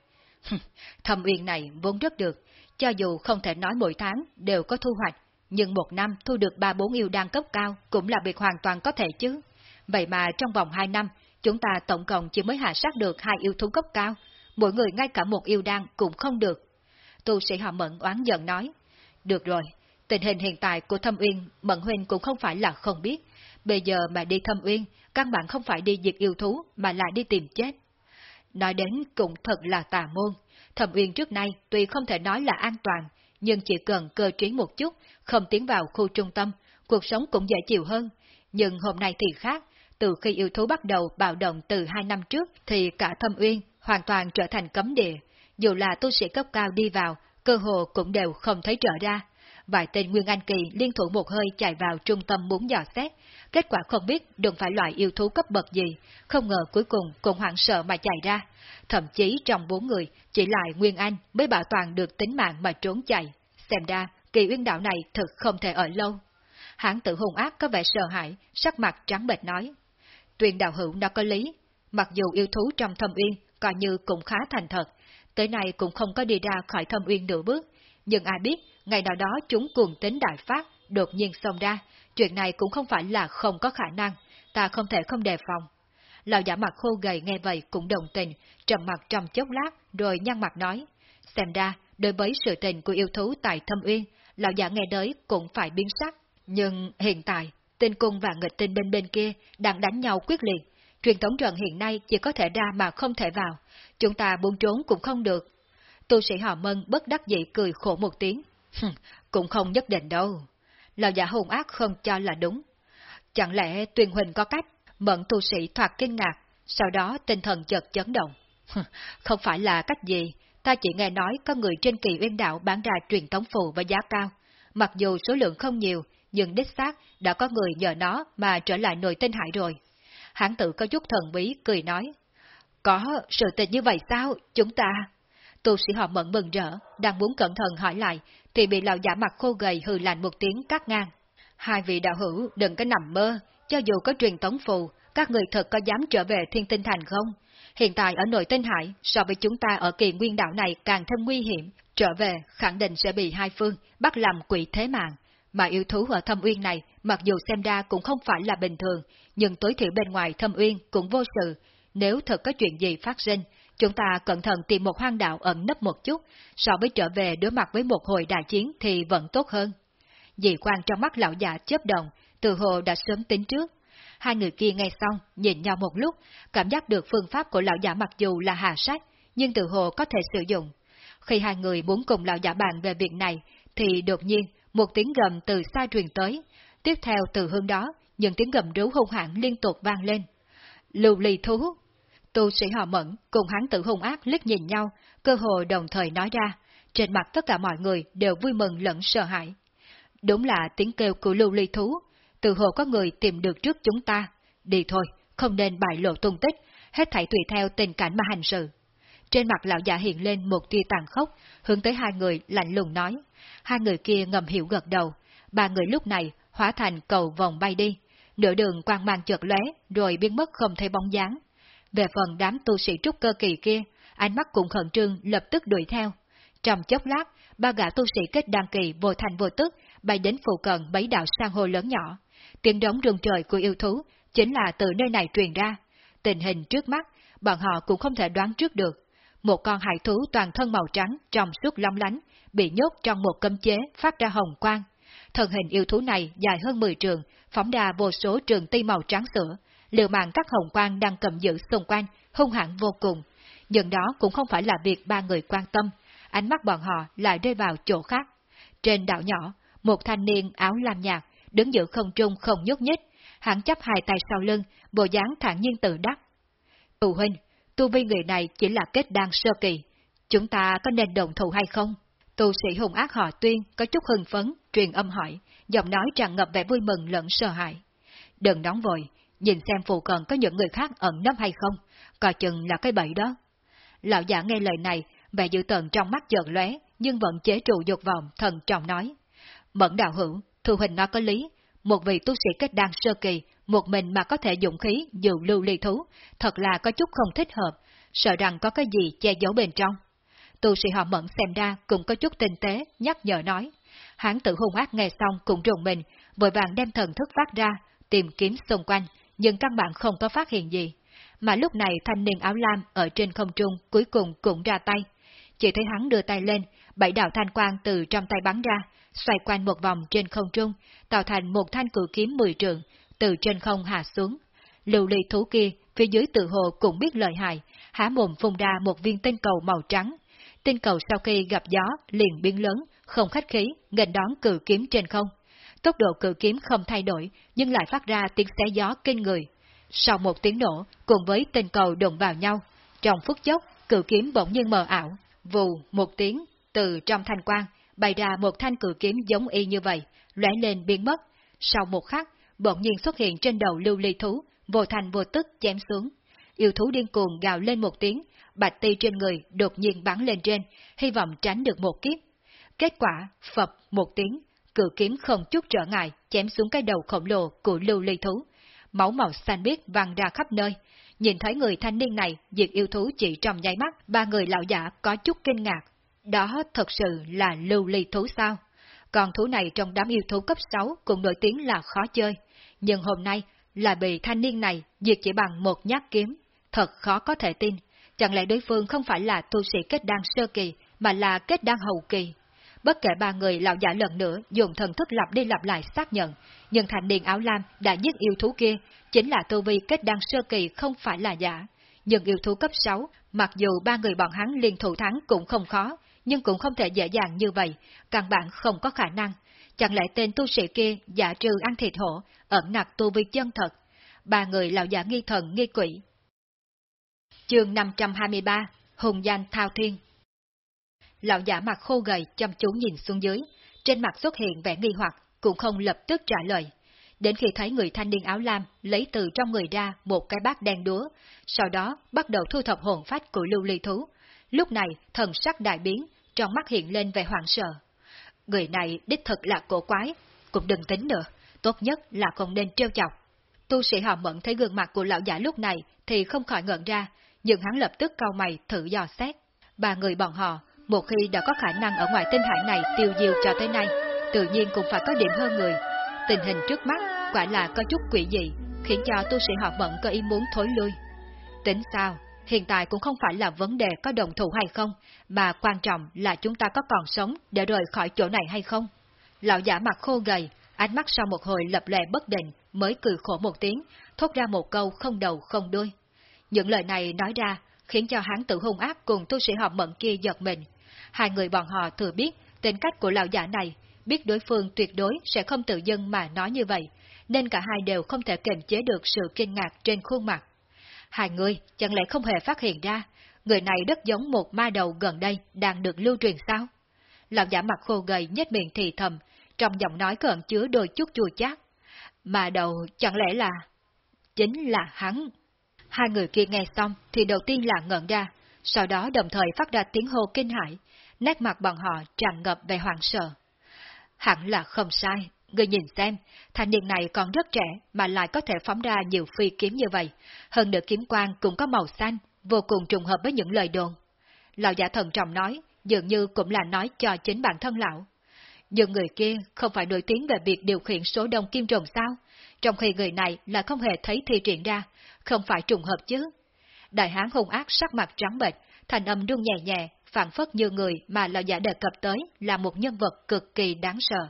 Thâm uyên này vốn rất được, cho dù không thể nói mỗi tháng đều có thu hoạch, nhưng một năm thu được ba bốn yêu đan cấp cao cũng là việc hoàn toàn có thể chứ. Vậy mà trong vòng hai năm, chúng ta tổng cộng chỉ mới hạ sát được hai yêu thú cấp cao, mỗi người ngay cả một yêu đan cũng không được. Tu sĩ họ Mẫn oán giận nói, được rồi, tình hình hiện tại của Thâm Uyên, Mẫn Huynh cũng không phải là không biết, bây giờ mà đi Thâm Uyên, các bạn không phải đi diệt yêu thú mà lại đi tìm chết. Nói đến cũng thật là tà môn, Thâm Uyên trước nay tuy không thể nói là an toàn, nhưng chỉ cần cơ trí một chút, không tiến vào khu trung tâm, cuộc sống cũng dễ chịu hơn. Nhưng hôm nay thì khác, từ khi yêu thú bắt đầu bạo động từ hai năm trước thì cả thâm uyên hoàn toàn trở thành cấm địa. Dù là tu sĩ cấp cao đi vào, cơ hồ cũng đều không thấy trở ra. Vài tên Nguyên Anh Kỳ liên thủ một hơi chạy vào trung tâm muốn dò xét, kết quả không biết đừng phải loại yêu thú cấp bậc gì, không ngờ cuối cùng cũng hoảng sợ mà chạy ra. Thậm chí trong bốn người, chỉ lại Nguyên Anh mới bảo toàn được tính mạng mà trốn chạy. Xem ra, kỳ uyên đạo này thực không thể ở lâu. Hãng tự hùng ác có vẻ sợ hãi, sắc mặt trắng bệch nói. Tuyền đạo hữu nó có lý, mặc dù yêu thú trong thâm uyên coi như cũng khá thành thật, tới nay cũng không có đi ra khỏi thâm uyên nửa bước, nhưng ai biết, ngày nào đó chúng cuồng tính đại phát, đột nhiên xông ra, chuyện này cũng không phải là không có khả năng, ta không thể không đề phòng. Lão giả mặt khô gầy nghe vậy cũng đồng tình, trầm mặt trong chốc lát rồi nhăn mặt nói, xem ra, đối với sự tình của yêu thú tại thâm uyên, lão giả nghe đới cũng phải biến sắc, nhưng hiện tại, tinh cung và nghịch tinh bên bên kia đang đánh nhau quyết liệt, truyền thống trận hiện nay chỉ có thể ra mà không thể vào, chúng ta buông trốn cũng không được. Tu sĩ họ mân bất đắc dĩ cười khổ một tiếng, cũng không nhất định đâu. Lão giả hùng ác không cho là đúng. Chẳng lẽ tuyên huỳnh có cách, mẫn tu sĩ thoạt kinh ngạc, sau đó tinh thần chợt chấn động. không phải là cách gì, ta chỉ nghe nói có người trên kỳ uyên đạo bán ra truyền thống phù với giá cao. Mặc dù số lượng không nhiều, nhưng đích xác đã có người nhờ nó mà trở lại nội tinh hải rồi. Hãng tự có chút thần bí, cười nói. Có sự tình như vậy sao, chúng ta? Tu sĩ họ mẫn mừng rỡ, đang muốn cẩn thận hỏi lại, thì bị lão giả mặt khô gầy hừ lạnh một tiếng cắt ngang. Hai vị đạo hữu đừng có nằm mơ, cho dù có truyền tống phù, các người thật có dám trở về thiên tinh thành không? Hiện tại ở nội tinh hải, so với chúng ta ở kỳ nguyên đạo này càng thêm nguy hiểm, trở về khẳng định sẽ bị hai phương bắt làm quỷ thế mạng, mà yêu thú ở thâm uyên này mặc dù xem ra cũng không phải là bình thường, nhưng tối thiểu bên ngoài thâm uyên cũng vô sự, nếu thật có chuyện gì phát sinh, chúng ta cẩn thận tìm một hoang đạo ẩn nấp một chút, so với trở về đối mặt với một hồi đại chiến thì vẫn tốt hơn. Dị quan trong mắt lão già chớp động, từ hồ đã sớm tính trước. Hai người kia nghe xong, nhìn nhau một lúc, cảm giác được phương pháp của lão giả mặc dù là hà sát, nhưng từ hồ có thể sử dụng. Khi hai người muốn cùng lão giả bàn về việc này, thì đột nhiên một tiếng gầm từ xa truyền tới. Tiếp theo từ hướng đó, những tiếng gầm rú hung hãn liên tục vang lên. Lưu ly thú! Tu sĩ họ mẫn cùng hắn tử hung ác liếc nhìn nhau, cơ hồ đồng thời nói ra. Trên mặt tất cả mọi người đều vui mừng lẫn sợ hãi. Đúng là tiếng kêu của lưu ly thú, từ hồ có người tìm được trước chúng ta. Đi thôi, không nên bại lộ tung tích, hết thảy tùy theo tình cảnh mà hành sự. Trên mặt lão già hiện lên một tia tàn khốc, hướng tới hai người lạnh lùng nói. Hai người kia ngầm hiểu gật đầu, ba người lúc này hóa thành cầu vòng bay đi. Nửa đường quang mang chợt lóe, rồi biến mất không thấy bóng dáng. Về phần đám tu sĩ trúc cơ kỳ kia, ánh mắt cũng khẩn trương lập tức đuổi theo. Trong chốc lát, ba gã tu sĩ kết đăng kỳ vô thành vô tức bay đến phụ cận mấy đạo sang hồ lớn nhỏ. Tiếng đống rung trời của yêu thú chính là từ nơi này truyền ra. Tình hình trước mắt, bọn họ cũng không thể đoán trước được. Một con hải thú toàn thân màu trắng, trong suốt long lánh, bị nhốt trong một cấm chế phát ra hồng quang. Thân hình yêu thú này dài hơn 10 trường, phóng ra vô số trường ti màu trắng sữa, liều mạng các hồng quang đang cầm giữ xung quanh, hung hãn vô cùng. Nhưng đó cũng không phải là việc ba người quan tâm, ánh mắt bọn họ lại rơi vào chỗ khác. Trên đảo nhỏ, một thanh niên áo lam nhạt, đứng giữa không trung không nhúc nhích, hắn chấp hai tay sau lưng, bộ dáng thản nhiên tự đắc. Tù huynh, tu vi người này chỉ là kết đan sơ kỳ, chúng ta có nên đồng thủ hay không? Tu sĩ hùng ác họ tuyên có chút hưng phấn, truyền âm hỏi, giọng nói tràn ngập vẻ vui mừng lẫn sợ hãi. Đừng nóng vội, nhìn xem phụ cận có những người khác ẩn nấp hay không, coi chừng là cái bẫy đó. Lão giả nghe lời này, vẻ dữ tợn trong mắt chợt lóe, nhưng vẫn chế trụ dục vọng, thần trọng nói. Mẫn đạo hữu, thu hình nó có lý, một vị tu sĩ kết đan sơ kỳ, một mình mà có thể dụng khí dự lưu ly thú, thật là có chút không thích hợp, sợ rằng có cái gì che giấu bên trong. Tu sĩ họ mẫn xem ra cũng có chút tinh tế, nhắc nhở nói. Hán tự hung ác nghe xong cũng rùng mình, vội vàng đem thần thức phát ra, tìm kiếm xung quanh, nhưng căn bản không có phát hiện gì. Mà lúc này thanh niên áo lam ở trên không trung cuối cùng cũng ra tay. Chỉ thấy hắn đưa tay lên, bảy đạo thanh quang từ trong tay bắn ra, xoay quanh một vòng trên không trung, tạo thành một thanh cử kiếm mười trường, từ trên không hạ xuống. Lưu ly thú kia, phía dưới tự hồ cũng biết lợi hại, há mồm phun ra một viên tinh cầu màu trắng. Tinh cầu sau khi gặp gió liền biến lớn, không khách khí, nghênh đón cử kiếm trên không. Tốc độ cự kiếm không thay đổi, nhưng lại phát ra tiếng xé gió kinh người. Sau một tiếng nổ, cùng với tên cầu đụng vào nhau, trong phút chốc, cự kiếm bỗng nhiên mờ ảo, vù một tiếng, từ trong thanh quang, bày ra một thanh cự kiếm giống y như vậy, lóe lên biến mất. Sau một khắc, bỗng nhiên xuất hiện trên đầu lưu ly thú, vô thành vô tức chém xuống. Yêu thú điên cuồng gào lên một tiếng, bạch ti trên người đột nhiên bắn lên trên, hy vọng tránh được một kiếp. Kết quả, phập một tiếng, cử kiếm không chút trở ngại, chém xuống cái đầu khổng lồ của lưu ly thú. Máu màu xanh biếc vàng ra khắp nơi. Nhìn thấy người thanh niên này diệt yêu thú chỉ trong nháy mắt, ba người lão giả có chút kinh ngạc. Đó thật sự là lưu ly thú sao? Còn thú này trong đám yêu thú cấp 6 cũng nổi tiếng là khó chơi. Nhưng hôm nay là bị thanh niên này diệt chỉ bằng một nhát kiếm. Thật khó có thể tin. Chẳng lẽ đối phương không phải là tu sĩ kết đan sơ kỳ, mà là kết đan hậu kỳ? Bất kể ba người lão giả lần nữa dùng thần thức lặp đi lặp lại xác nhận, nhưng thành niên áo lam đã giết yêu thú kia, chính là tu vi kết đăng sơ kỳ không phải là giả. Nhưng yêu thú cấp 6, mặc dù ba người bọn hắn liên thủ thắng cũng không khó, nhưng cũng không thể dễ dàng như vậy, căn bản không có khả năng. Chẳng lẽ tên tu sĩ kia giả trừ ăn thịt hổ, ẩn nặc tu vi chân thật? Ba người lão giả nghi thần nghi quỷ. Chương 523 Hùng danh Thao Thiên Lão giả mặt khô gầy chăm chú nhìn xuống dưới, trên mặt xuất hiện vẻ nghi hoặc, cũng không lập tức trả lời. Đến khi thấy người thanh niên áo lam lấy từ trong người ra một cái bát đen đúa, sau đó bắt đầu thu thập hồn phách của lưu ly thú. Lúc này thần sắc đại biến, trong mắt hiện lên vẻ hoảng sợ. Người này đích thực là cổ quái, cũng đừng tính nữa, tốt nhất là không nên trêu chọc. Tu sĩ họ mẫn thấy gương mặt của lão giả lúc này thì không khỏi ngợn ra, nhưng hắn lập tức cau mày thử dò xét. Ba người bọn họ một khi đã có khả năng ở ngoài tinh hải này tiêu diêu cho tới nay, tự nhiên cũng phải có điểm hơn người. Tình hình trước mắt quả là có chút quỷ dị, khiến cho tu sĩ họ mẫn có ý muốn thối lui. Tính sao, hiện tại cũng không phải là vấn đề có đồng thủ hay không, mà quan trọng là chúng ta có còn sống để rời khỏi chỗ này hay không. Lão giả mặt khô gầy, ánh mắt sau một hồi lập lè bất định, mới cười khổ một tiếng, thốt ra một câu không đầu không đuôi. Những lời này nói ra, khiến cho hắn tự hung ác cùng tu sĩ họ mẫn kia giật mình. Hai người bọn họ thừa biết tính cách của lão giả này, biết đối phương tuyệt đối sẽ không tự dưng mà nói như vậy, nên cả hai đều không thể kiềm chế được sự kinh ngạc trên khuôn mặt. Hai người chẳng lẽ không hề phát hiện ra, người này rất giống một ma đầu gần đây đang được lưu truyền sao? Lão giả mặt khô gầy nhếch miệng thì thầm, trong giọng nói cận chứa đôi chút chua chát. Ma đầu chẳng lẽ là... Chính là hắn. Hai người kia nghe xong thì đầu tiên là ngẩn ra, sau đó đồng thời phát ra tiếng hô kinh hãi, nét mặt bọn họ tràn ngập về hoàng sợ. Hẳn là không sai, người nhìn xem, thanh niên này còn rất trẻ mà lại có thể phóng ra nhiều phi kiếm như vậy, hơn nữa kiếm quang cũng có màu xanh, vô cùng trùng hợp với những lời đồn. Lão giả thần trọng nói, dường như cũng là nói cho chính bản thân lão. Nhưng người kia không phải nổi tiếng về việc điều khiển số đông kim trùng sao? Trong khi người này là không hề thấy thi triển ra, không phải trùng hợp chứ. Đại hán hung ác sắc mặt trắng bệch, thành âm rung nhẹ nhẹ, phản phất như người mà lão giả đề cập tới là một nhân vật cực kỳ đáng sợ.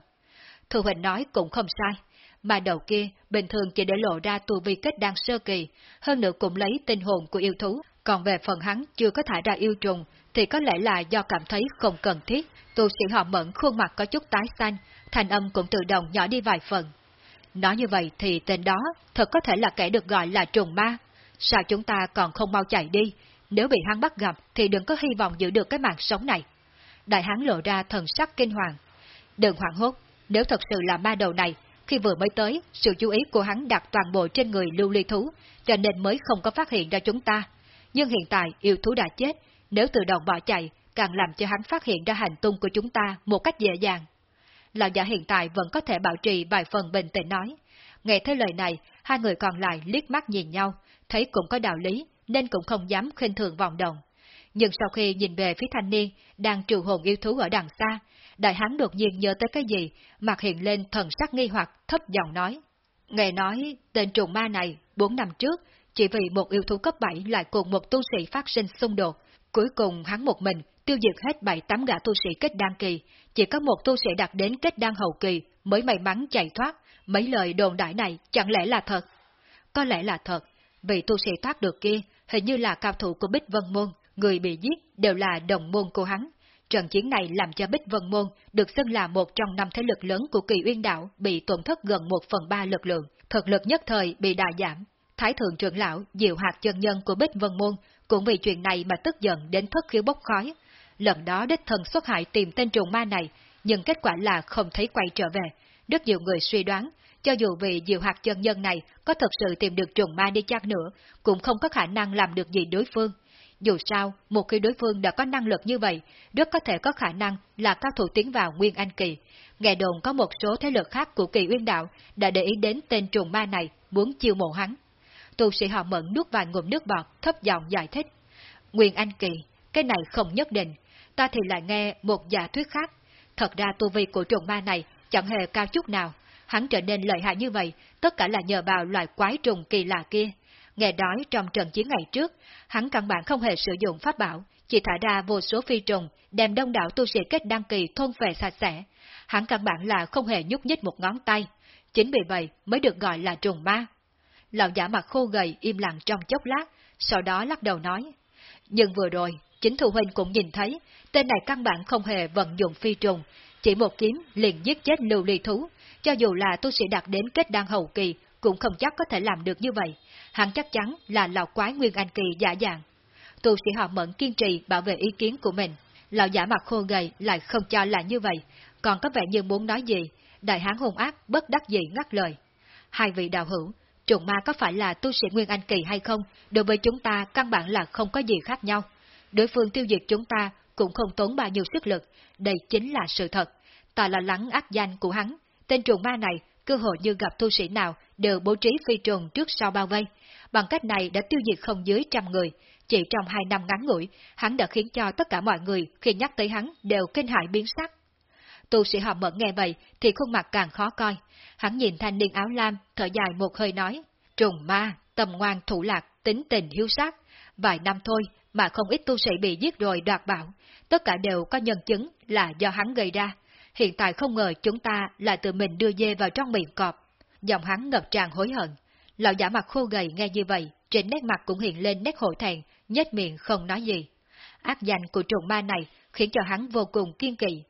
Thu Huỳnh nói cũng không sai, mà đầu kia bình thường chỉ để lộ ra tu vi kết đan sơ kỳ, hơn nữa cũng lấy tinh hồn của yêu thú, còn về phần hắn chưa có thả ra yêu trùng thì có lẽ là do cảm thấy không cần thiết, tu sĩ họ mẫn khuôn mặt có chút tái xanh, thành âm cũng tự động nhỏ đi vài phần. Nói như vậy thì tên đó thật có thể là kẻ được gọi là trùng ma. Sao chúng ta còn không mau chạy đi? Nếu bị hắn bắt gặp thì đừng có hy vọng giữ được cái mạng sống này. Đại hán lộ ra thần sắc kinh hoàng. Đừng hoảng hốt, nếu thật sự là ma đầu này, khi vừa mới tới, sự chú ý của hắn đặt toàn bộ trên người lưu ly thú, cho nên mới không có phát hiện ra chúng ta. Nhưng hiện tại yêu thú đã chết, nếu tự động bỏ chạy, càng làm cho hắn phát hiện ra hành tung của chúng ta một cách dễ dàng. Lão giả hiện tại vẫn có thể bảo trì vài phần bình tĩnh nói. Nghe thấy lời này, hai người còn lại liếc mắt nhìn nhau, thấy cũng có đạo lý, nên cũng không dám khinh thường vọng động. Nhưng sau khi nhìn về phía thanh niên, đang trừ hồn yêu thú ở đằng xa, đại hán đột nhiên nhớ tới cái gì, mặt hiện lên thần sắc nghi hoặc, thấp giọng nói. Nghe nói, tên trùng ma này, bốn năm trước, chỉ vì một yêu thú cấp 7 lại cùng một tu sĩ phát sinh xung đột, cuối cùng hắn một mình tiêu diệt hết bảy tám gã tu sĩ kết đan kỳ, chỉ có một tu sĩ đạt đến kết đan hậu kỳ mới may mắn chạy thoát, mấy lời đồn đại này chẳng lẽ là thật? Có lẽ là thật, vì tu sĩ thoát được kia hình như là cao thủ của Bích Vân Môn, người bị giết đều là đồng môn của hắn. Trận chiến này làm cho Bích Vân Môn được xưng là một trong năm thế lực lớn của kỳ uyên đạo bị tổn thất gần một phần ba lực lượng, thực lực nhất thời bị đà giảm. Thái thượng trưởng lão, diệu hạt chân nhân của Bích Vân Môn cũng vì chuyện này mà tức giận đến thất khiếu bốc khói. Lần đó đích thần xuất hại tìm tên trùng ma này, nhưng kết quả là không thấy quay trở về. Rất nhiều người suy đoán, cho dù vị diệu hạt chân nhân này có thật sự tìm được trùng ma đi chăng nữa, cũng không có khả năng làm được gì đối phương. Dù sao, một khi đối phương đã có năng lực như vậy, rất có thể có khả năng là các thủ tiến vào Nguyên Anh Kỳ. Nghe đồn có một số thế lực khác của kỳ uyên đạo đã để ý đến tên trùng ma này, muốn chiêu mộ hắn. Tu sĩ họ mẫn nuốt vài ngụm nước bọt, thấp giọng giải thích. Nguyên Anh Kỳ, cái này không nhất định, ta thì lại nghe một giả thuyết khác. Thật ra tu vi của trùng ma này chẳng hề cao chút nào, hắn trở nên lợi hại như vậy, tất cả là nhờ vào loài quái trùng kỳ lạ kia. Nghe nói trong trận chiến ngày trước, hắn căn bản không hề sử dụng pháp bảo, chỉ thả ra vô số phi trùng, đem đông đảo tu sĩ kết đăng kỳ thôn về sạch sẽ. Hắn căn bản là không hề nhúc nhích một ngón tay, chính vì vậy mới được gọi là trùng ma. Lão giả mặt khô gầy im lặng trong chốc lát, sau đó lắc đầu nói. Nhưng vừa rồi, chính thủ huynh cũng nhìn thấy, tên này căn bản không hề vận dụng phi trùng, chỉ một kiếm liền giết chết lưu ly thú, cho dù là tu sĩ đạt đến kết đan hậu kỳ, cũng không chắc có thể làm được như vậy. Hắn chắc chắn là lão quái nguyên anh kỳ giả dạng. Tu sĩ họ mẫn kiên trì bảo vệ ý kiến của mình. Lão giả mặt khô gầy lại không cho là như vậy, còn có vẻ như muốn nói gì. Đại hán hung ác bất đắc dĩ ngắt lời. Hai vị đạo hữu, trùng ma có phải là tu sĩ nguyên anh kỳ hay không, đối với chúng ta căn bản là không có gì khác nhau. Đối phương tiêu diệt chúng ta cũng không tốn bao nhiêu sức lực, đây chính là sự thật. Ta là lắng ác danh của hắn, tên trùng ma này cơ hội như gặp tu sĩ nào đều bố trí phi trùng trước sau bao vây. Bằng cách này đã tiêu diệt không dưới trăm người, Chỉ trong hai năm ngắn ngủi, hắn đã khiến cho tất cả mọi người khi nhắc tới hắn đều kinh hãi biến sắc. Tu sĩ họ mẫn nghe vậy thì khuôn mặt càng khó coi. Hắn nhìn thanh niên áo lam, thở dài một hơi nói, trùng ma, tầm ngoan thủ lạc, tính tình hiếu sát. Vài năm thôi mà không ít tu sĩ bị giết rồi đoạt bảo, tất cả đều có nhân chứng là do hắn gây ra. Hiện tại không ngờ chúng ta lại tự mình đưa dê vào trong miệng cọp. Giọng hắn ngập tràn hối hận. Lão giả mặt khô gầy nghe như vậy, trên nét mặt cũng hiện lên nét hổ thẹn, nhếch miệng không nói gì. Ác danh của trùng ma này khiến cho hắn vô cùng kiên kỵ.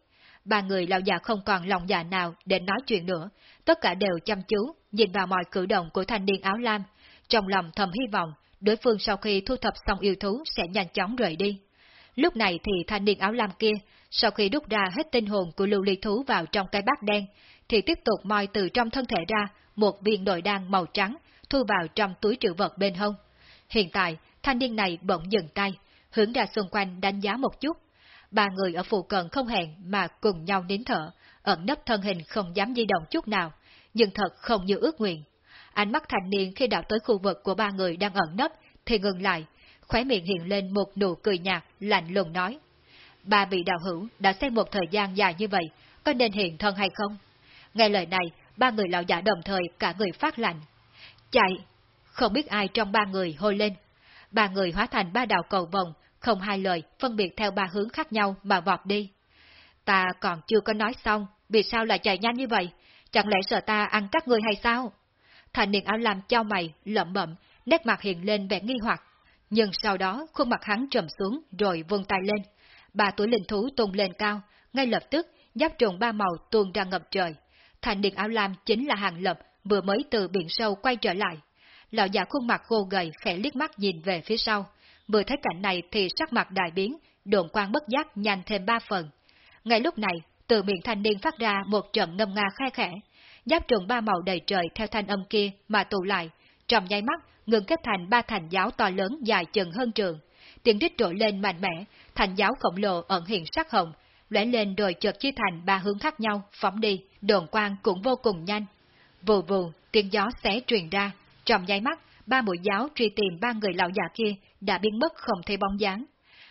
Ba người lão già không còn lòng dạ nào để nói chuyện nữa, tất cả đều chăm chú, nhìn vào mọi cử động của thanh niên áo lam, trong lòng thầm hy vọng đối phương sau khi thu thập xong yêu thú sẽ nhanh chóng rời đi. Lúc này thì thanh niên áo lam kia, sau khi đúc ra hết tinh hồn của lưu ly thú vào trong cái bát đen, thì tiếp tục moi từ trong thân thể ra một viên nội đan màu trắng, thu vào trong túi trữ vật bên hông. Hiện tại, thanh niên này bỗng dừng tay, hướng ra xung quanh đánh giá một chút. Ba người ở phụ cận không hẹn mà cùng nhau nín thở, ẩn nấp thân hình không dám di động chút nào, nhưng thật không như ước nguyện. Ánh mắt thanh niên khi đảo tới khu vực của ba người đang ẩn nấp thì ngừng lại, khóe miệng hiện lên một nụ cười nhạt, lạnh lùng nói. Ba vị đạo hữu đã xem một thời gian dài như vậy, có nên hiện thân hay không? Nghe lời này, ba người lão giả đồng thời cả người phát lạnh. Chạy! Không biết ai trong ba người hôi lên. Ba người hóa thành ba đạo cầu vòng, không hai lời, phân biệt theo ba hướng khác nhau mà vọt đi. Ta còn chưa có nói xong, vì sao lại chạy nhanh như vậy? Chẳng lẽ sợ ta ăn các người hay sao? Thành niên áo làm cho mày, lẩm bẩm, nét mặt hiện lên vẻ nghi hoặc. Nhưng sau đó khuôn mặt hắn trầm xuống rồi vươn tay lên. Ba tuổi linh thú tung lên cao, ngay lập tức giáp trùng ba màu tuôn ra ngập trời. Thành niên áo lam chính là hàng lập vừa mới từ biển sâu quay trở lại. Lão già khuôn mặt khô gầy khẽ liếc mắt nhìn về phía sau. Vừa thấy cảnh này thì sắc mặt đại biến, đồn quang bất giác nhanh thêm ba phần. Ngay lúc này, từ miệng thanh niên phát ra một trận ngâm nga khai khẽ. Giáp trùng ba màu đầy trời theo thanh âm kia mà tụ lại, trong nháy mắt ngừng kết thành ba thành giáo to lớn dài chừng hơn trường. Tiếng rít trội lên mạnh mẽ, thành giáo khổng lồ ẩn hiện sắc hồng, lóe lên rồi chợt chia thành ba hướng khác nhau, phóng đi, đồn quang cũng vô cùng nhanh. Vù vù, tiếng gió xé truyền ra, trong nháy mắt, ba mũi giáo truy tìm ba người lão già kia đã biến mất không thấy bóng dáng.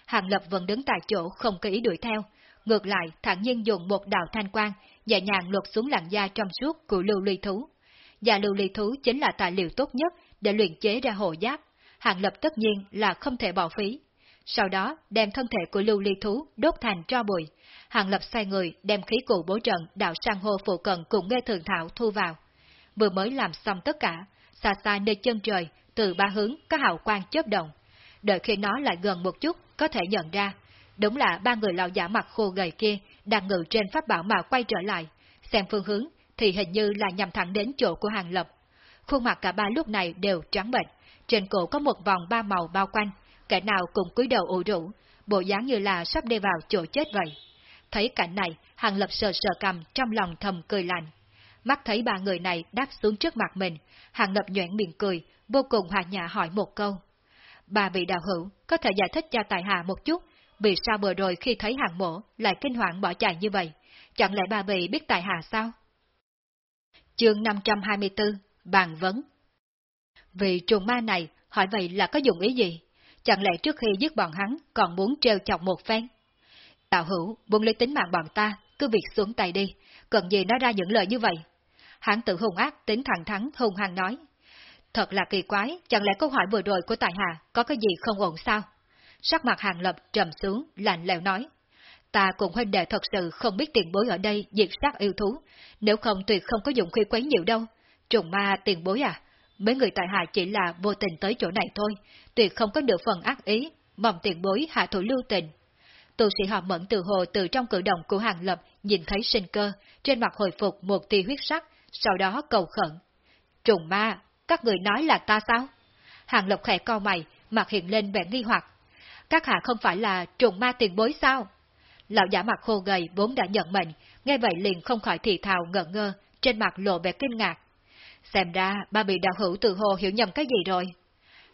Hàng Lập vẫn đứng tại chỗ không có ý đuổi theo, ngược lại thản nhiên dùng một đạo thanh quang, nhẹ nhàng lột xuống làn da trong suốt của lưu ly thú. Và lưu ly thú chính là tài liệu tốt nhất để luyện chế ra hộ giáp, Hàng Lập tất nhiên là không thể bỏ phí. Sau đó đem thân thể của lưu ly thú đốt thành tro bụi, Hàng Lập xoay người đem khí cụ bố trận đạo sang hô phụ cận cùng nghe thường thảo thu vào. Vừa mới làm xong tất cả, xa xa nơi chân trời, từ ba hướng có hào quang chớp động. Đợi khi nó lại gần một chút, có thể nhận ra, đúng là ba người lão giả mặt khô gầy kia đang ngự trên pháp bảo mà quay trở lại, xem phương hướng thì hình như là nhằm thẳng đến chỗ của Hàng Lập. Khuôn mặt cả ba lúc này đều trắng bệnh, trên cổ có một vòng ba màu bao quanh, kẻ nào cũng cúi đầu ủ rũ, bộ dáng như là sắp đi vào chỗ chết vậy. Thấy cảnh này, Hàng Lập sờ sờ cầm trong lòng thầm cười lạnh. Mắt thấy ba người này đáp xuống trước mặt mình, Hàng Lập nhoảng miệng cười, vô cùng hòa nhã hỏi một câu. Bà vị đạo hữu, có thể giải thích cho tài hạ một chút, vì sao vừa rồi khi thấy hàng mổ lại kinh hoàng bỏ chạy như vậy? Chẳng lẽ bà vị biết tài hạ sao? Chương 524, Bàn Vấn Vì trùng ma này, hỏi vậy là có dụng ý gì? Chẳng lẽ trước khi giết bọn hắn còn muốn treo chọc một phen? Tào hữu, buông lấy tính mạng bọn ta, cứ việc xuống tay đi, cần gì nói ra những lời như vậy? Hắn tự hùng ác tính thẳng thắn hùng hăng nói. Thật là kỳ quái, chẳng lẽ câu hỏi vừa rồi của Tài Hà có cái gì không ổn sao? Sắc mặt hàng lập trầm xuống, lạnh lẽo nói. Ta cùng huynh đệ thật sự không biết tiền bối ở đây diệt sát yêu thú, nếu không tuyệt không có dụng khi quấy nhiều đâu. Trùng ma tiền bối à? Mấy người tại hạ chỉ là vô tình tới chỗ này thôi, tuyệt không có được phần ác ý, mong tiền bối hạ thủ lưu tình. Tu sĩ họ mẫn từ hồ từ trong cử động của hàng lập nhìn thấy sinh cơ, trên mặt hồi phục một tia huyết sắc, sau đó cầu khẩn. Trùng ma, các người nói là ta sao? Hàng lập khẽ co mày, mặt hiện lên vẻ nghi hoặc. Các hạ không phải là trùng ma tiền bối sao? Lão giả mặt khô gầy vốn đã nhận mệnh, nghe vậy liền không khỏi thì thào ngỡ ngơ, trên mặt lộ vẻ kinh ngạc. Xem ra ba bị đạo hữu từ hồ hiểu nhầm cái gì rồi.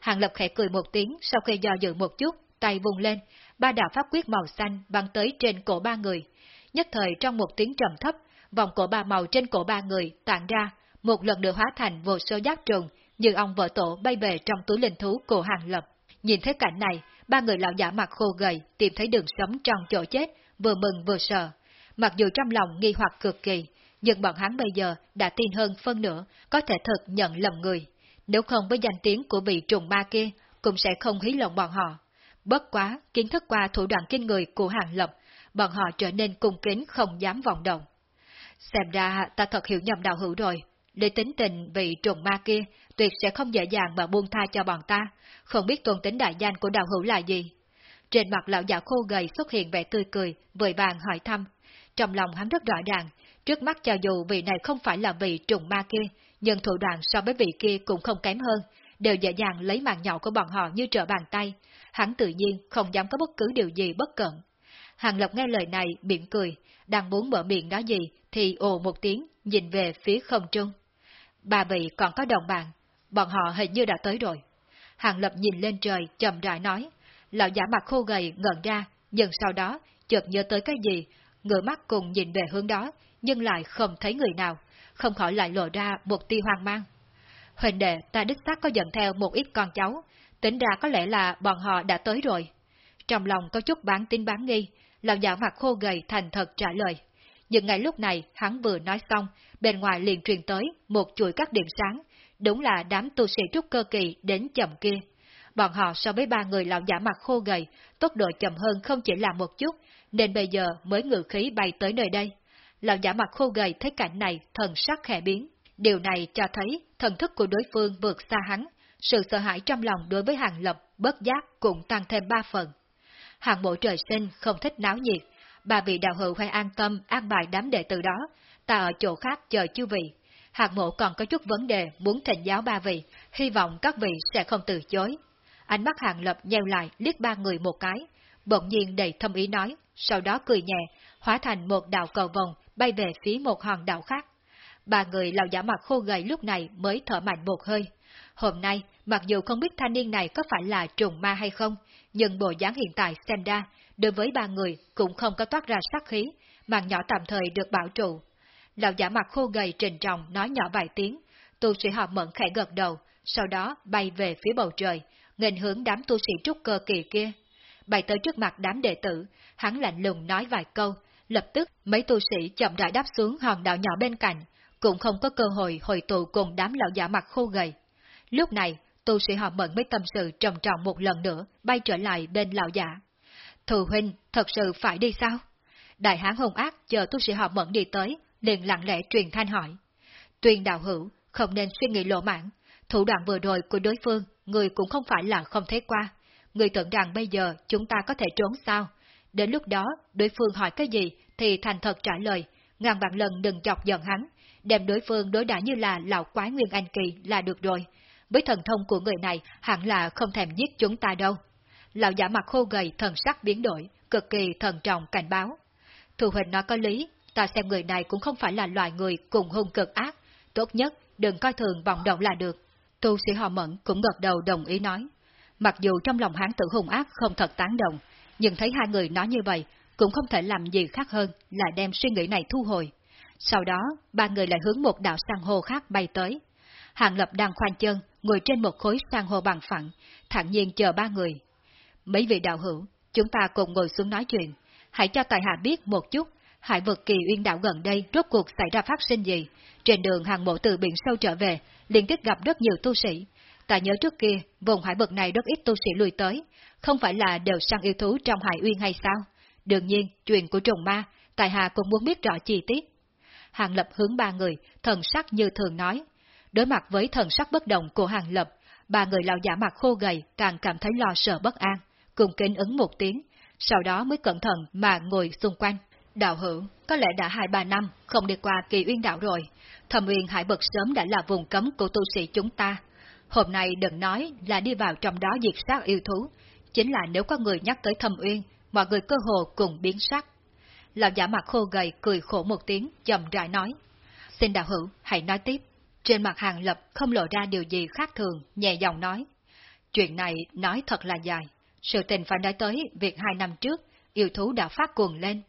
Hàng lập khẽ cười một tiếng sau khi do dự một chút, tay vùng lên, ba đạo pháp quyết màu xanh băng tới trên cổ ba người. Nhất thời trong một tiếng trầm thấp, vòng cổ ba màu trên cổ ba người tản ra, một lần được hóa thành vô số giác trùng, như ông vợ tổ bay về trong túi linh thú của hàng lập. Nhìn thấy cảnh này, ba người lão giả mặt khô gầy tìm thấy đường sống trong chỗ chết, vừa mừng vừa sợ. Mặc dù trong lòng nghi hoặc cực kỳ, nhưng bọn hắn bây giờ đã tin hơn phân nửa, có thể thật nhận lầm người. Nếu không với danh tiếng của vị trùng ma kia, cũng sẽ không hí lộng bọn họ. Bất quá, kiến thức qua thủ đoạn kinh người của hàng lập, bọn họ trở nên cung kính không dám vọng động. Xem ra ta thật hiểu nhầm đạo hữu rồi, để tính tình vị trùng ma kia, tuyệt sẽ không dễ dàng mà buông tha cho bọn ta, không biết tôn tính đại danh của đạo hữu là gì. Trên mặt lão giả khô gầy xuất hiện vẻ tươi cười, vội vàng hỏi thăm. Trong lòng hắn rất rõ ràng, trước mắt cho dù vị này không phải là vị trùng ma kia, nhưng thủ đoạn so với vị kia cũng không kém hơn, đều dễ dàng lấy mạng nhỏ của bọn họ như trở bàn tay. Hắn tự nhiên không dám có bất cứ điều gì bất cẩn. Hàng Lập nghe lời này, miệng cười, đang muốn mở miệng nói gì, thì ồ một tiếng, nhìn về phía không trung. bà vị còn có đồng bạn, bọn họ hình như đã tới rồi. Hàng Lập nhìn lên trời, chậm rãi nói, lão giả mặt khô gầy ngẩn ra, nhưng sau đó, chợt nhớ tới cái gì, ngửa mắt cùng nhìn về hướng đó, nhưng lại không thấy người nào, không khỏi lại lộ ra một tia hoang mang. Huỳnh đệ, ta đích xác có dẫn theo một ít con cháu, tính ra có lẽ là bọn họ đã tới rồi. Trong lòng có chút bán tin bán nghi, lão giả mặt khô gầy thành thật trả lời. Nhưng ngay lúc này, hắn vừa nói xong, bên ngoài liền truyền tới một chuỗi các điểm sáng, đúng là đám tu sĩ trúc cơ kỳ đến chậm kia. Bọn họ so với ba người lão giả mặt khô gầy, tốc độ chậm hơn không chỉ là một chút, nên bây giờ mới ngự khí bay tới nơi đây. Lão giả mặt khô gầy thấy cảnh này, thần sắc khẽ biến. Điều này cho thấy thần thức của đối phương vượt xa hắn, sự sợ hãi trong lòng đối với hàng lập, bất giác cũng tăng thêm ba phần. Hàng bộ trời sinh không thích náo nhiệt, ba vị đạo hữu hãy an tâm an bài đám đệ tử đó, ta ở chỗ khác chờ chư vị. Hàng mộ còn có chút vấn đề muốn thỉnh giáo ba vị, hy vọng các vị sẽ không từ chối. Ánh mắt hàng lập nheo lại liếc ba người một cái, bỗng nhiên đầy thâm ý nói, sau đó cười nhẹ, hóa thành một đạo cầu vòng bay về phía một hòn đảo khác. Ba người lão giả mặt khô gầy lúc này mới thở mạnh một hơi. Hôm nay, mặc dù không biết thanh niên này có phải là trùng ma hay không, nhưng bộ dáng hiện tại xem ra, đối với ba người cũng không có toát ra sát khí, màn nhỏ tạm thời được bảo trụ. Lão giả mặt khô gầy trình trọng nói nhỏ vài tiếng, tu sĩ họ mẫn khẽ gật đầu, sau đó bay về phía bầu trời, nghênh hướng đám tu sĩ trúc cơ kỳ kia. Bay tới trước mặt đám đệ tử, hắn lạnh lùng nói vài câu, lập tức mấy tu sĩ chậm rãi đáp xuống hòn đảo nhỏ bên cạnh, cũng không có cơ hội hội tụ cùng đám lão giả mặt khô gầy. Lúc này, tu sĩ họ mẫn mới tâm sự trầm trọng một lần nữa, bay trở lại bên lão giả. Thù huynh, thật sự phải đi sao? Đại hán hung ác chờ tu sĩ họ mẫn đi tới, liền lặng lẽ truyền thanh hỏi. Tuyên đạo hữu, không nên suy nghĩ lộ mãn, thủ đoạn vừa rồi của đối phương, người cũng không phải là không thấy qua. Người tưởng rằng bây giờ chúng ta có thể trốn sao? Đến lúc đó, đối phương hỏi cái gì thì thành thật trả lời, ngàn vạn lần đừng chọc giận hắn, đem đối phương đối đãi như là lão quái Nguyên Anh Kỳ là được rồi. Với thần thông của người này hẳn là không thèm giết chúng ta đâu. Lão giả mặt khô gầy thần sắc biến đổi, cực kỳ thần trọng cảnh báo. Thù huynh nói có lý, ta xem người này cũng không phải là loài người cùng hung cực ác, tốt nhất đừng coi thường vọng động là được. Tu sĩ họ mẫn cũng gật đầu đồng ý nói. Mặc dù trong lòng hắn tự hung ác không thật tán đồng, nhưng thấy hai người nói như vậy, cũng không thể làm gì khác hơn là đem suy nghĩ này thu hồi. Sau đó, ba người lại hướng một đạo san hô khác bay tới. Hàng Lập đang khoanh chân, ngồi trên một khối san hô bằng phẳng, thản nhiên chờ ba người. Mấy vị đạo hữu, chúng ta cùng ngồi xuống nói chuyện. Hãy cho tài hạ biết một chút, hải vực kỳ uyên đảo gần đây rốt cuộc xảy ra phát sinh gì. Trên đường hàng mộ từ biển sâu trở về, liên tiếp gặp rất nhiều tu sĩ. Ta nhớ trước kia, vùng hải vực này rất ít tu sĩ lùi tới, không phải là đều săn yêu thú trong hải uyên hay sao? Đương nhiên, chuyện của trùng ma, Tài Hà cũng muốn biết rõ chi tiết. Hàng Lập hướng ba người, thần sắc như thường nói. Đối mặt với thần sắc bất động của Hàng Lập, ba người lão giả mặt khô gầy càng cảm thấy lo sợ bất an, cùng kính ứng một tiếng, sau đó mới cẩn thận mà ngồi xung quanh. Đạo hữu, có lẽ đã hai ba năm không đi qua kỳ uyên đạo rồi, thầm uyên hải bậc sớm đã là vùng cấm của tu sĩ chúng ta. Hôm nay đừng nói là đi vào trong đó diệt sát yêu thú, chính là nếu có người nhắc tới thầm uyên, mọi người cơ hồ cùng biến sắc. Lão giả mặt khô gầy cười khổ một tiếng, chậm rãi nói. Xin đạo hữu, hãy nói tiếp. Trên mặt hàng lập không lộ ra điều gì khác thường, nhẹ giọng nói. Chuyện này nói thật là dài. Sự tình phải nói tới việc hai năm trước, yêu thú đã phát cuồng lên.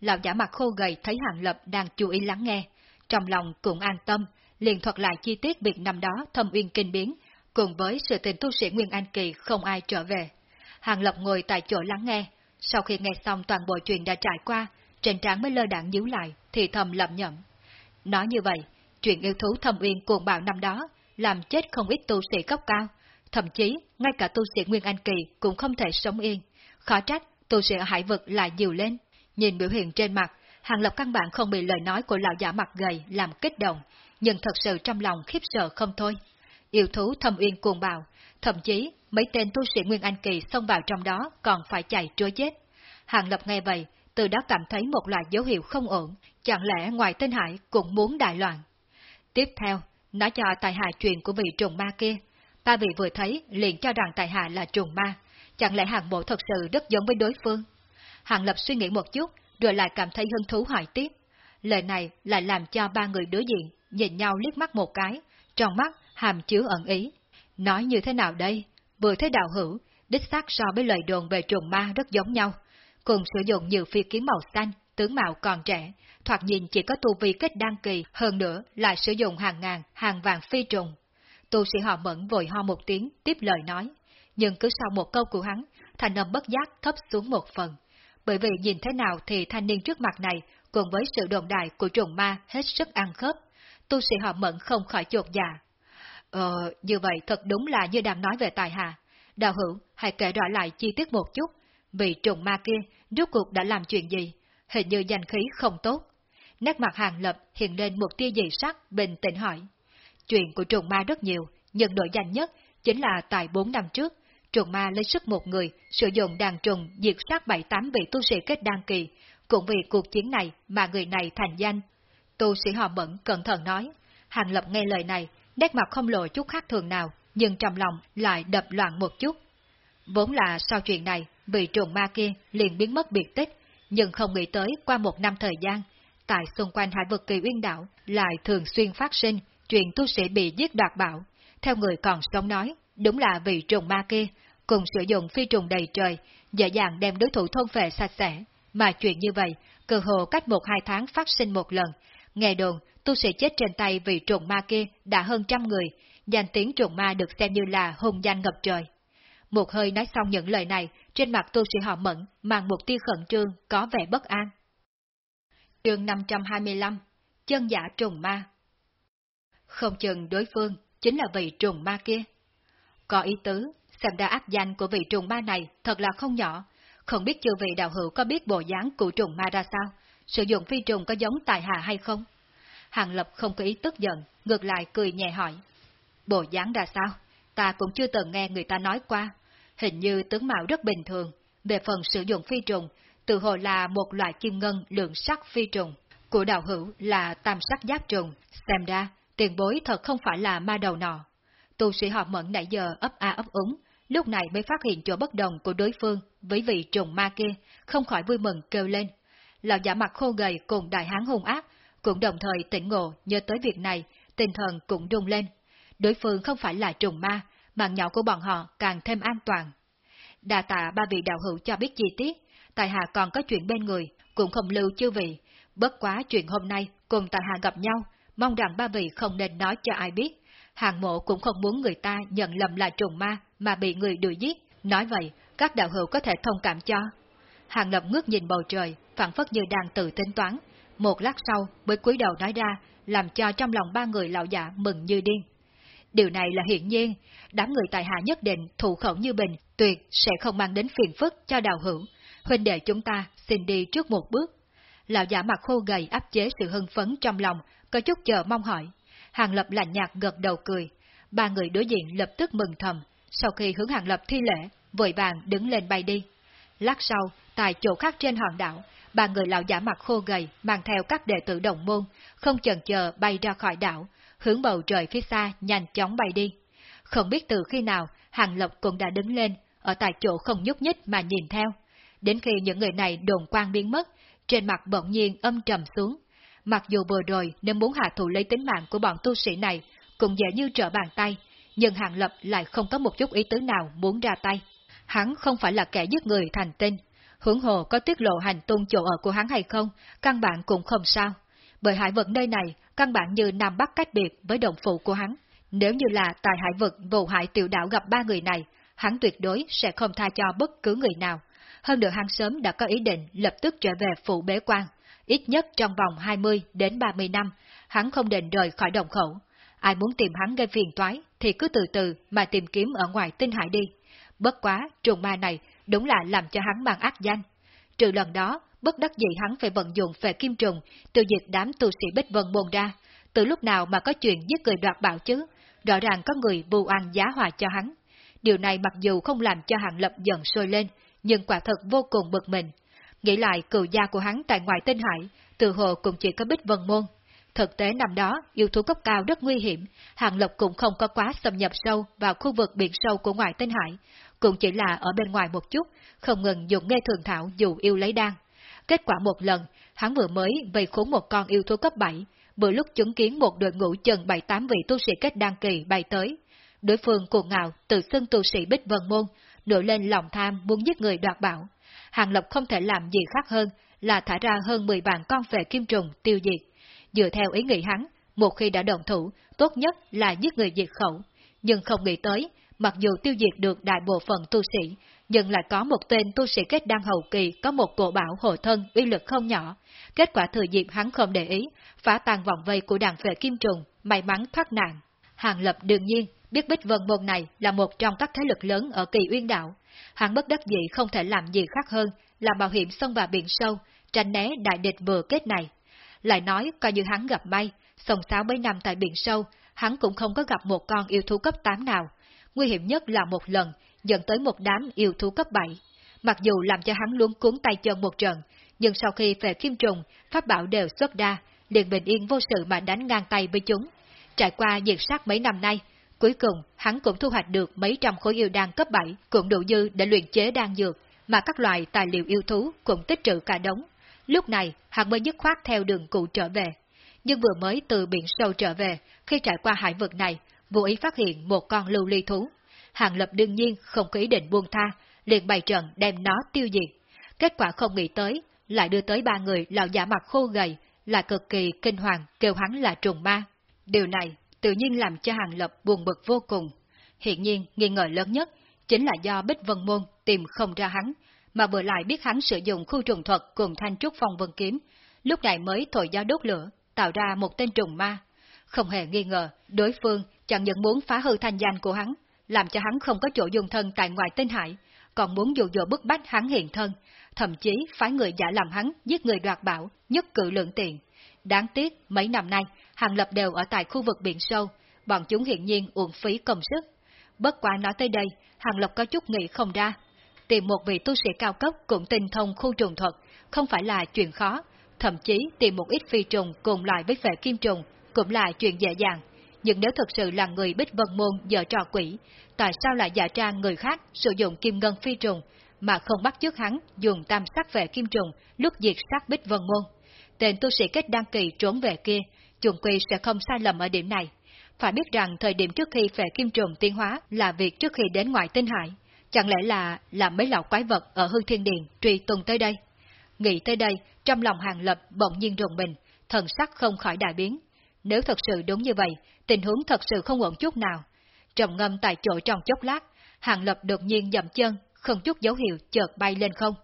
Lão giả mặt khô gầy thấy hàng lập đang chú ý lắng nghe, trong lòng cũng an tâm, liền thuật lại chi tiết việc năm đó thâm uyên kinh biến, cùng với sự tình tu sĩ Nguyên Anh Kỳ không ai trở về. Hàng Lập ngồi tại chỗ lắng nghe, sau khi nghe xong toàn bộ chuyện đã trải qua, trên trán mới lơ đạn nhíu lại, thì thầm lẩm nhẩm. Nói như vậy, chuyện yêu thú thâm uyên cuồng bạo năm đó, làm chết không ít tu sĩ cấp cao, thậm chí ngay cả tu sĩ Nguyên Anh Kỳ cũng không thể sống yên. Khó trách, tu sĩ ở hải vực lại nhiều lên. Nhìn biểu hiện trên mặt, Hàng Lập căn bản không bị lời nói của lão giả mặt gầy làm kích động, nhưng thật sự trong lòng khiếp sợ không thôi. Yêu thú thâm uyên cuồng bạo, thậm chí mấy tên tu sĩ Nguyên Anh Kỳ xông vào trong đó còn phải chạy trối chết. Hàng Lập nghe vậy, từ đó cảm thấy một loại dấu hiệu không ổn, chẳng lẽ ngoài tên hải cũng muốn đại loạn. Tiếp theo, nói cho tài hạ chuyện của vị trùng ma kia. Ba vị vừa thấy liền cho rằng tài hạ là trùng ma, chẳng lẽ hàng bộ thật sự rất giống với đối phương. Hàng Lập suy nghĩ một chút, rồi lại cảm thấy hứng thú hỏi tiếp. Lời này lại làm cho ba người đối diện nhìn nhau liếc mắt một cái, trong mắt hàm chứa ẩn ý. Nói như thế nào đây? Vừa thấy đạo hữu, đích xác so với lời đồn về trùng ma rất giống nhau. Cùng sử dụng nhiều phi kiếm màu xanh, tướng mạo còn trẻ, thoạt nhìn chỉ có tu vi kết đăng kỳ, hơn nữa lại sử dụng hàng ngàn, hàng vàng phi trùng. Tu sĩ họ mẫn vội ho một tiếng, tiếp lời nói. Nhưng cứ sau một câu của hắn, thành âm bất giác thấp xuống một phần. Bởi vì nhìn thế nào thì thanh niên trước mặt này, cùng với sự đồn đại của trùng ma hết sức ăn khớp. Tu sĩ họ mẫn không khỏi chột dạ. Ờ, như vậy thật đúng là như đang nói về tài hạ. Đạo hữu, hãy kể rõ lại chi tiết một chút. Vị trùng ma kia, rốt cuộc đã làm chuyện gì? Hình như danh khí không tốt. Nét mặt hàng lập hiện lên một tia dị sắc, bình tĩnh hỏi. Chuyện của trùng ma rất nhiều, nhưng nổi danh nhất chính là tại bốn năm trước, trùng ma lấy sức một người, sử dụng đàn trùng diệt sát bảy tám vị tu sĩ kết đăng kỳ. Cũng vì cuộc chiến này mà người này thành danh. Tu sĩ họ mẫn cẩn thận nói. Hàng lập nghe lời này, nét mặt không lộ chút khác thường nào, nhưng trong lòng lại đập loạn một chút. Vốn là sau chuyện này, vị trùng ma kia liền biến mất biệt tích, nhưng không nghĩ tới qua một năm thời gian, tại xung quanh hải vực kỳ uyên đảo lại thường xuyên phát sinh chuyện tu sĩ bị giết đoạt bảo. Theo người còn sống nói, đúng là vị trùng ma kia, cùng sử dụng phi trùng đầy trời, dễ dàng đem đối thủ thôn phệ sạch sẽ. Mà chuyện như vậy, cơ hồ cách một hai tháng phát sinh một lần. Nghe đồn, tu sĩ chết trên tay vị trùng ma kia đã hơn trăm người, danh tiếng trùng ma được xem như là hùng danh ngập trời. Một hơi nói xong những lời này, trên mặt tu sĩ họ mẫn mang một tia khẩn trương, có vẻ bất an. Chương 525 Chân giả trùng ma Không chừng đối phương chính là vị trùng ma kia. Có ý tứ, xem ra ác danh của vị trùng ma này thật là không nhỏ. Không biết chưa vị đạo hữu có biết bộ dáng của trùng ma ra sao, sử dụng phi trùng có giống tài hạ hay không? Hàng Lập không có ý tức giận, ngược lại cười nhẹ hỏi. Bộ dáng ra sao? Ta cũng chưa từng nghe người ta nói qua. Hình như tướng mạo rất bình thường. Về phần sử dụng phi trùng, tự hồ là một loại kim ngân lượng sắc phi trùng. Của đạo hữu là tam sắc giáp trùng. Xem ra, tiền bối thật không phải là ma đầu nọ. Tu sĩ họ mẫn nãy giờ ấp a ấp úng, lúc này mới phát hiện chỗ bất đồng của đối phương với vị trùng ma kia, không khỏi vui mừng kêu lên. Lão giả mặt khô gầy cùng đại hán hung ác, cũng đồng thời tỉnh ngộ nhớ tới việc này, tinh thần cũng rung lên. Đối phương không phải là trùng ma, mạng nhỏ của bọn họ càng thêm an toàn. Đà tạ ba vị đạo hữu cho biết chi tiết, tại hạ còn có chuyện bên người, cũng không lưu chư vị. Bất quá chuyện hôm nay cùng tại hạ gặp nhau, mong rằng ba vị không nên nói cho ai biết. Hàng mộ cũng không muốn người ta nhận lầm là trùng ma mà bị người đuổi giết. Nói vậy, các đạo hữu có thể thông cảm cho. Hàng lập ngước nhìn bầu trời, phản phất như đang tự tính toán. Một lát sau mới cúi đầu nói ra, làm cho trong lòng ba người lão giả mừng như điên. Điều này là hiển nhiên, đám người tài hạ nhất định thủ khẩu như bình, tuyệt sẽ không mang đến phiền phức cho đào hữu. Huynh đệ chúng ta xin đi trước một bước. Lão giả mặt khô gầy áp chế sự hưng phấn trong lòng, có chút chờ mong hỏi. Hàng Lập lạnh nhạt gật đầu cười. Ba người đối diện lập tức mừng thầm, sau khi hướng Hàng Lập thi lễ, vội vàng đứng lên bay đi. Lát sau, tại chỗ khác trên hòn đảo, ba người lão giả mặt khô gầy mang theo các đệ tử đồng môn, không chần chờ bay ra khỏi đảo, hướng bầu trời phía xa nhanh chóng bay đi. Không biết từ khi nào, Hàng lộc cũng đã đứng lên, ở tại chỗ không nhúc nhích mà nhìn theo. Đến khi những người này đồn quang biến mất, trên mặt bỗng nhiên âm trầm xuống. Mặc dù vừa rồi nên muốn hạ thủ lấy tính mạng của bọn tu sĩ này, cũng dễ như trở bàn tay, nhưng Hàng Lập lại không có một chút ý tứ nào muốn ra tay. Hắn không phải là kẻ giết người thành tinh, hưởng hồ có tiết lộ hành tung chỗ ở của hắn hay không, căn bản cũng không sao. Bởi hải vực nơi này, căn bản như Nam Bắc cách biệt với đồng phụ của hắn, Nếu như là tại hải vực vụ hại tiểu đảo gặp ba người này, hắn tuyệt đối sẽ không tha cho bất cứ người nào. Hơn nữa hắn sớm đã có ý định lập tức trở về phụ bế quan, ít nhất trong vòng 20 đến 30 năm, hắn không định rời khỏi đồng khẩu. Ai muốn tìm hắn gây phiền toái thì cứ từ từ mà tìm kiếm ở ngoài tinh hải đi. Bất quá, trùng ma này đúng là làm cho hắn mang ác danh. Trừ lần đó, bất đắc dĩ hắn phải vận dụng về kim trùng, tiêu diệt đám tu sĩ Bích Vân Môn ra. Từ lúc nào mà có chuyện giết người đoạt bảo chứ? Rõ ràng có người bù ăn giá hòa cho hắn. Điều này mặc dù không làm cho hạng Lập giận sôi lên, nhưng quả thật vô cùng bực mình. Nghĩ lại cựu gia của hắn tại ngoài tinh hải, từ hồ cũng chỉ có Bích Vân Môn. Thực tế năm đó, yêu thú cấp cao rất nguy hiểm, Hàng Lập cũng không có quá xâm nhập sâu vào khu vực biển sâu của ngoài tinh hải, cũng chỉ là ở bên ngoài một chút, không ngừng dùng nghe thường thảo dù yêu lấy đan. Kết quả một lần, hắn vừa mới vây khốn một con yêu thú cấp 7, vừa lúc chứng kiến một đội ngũ chừng 7-8 vị tu sĩ kết đăng kỳ bay tới. Đối phương cuồng ngạo tự xưng tu sĩ Bích Vân Môn, nổi lên lòng tham muốn giết người đoạt bảo. Hàng lộc không thể làm gì khác hơn là thả ra hơn 10 vạn con về kim trùng tiêu diệt. Dựa theo ý nghĩ hắn, một khi đã đồng thủ, tốt nhất là giết người diệt khẩu. Nhưng không nghĩ tới, mặc dù tiêu diệt được đại bộ phận tu sĩ, nhưng lại có một tên tu sĩ kết đăng hậu kỳ có một cổ bảo hộ thân uy lực không nhỏ. Kết quả thừa dịp hắn không để ý, phá tan vòng vây của đàn phệ kim trùng, may mắn thoát nạn. Hàng Lập đương nhiên biết Bích Vân Môn này là một trong các thế lực lớn ở kỳ uyên đảo. Hắn bất đắc dĩ không thể làm gì khác hơn là bảo hiểm sông và biển sâu, tránh né đại địch vừa kết này. Lại nói coi như hắn gặp may, sông sáo mấy năm tại biển sâu, hắn cũng không có gặp một con yêu thú cấp 8 nào. Nguy hiểm nhất là một lần, dẫn tới một đám yêu thú cấp 7. Mặc dù làm cho hắn luống cuốn tay chân một trận, nhưng sau khi về kim trùng, pháp bảo đều xuất đa, liền bình yên vô sự mà đánh ngang tay với chúng. Trải qua diệt sát mấy năm nay, cuối cùng hắn cũng thu hoạch được mấy trăm khối yêu đan cấp 7, cũng đủ dư để luyện chế đan dược, mà các loại tài liệu yêu thú cũng tích trữ cả đống. Lúc này, hắn mới dứt khoát theo đường cũ trở về. Nhưng vừa mới từ biển sâu trở về, khi trải qua hải vực này, vô ý phát hiện một con lưu ly thú. Hàng Lập đương nhiên không có ý định buông tha, liền bày trận đem nó tiêu diệt. Kết quả không nghĩ tới, lại đưa tới ba người lão giả mặt khô gầy, là cực kỳ kinh hoàng kêu hắn là trùng ma. Điều này tự nhiên làm cho Hàng Lập buồn bực vô cùng. Hiện nhiên, nghi ngờ lớn nhất chính là do Bích Vân Môn tìm không ra hắn, mà vừa lại biết hắn sử dụng khu trùng thuật cùng thanh trúc phong vân kiếm, lúc này mới thổi gió đốt lửa, tạo ra một tên trùng ma. Không hề nghi ngờ, đối phương chẳng những muốn phá hư thanh danh của hắn, làm cho hắn không có chỗ dùng thân tại ngoài tinh hải, còn muốn dụ dỗ bức bách hắn hiện thân, thậm chí phái người giả làm hắn giết người đoạt bảo, nhất cự lượng tiền. Đáng tiếc, mấy năm nay, Hàng Lập đều ở tại khu vực biển sâu, bọn chúng hiện nhiên uổng phí công sức. Bất quá nói tới đây, Hàng Lập có chút nghĩ không ra. Tìm một vị tu sĩ cao cấp cũng tinh thông khu trùng thuật, không phải là chuyện khó, thậm chí tìm một ít phi trùng cùng loại với vệ kim trùng cũng là chuyện dễ dàng. Nhưng nếu thực sự là người bích vân môn giờ trò quỷ, tại sao lại giả trang người khác sử dụng kim ngân phi trùng, mà không bắt chước hắn dùng tam sắc vệ kim trùng lúc diệt sát bích vân môn? Tên tu sĩ kết đăng kỳ trốn về kia, chuẩn quy sẽ không sai lầm ở điểm này. Phải biết rằng thời điểm trước khi về kim trùng tiến hóa là việc trước khi đến ngoài tinh hải, chẳng lẽ là làm mấy lão quái vật ở hư thiên điện truy tung tới đây? Nghĩ tới đây, trong lòng hàng lập bỗng nhiên rùng mình, thần sắc không khỏi đại biến. Nếu thật sự đúng như vậy, tình huống thật sự không ổn chút nào. Trầm ngâm tại chỗ trong chốc lát, hàng lập đột nhiên dậm chân, không chút dấu hiệu chợt bay lên không.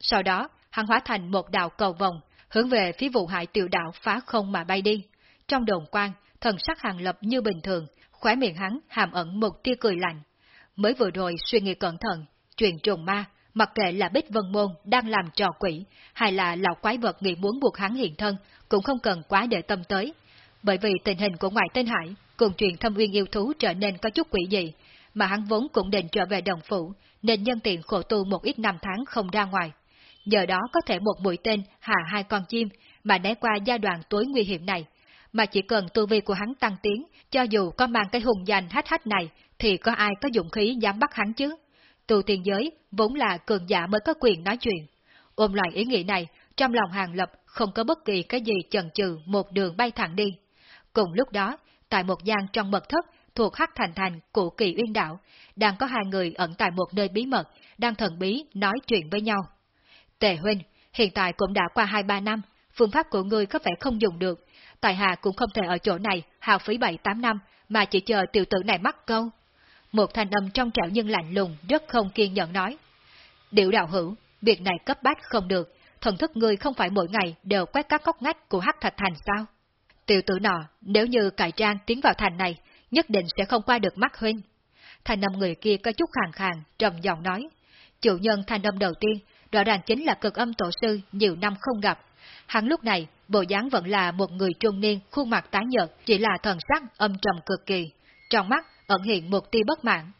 Sau đó, hắn hóa thành một đạo cầu vòng, hướng về phía vụ hại tiểu đạo phá không mà bay đi. Trong đồn quan, thần sắc hàng lập như bình thường, khóe miệng hắn hàm ẩn một tia cười lạnh. Mới vừa rồi suy nghĩ cẩn thận, chuyện trùng ma, mặc kệ là Bích Vân Môn đang làm trò quỷ, hay là lão quái vật nghĩ muốn buộc hắn hiện thân, cũng không cần quá để tâm tới. Bởi vì tình hình của ngoại tên hải, cùng truyền thâm uyên yêu thú trở nên có chút quỷ dị, mà hắn vốn cũng định trở về đồng phủ, nên nhân tiện khổ tu một ít năm tháng không ra ngoài. Nhờ đó có thể một mũi tên hạ hai con chim mà né qua giai đoạn tối nguy hiểm này, mà chỉ cần tu vi của hắn tăng tiến, cho dù có mang cái hùng danh hách hách này, thì có ai có dụng khí dám bắt hắn chứ? Tu tiên giới vốn là cường giả mới có quyền nói chuyện. Ôm loại ý nghĩ này, trong lòng hàng lập không có bất kỳ cái gì chần chừ một đường bay thẳng đi. Cùng lúc đó, tại một gian trong mật thất thuộc Hắc Thành Thành của kỳ uyên đảo, đang có hai người ẩn tại một nơi bí mật, đang thần bí nói chuyện với nhau. Tề huynh, hiện tại cũng đã qua hai ba năm, phương pháp của ngươi có vẻ không dùng được, tại hạ cũng không thể ở chỗ này hào phí 7-8 năm mà chỉ chờ tiểu tử này mắc câu. Một thanh âm trong trẻo nhưng lạnh lùng rất không kiên nhẫn nói. Điệu đạo hữu, việc này cấp bách không được, thần thức ngươi không phải mỗi ngày đều quét các góc ngách của hắc thạch thành sao? Tiểu tử nọ, nếu như cải trang tiến vào thành này, nhất định sẽ không qua được mắt huynh. Thanh âm người kia có chút khàn khàn, trầm giọng nói. Chủ nhân thanh âm đầu tiên, rõ ràng chính là cực âm tổ sư nhiều năm không gặp. Hắn lúc này, bộ dáng vẫn là một người trung niên, khuôn mặt tái nhợt, chỉ là thần sắc âm trầm cực kỳ. Trong mắt ẩn hiện một tia bất mãn.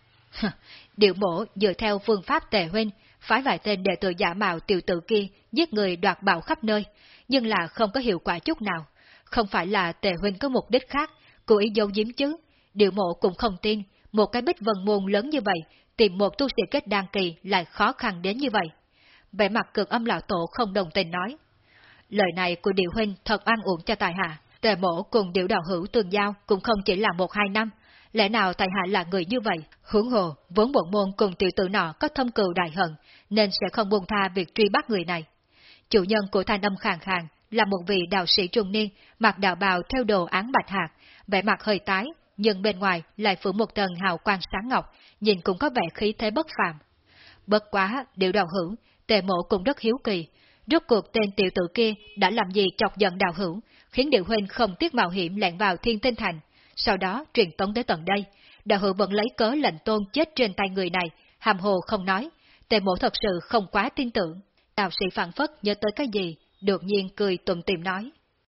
Điệu mổ dựa theo phương pháp tề huynh, phái vài tên đệ tử giả mạo tiểu tử kia giết người đoạt bảo khắp nơi, nhưng là không có hiệu quả chút nào. Không phải là tề huynh có mục đích khác, cố ý giấu giếm chứ. Điều mộ cũng không tin, một cái bích vân môn lớn như vậy, tìm một tu sĩ kết đan kỳ lại khó khăn đến như vậy. Vẻ mặt cực âm lão tổ không đồng tình nói. Lời này của điệu huynh thật an uổng cho tài hạ. Tề mộ cùng điệu đạo hữu tương giao cũng không chỉ là một hai năm, lẽ nào tài hạ là người như vậy? Hướng hồ, vốn bộ môn cùng tiểu tử nọ có thâm cừu đại hận, nên sẽ không buông tha việc truy bắt người này. Chủ nhân của thanh âm khàn khàn là một vị đạo sĩ trung niên, mặc đạo bào theo đồ án bạch hạt, vẻ mặt hơi tái, nhưng bên ngoài lại phủ một tầng hào quang sáng ngọc, nhìn cũng có vẻ khí thế bất phàm. Bất quá, điều đạo hữu, tề mộ cũng rất hiếu kỳ. Rốt cuộc tên tiểu tử kia đã làm gì chọc giận đạo hữu, khiến điệu huynh không tiếc mạo hiểm lẹn vào thiên tinh thành, sau đó truyền tống tới tận đây. Đạo hữu vẫn lấy cớ lệnh tôn chết trên tay người này, hàm hồ không nói, tề mộ thật sự không quá tin tưởng. Đạo sĩ phản phất nhớ tới cái gì, đột nhiên cười tùm tìm nói.